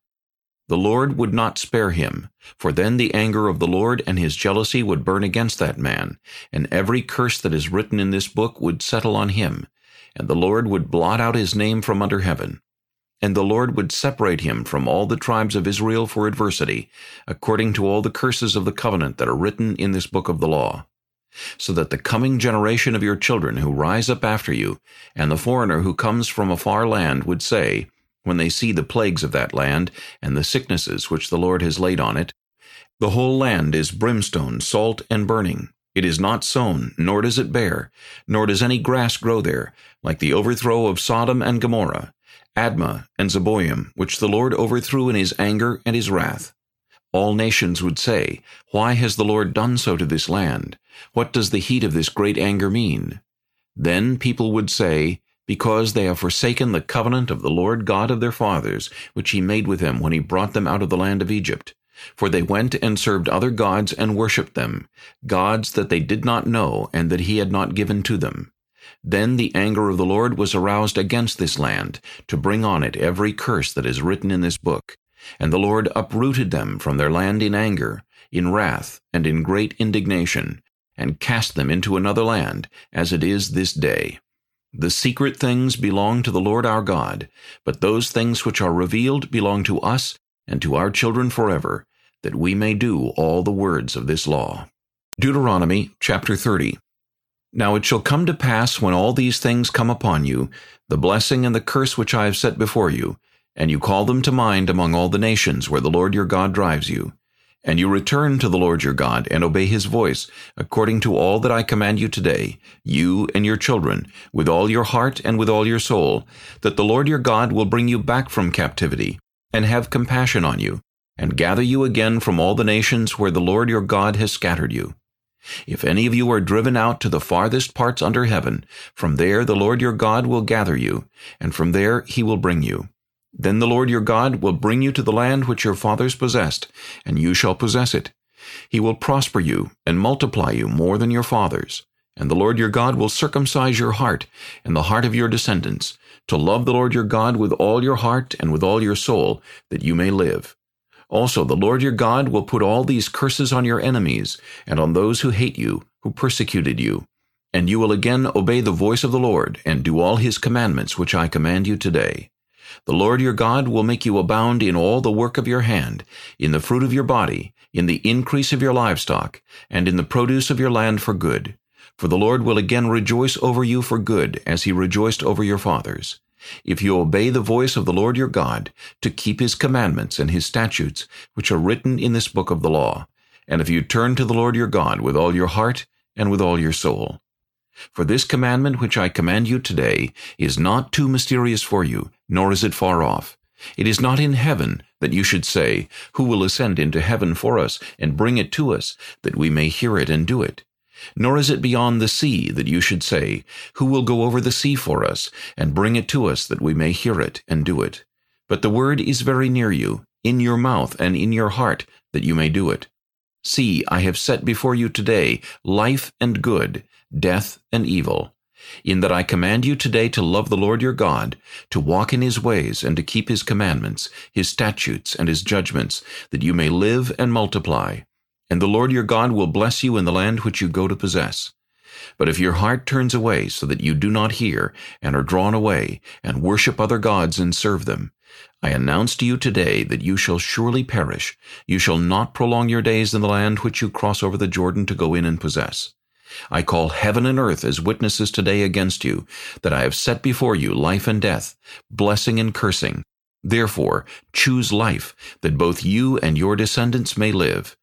The Lord would not spare him, for then the anger of the Lord and his jealousy would burn against that man, and every curse that is written in this book would settle on him, and the Lord would blot out his name from under heaven. And the Lord would separate him from all the tribes of Israel for adversity, according to all the curses of the covenant that are written in this book of the law. So that the coming generation of your children who rise up after you, and the foreigner who comes from a far land would say, when they see the plagues of that land and the sicknesses which the Lord has laid on it. The whole land is brimstone, salt, and burning. It is not sown, nor does it bear, nor does any grass grow there, like the overthrow of Sodom and Gomorrah, Admah and Zeboim, which the Lord overthrew in his anger and his wrath. All nations would say, Why has the Lord done so to this land? What does the heat of this great anger mean? Then people would say, because they have forsaken the covenant of the Lord God of their fathers, which he made with them when he brought them out of the land of Egypt. For they went and served other gods and worshipped them, gods that they did not know and that he had not given to them. Then the anger of the Lord was aroused against this land, to bring on it every curse that is written in this book. And the Lord uprooted them from their land in anger, in wrath, and in great indignation, and cast them into another land, as it is this day. The secret things belong to the Lord our God, but those things which are revealed belong to us and to our children forever, that we may do all the words of this law. Deuteronomy chapter 30 Now it shall come to pass when all these things come upon you, the blessing and the curse which I have set before you, and you call them to mind among all the nations where the Lord your God drives you, and you return to the Lord your God and obey his voice, according to all that I command you today, you and your children, with all your heart and with all your soul, that the Lord your God will bring you back from captivity, and have compassion on you, and gather you again from all the nations where the Lord your God has scattered you. If any of you are driven out to the farthest parts under heaven, from there the Lord your God will gather you, and from there he will bring you. Then the Lord your God will bring you to the land which your fathers possessed, and you shall possess it. He will prosper you and multiply you more than your fathers. And the Lord your God will circumcise your heart and the heart of your descendants, to love the Lord your God with all your heart and with all your soul, that you may live. Also the Lord your God will put all these curses on your enemies, and on those who hate you, who persecuted you. And you will again obey the voice of the Lord, and do all his commandments which I command you today. The Lord your God will make you abound in all the work of your hand, in the fruit of your body, in the increase of your livestock, and in the produce of your land for good. For the Lord will again rejoice over you for good, as he rejoiced over your fathers. If you obey the voice of the Lord your God, to keep his commandments and his statutes, which are written in this book of the law, and if you turn to the Lord your God with all your heart and with all your soul. For this commandment which I command you today is not too mysterious for you, nor is it far off. It is not in heaven that you should say, Who will ascend into heaven for us, and bring it to us, that we may hear it and do it? Nor is it beyond the sea that you should say, Who will go over the sea for us, and bring it to us, that we may hear it and do it? But the word is very near you, in your mouth and in your heart, that you may do it. See, I have set before you today life and good, death, and evil, in that I command you today to love the Lord your God, to walk in his ways, and to keep his commandments, his statutes, and his judgments, that you may live and multiply. And the Lord your God will bless you in the land which you go to possess. But if your heart turns away so that you do not hear, and are drawn away, and worship other gods and serve them, I announce to you today that you shall surely perish. You shall not prolong your days in the land which you cross over the Jordan to go in and possess. I call heaven and earth as witnesses today against you, that I have set before you life and death, blessing and cursing. Therefore, choose life, that both you and your descendants may live,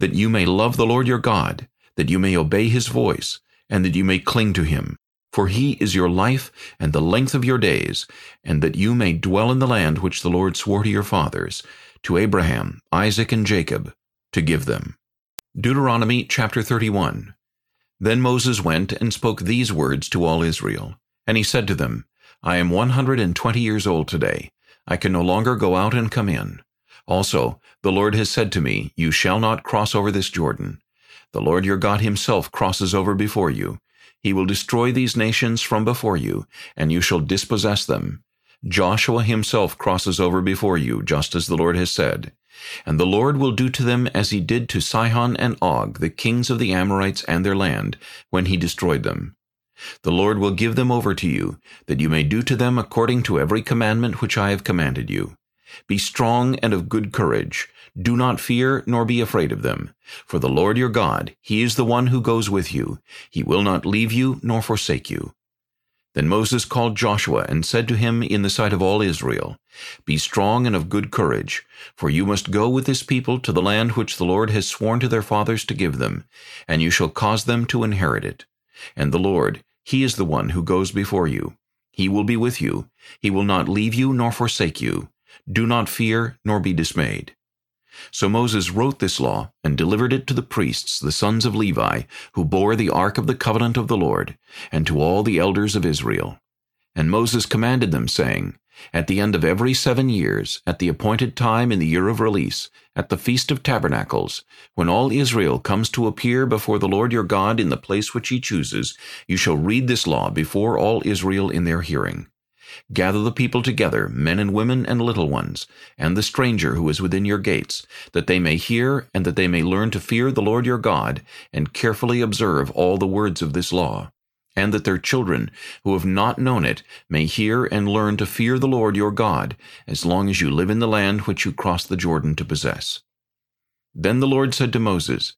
that you may love the Lord your God, that you may obey his voice, and that you may cling to him. For he is your life and the length of your days, and that you may dwell in the land which the Lord swore to your fathers, to Abraham, Isaac, and Jacob, to give them. Deuteronomy chapter 31 Then Moses went and spoke these words to all Israel. And he said to them, I am 120 years old today. I can no longer go out and come in. Also, the Lord has said to me, You shall not cross over this Jordan. The Lord your God himself crosses over before you. He will destroy these nations from before you, and you shall dispossess them. Joshua himself crosses over before you, just as the Lord has said. And the Lord will do to them as he did to Sihon and Og, the kings of the Amorites and their land, when he destroyed them. The Lord will give them over to you, that you may do to them according to every commandment which I have commanded you. Be strong and of good courage. Do not fear nor be afraid of them. For the Lord your God, he is the one who goes with you. He will not leave you nor forsake you. Then Moses called Joshua and said to him in the sight of all Israel, Be strong and of good courage, for you must go with this people to the land which the Lord has sworn to their fathers to give them, and you shall cause them to inherit it. And the Lord, he is the one who goes before you. He will be with you. He will not leave you nor forsake you. Do not fear nor be dismayed. So Moses wrote this law and delivered it to the priests, the sons of Levi, who bore the ark of the covenant of the Lord, and to all the elders of Israel. And Moses commanded them, saying, At the end of every seven years, at the appointed time in the year of release, at the Feast of Tabernacles, when all Israel comes to appear before the Lord your God in the place which he chooses, you shall read this law before all Israel in their hearing. Gather the people together, men and women and little ones, and the stranger who is within your gates, that they may hear and that they may learn to fear the Lord your God, and carefully observe all the words of this law. And that their children, who have not known it, may hear and learn to fear the Lord your God, as long as you live in the land which you cross the Jordan to possess. Then the Lord said to Moses,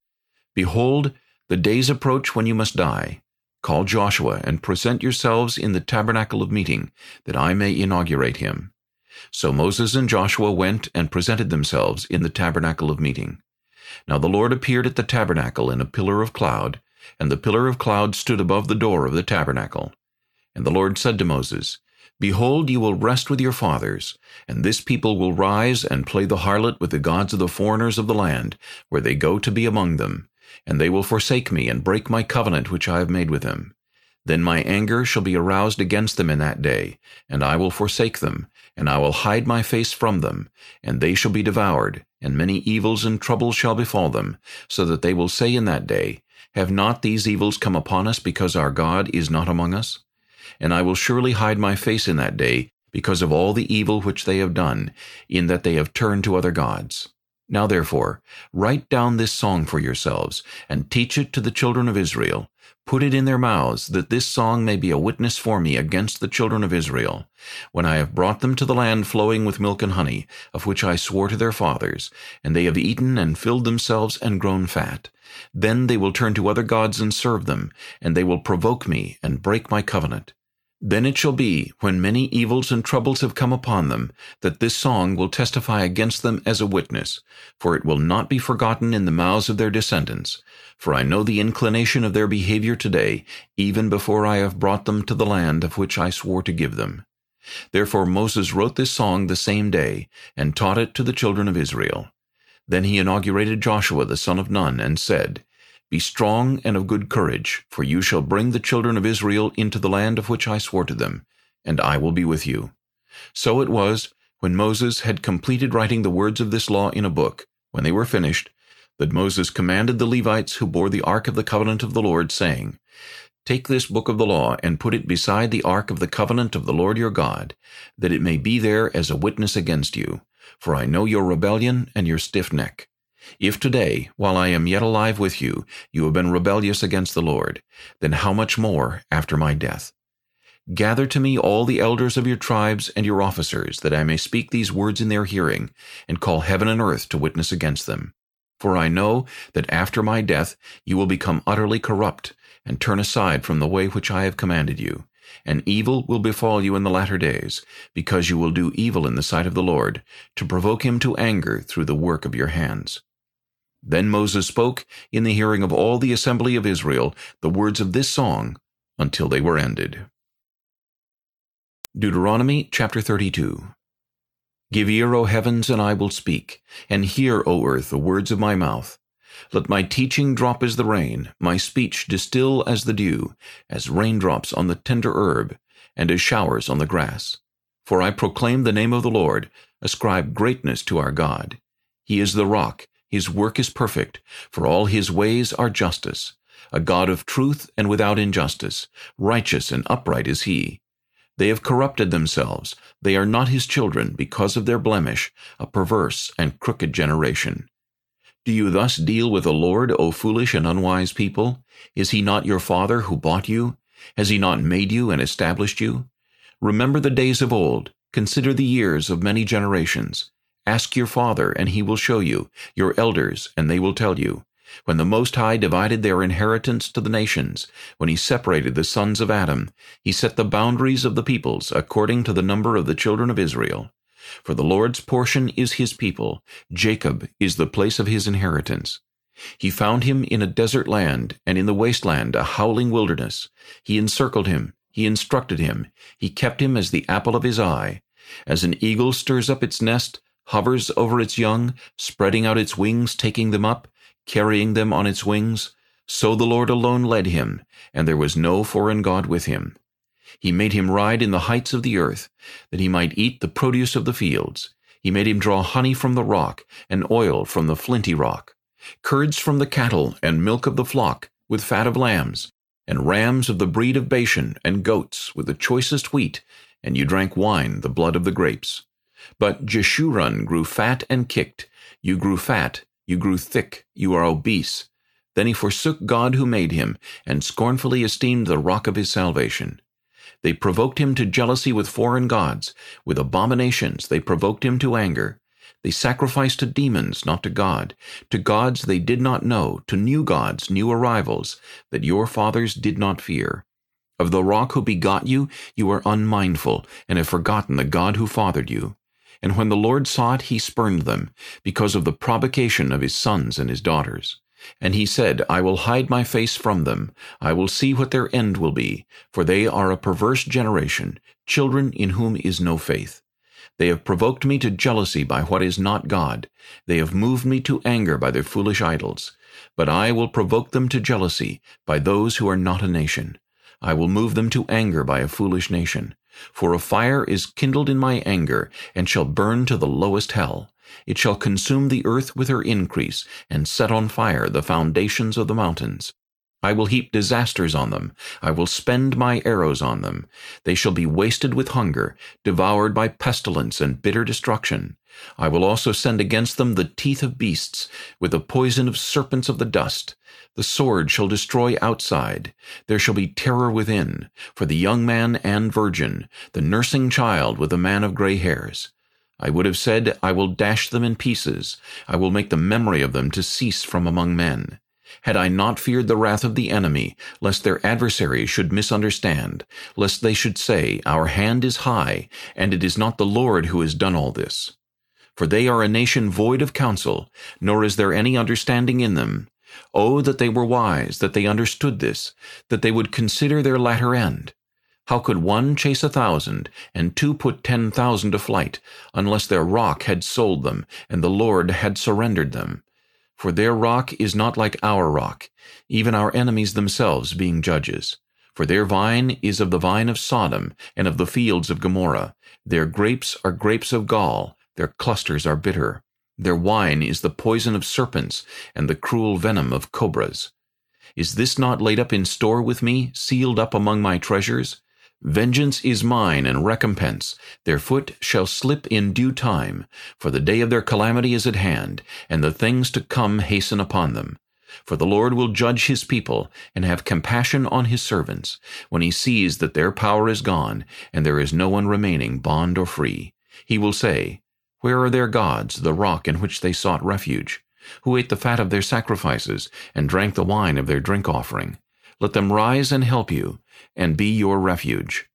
Behold, the days approach when you must die. Call Joshua and present yourselves in the tabernacle of meeting, that I may inaugurate him. So Moses and Joshua went and presented themselves in the tabernacle of meeting. Now the Lord appeared at the tabernacle in a pillar of cloud, and the pillar of cloud stood above the door of the tabernacle. And the Lord said to Moses, Behold, you will rest with your fathers, and this people will rise and play the harlot with the gods of the foreigners of the land, where they go to be among them, and they will forsake me and break my covenant which I have made with them. Then my anger shall be aroused against them in that day, and I will forsake them, and I will hide my face from them, and they shall be devoured, and many evils and troubles shall befall them, so that they will say in that day, Have not these evils come upon us because our God is not among us? And I will surely hide my face in that day, because of all the evil which they have done, in that they have turned to other gods. Now therefore, write down this song for yourselves, and teach it to the children of Israel. Put it in their mouths, that this song may be a witness for me against the children of Israel, when I have brought them to the land flowing with milk and honey, of which I swore to their fathers, and they have eaten and filled themselves and grown fat. Then they will turn to other gods and serve them, and they will provoke me and break my covenant. Then it shall be, when many evils and troubles have come upon them, that this song will testify against them as a witness, for it will not be forgotten in the mouths of their descendants. For I know the inclination of their behavior today, even before I have brought them to the land of which I swore to give them. Therefore Moses wrote this song the same day, and taught it to the children of Israel. Then he inaugurated Joshua the son of Nun, and said, be strong and of good courage, for you shall bring the children of Israel into the land of which I swore to them, and I will be with you. So it was, when Moses had completed writing the words of this law in a book, when they were finished, that Moses commanded the Levites who bore the ark of the covenant of the Lord, saying, Take this book of the law and put it beside the ark of the covenant of the Lord your God, that it may be there as a witness against you. For I know your rebellion and your stiff neck. If today, while I am yet alive with you, you have been rebellious against the Lord, then how much more after my death? Gather to me all the elders of your tribes and your officers, that I may speak these words in their hearing, and call heaven and earth to witness against them. For I know that after my death you will become utterly corrupt, and turn aside from the way which I have commanded you. And evil will befall you in the latter days, because you will do evil in the sight of the Lord, to provoke him to anger through the work of your hands. Then Moses spoke in the hearing of all the assembly of Israel the words of this song until they were ended. Deuteronomy chapter 32 Give ear, O heavens, and I will speak, and hear, O earth, the words of my mouth. Let my teaching drop as the rain, my speech distill as the dew, as raindrops on the tender herb, and as showers on the grass. For I proclaim the name of the Lord, ascribe greatness to our God. He is the rock, his work is perfect, for all his ways are justice. A God of truth and without injustice, righteous and upright is he. They have corrupted themselves, they are not his children, because of their blemish, a perverse and crooked generation. Do you thus deal with the Lord, O foolish and unwise people? Is he not your father who bought you? Has he not made you and established you? Remember the days of old, consider the years of many generations. Ask your father, and he will show you, your elders, and they will tell you. When the Most High divided their inheritance to the nations, when he separated the sons of Adam, he set the boundaries of the peoples according to the number of the children of Israel. For the Lord's portion is his people, Jacob is the place of his inheritance. He found him in a desert land, and in the wasteland a howling wilderness. He encircled him, he instructed him, he kept him as the apple of his eye. As an eagle stirs up its nest, hovers over its young, spreading out its wings, taking them up, carrying them on its wings, so the Lord alone led him, and there was no foreign God with him. He made him ride in the heights of the earth, that he might eat the produce of the fields. He made him draw honey from the rock, and oil from the flinty rock, curds from the cattle, and milk of the flock, with fat of lambs, and rams of the breed of Bashan, and goats, with the choicest wheat, and you drank wine, the blood of the grapes. But Jeshurun grew fat and kicked. You grew fat, you grew thick, you are obese. Then he forsook God who made him, and scornfully esteemed the rock of his salvation. They provoked him to jealousy with foreign gods. With abominations they provoked him to anger. They sacrificed to demons, not to God, to gods they did not know, to new gods, new arrivals, that your fathers did not fear. Of the rock who begot you, you are unmindful, and have forgotten the God who fathered you. And when the Lord saw it, he spurned them, because of the provocation of his sons and his daughters. And he said, I will hide my face from them. I will see what their end will be, for they are a perverse generation, children in whom is no faith. They have provoked me to jealousy by what is not God. They have moved me to anger by their foolish idols. But I will provoke them to jealousy by those who are not a nation. I will move them to anger by a foolish nation. For a fire is kindled in my anger, and shall burn to the lowest hell. It shall consume the earth with her increase, and set on fire the foundations of the mountains. I will heap disasters on them. I will spend my arrows on them. They shall be wasted with hunger, devoured by pestilence and bitter destruction. I will also send against them the teeth of beasts, with the poison of serpents of the dust. The sword shall destroy outside. There shall be terror within, for the young man and virgin, the nursing child with the man of gray hairs. I would have said, I will dash them in pieces. I will make the memory of them to cease from among men. Had I not feared the wrath of the enemy, lest their adversaries should misunderstand, lest they should say, Our hand is high, and it is not the Lord who has done all this. For they are a nation void of counsel, nor is there any understanding in them. Oh, that they were wise, that they understood this, that they would consider their latter end. How could one chase a thousand, and two put ten thousand to flight, unless their rock had sold them, and the Lord had surrendered them? For their rock is not like our rock, even our enemies themselves being judges. For their vine is of the vine of Sodom, and of the fields of Gomorrah. Their grapes are grapes of gall, their clusters are bitter. Their wine is the poison of serpents, and the cruel venom of cobras. Is this not laid up in store with me, sealed up among my treasures? Vengeance is mine and recompense. Their foot shall slip in due time, for the day of their calamity is at hand, and the things to come hasten upon them. For the Lord will judge his people, and have compassion on his servants, when he sees that their power is gone, and there is no one remaining bond or free. He will say, where are their gods, the rock in which they sought refuge? Who ate the fat of their sacrifices, and drank the wine of their drink offering? Let them rise and help you, and be your refuge.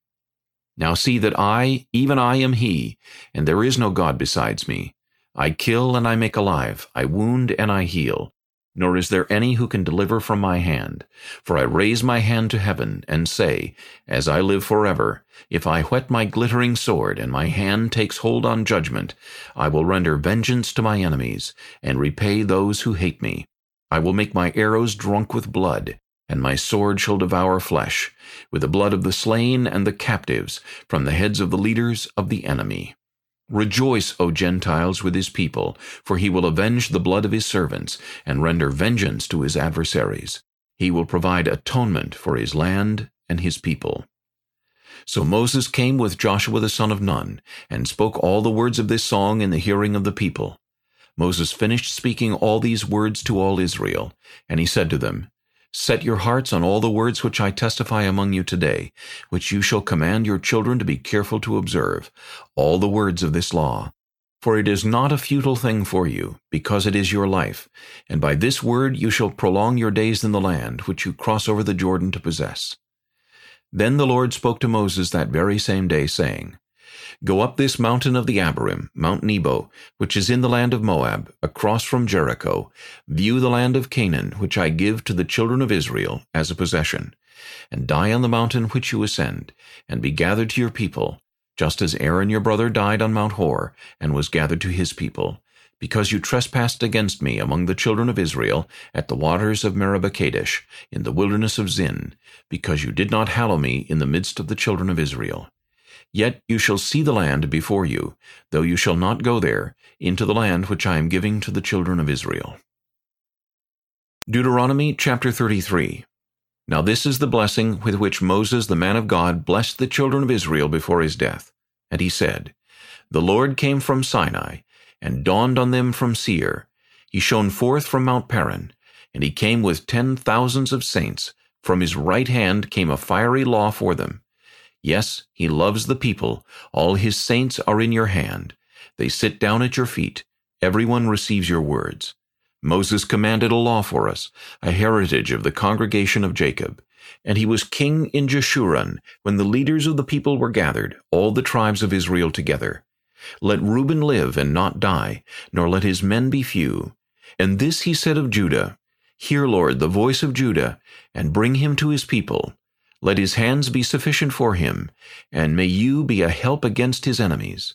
Now see that I, even I am he, and there is no God besides me. I kill and I make alive, I wound and I heal. nor is there any who can deliver from my hand. For I raise my hand to heaven, and say, As I live forever, if I whet my glittering sword, and my hand takes hold on judgment, I will render vengeance to my enemies, and repay those who hate me. I will make my arrows drunk with blood, and my sword shall devour flesh, with the blood of the slain and the captives, from the heads of the leaders of the enemy. Rejoice, O Gentiles, with his people, for he will avenge the blood of his servants, and render vengeance to his adversaries. He will provide atonement for his land and his people. So Moses came with Joshua the son of Nun, and spoke all the words of this song in the hearing of the people. Moses finished speaking all these words to all Israel, and he said to them, Set your hearts on all the words which I testify among you today, which you shall command your children to be careful to observe, all the words of this law. For it is not a futile thing for you, because it is your life, and by this word you shall prolong your days in the land, which you cross over the Jordan to possess. Then the Lord spoke to Moses that very same day, saying, Go up this mountain of the Abarim, Mount Nebo, which is in the land of Moab, across from Jericho, view the land of Canaan, which I give to the children of Israel as a possession, and die on the mountain which you ascend, and be gathered to your people, just as Aaron your brother died on Mount Hor, and was gathered to his people, because you trespassed against me among the children of Israel at the waters of Meribah Kadesh, in the wilderness of Zin, because you did not hallow me in the midst of the children of Israel. Yet you shall see the land before you, though you shall not go there, into the land which I am giving to the children of Israel. Deuteronomy chapter 33 Now this is the blessing with which Moses the man of God blessed the children of Israel before his death. And he said, The Lord came from Sinai, and dawned on them from Seir. He shone forth from Mount Paran, and he came with ten thousands of saints. From his right hand came a fiery law for them. Yes, he loves the people. All his saints are in your hand. They sit down at your feet. Everyone receives your words. Moses commanded a law for us, a heritage of the congregation of Jacob. And he was king in Jeshurun, when the leaders of the people were gathered, all the tribes of Israel together. Let Reuben live and not die, nor let his men be few. And this he said of Judah, Hear, Lord, the voice of Judah, and bring him to his people. Let his hands be sufficient for him, and may you be a help against his enemies.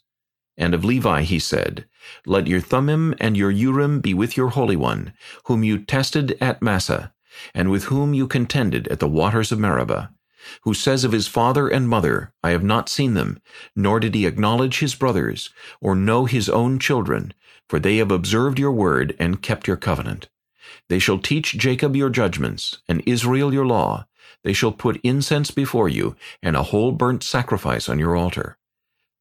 And of Levi he said, Let your Thummim and your Urim be with your Holy One, whom you tested at Massah, and with whom you contended at the waters of Meribah, who says of his father and mother, I have not seen them, nor did he acknowledge his brothers, or know his own children, for they have observed your word and kept your covenant. They shall teach Jacob your judgments, and Israel your law, they shall put incense before you, and a whole burnt sacrifice on your altar.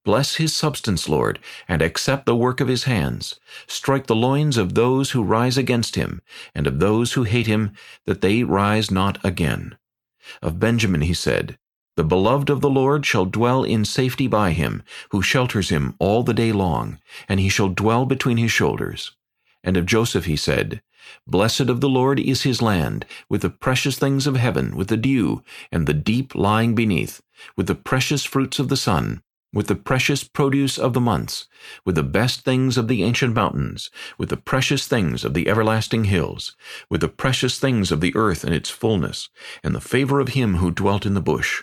Bless his substance, Lord, and accept the work of his hands. Strike the loins of those who rise against him, and of those who hate him, that they rise not again. Of Benjamin he said, The beloved of the Lord shall dwell in safety by him, who shelters him all the day long, and he shall dwell between his shoulders. And of Joseph he said, Blessed of the Lord is his land, with the precious things of heaven, with the dew, and the deep lying beneath, with the precious fruits of the sun, with the precious produce of the months, with the best things of the ancient mountains, with the precious things of the everlasting hills, with the precious things of the earth in its fullness, and the favor of him who dwelt in the bush.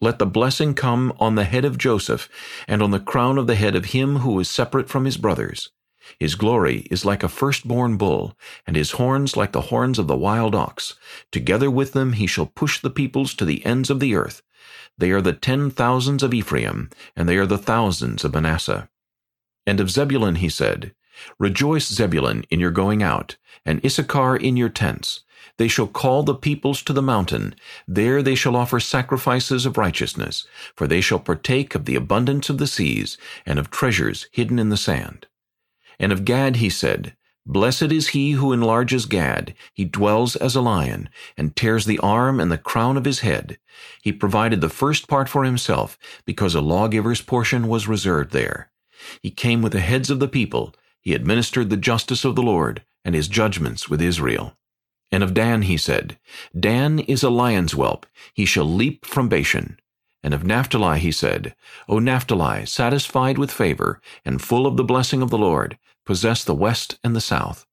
Let the blessing come on the head of Joseph, and on the crown of the head of him who is separate from his brothers. His glory is like a firstborn bull, and his horns like the horns of the wild ox. Together with them he shall push the peoples to the ends of the earth. They are the ten thousands of Ephraim, and they are the thousands of Manasseh. And of Zebulun he said, Rejoice, Zebulun, in your going out, and Issachar in your tents. They shall call the peoples to the mountain. There they shall offer sacrifices of righteousness, for they shall partake of the abundance of the seas, and of treasures hidden in the sand. And of Gad he said, Blessed is he who enlarges Gad. He dwells as a lion, and tears the arm and the crown of his head. He provided the first part for himself, because a lawgiver's portion was reserved there. He came with the heads of the people. He administered the justice of the Lord, and his judgments with Israel. And of Dan he said, Dan is a lion's whelp. He shall leap from Bashan. And of Naphtali he said, O Naphtali, satisfied with favor, and full of the blessing of the Lord, possess the west and the south.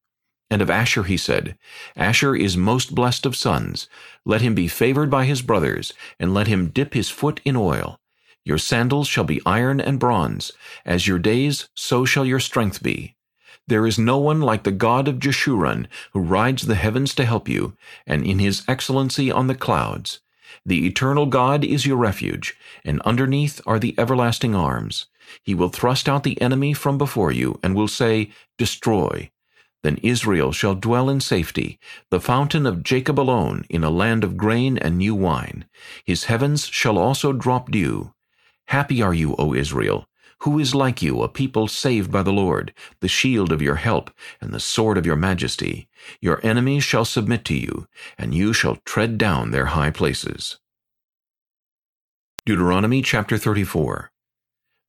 And of Asher he said, Asher is most blessed of sons. Let him be favored by his brothers, and let him dip his foot in oil. Your sandals shall be iron and bronze. As your days, so shall your strength be. There is no one like the God of Jeshurun, who rides the heavens to help you, and in his excellency on the clouds. The eternal God is your refuge, and underneath are the everlasting arms. He will thrust out the enemy from before you, and will say, Destroy. Then Israel shall dwell in safety, the fountain of Jacob alone, in a land of grain and new wine. His heavens shall also drop dew. Happy are you, O Israel. Who is like you, a people saved by the Lord, the shield of your help, and the sword of your majesty? Your enemies shall submit to you, and you shall tread down their high places. Deuteronomy chapter 34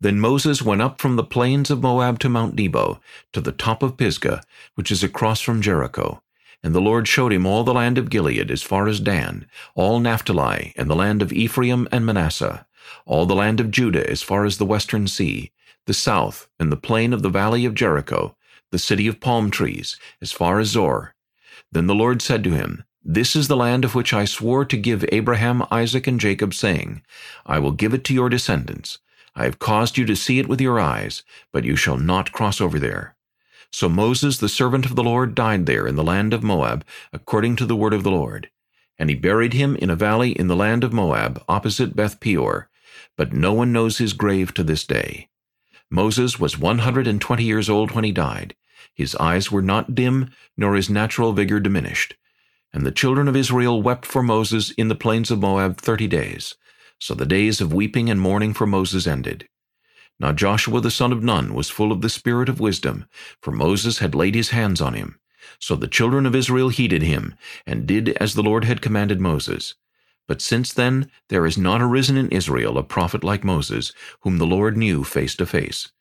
Then Moses went up from the plains of Moab to Mount Nebo, to the top of Pisgah, which is across from Jericho. And the Lord showed him all the land of Gilead as far as Dan, all Naphtali, and the land of Ephraim and Manasseh, all the land of Judah as far as the western sea, the south, and the plain of the valley of Jericho, the city of palm trees, as far as Zoar. Then the Lord said to him, This is the land of which I swore to give Abraham, Isaac, and Jacob, saying, I will give it to your descendants. I have caused you to see it with your eyes, but you shall not cross over there. So Moses, the servant of the Lord, died there in the land of Moab, according to the word of the Lord. And he buried him in a valley in the land of Moab, opposite Beth Peor, but no one knows his grave to this day. Moses was 120 years old when he died. His eyes were not dim, nor his natural vigor diminished. And the children of Israel wept for Moses in the plains of Moab thirty days. So the days of weeping and mourning for Moses ended. Now Joshua the son of Nun was full of the spirit of wisdom, for Moses had laid his hands on him. So the children of Israel heeded him, and did as the Lord had commanded Moses. But since then there has not arisen in Israel a prophet like Moses, whom the Lord knew face to face.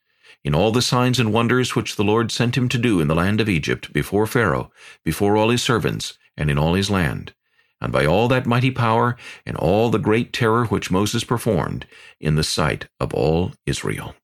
In all the signs and wonders which the Lord sent him to do in the land of Egypt, before Pharaoh, before all his servants, and in all his land, and by all that mighty power and all the great terror which Moses performed in the sight of all Israel.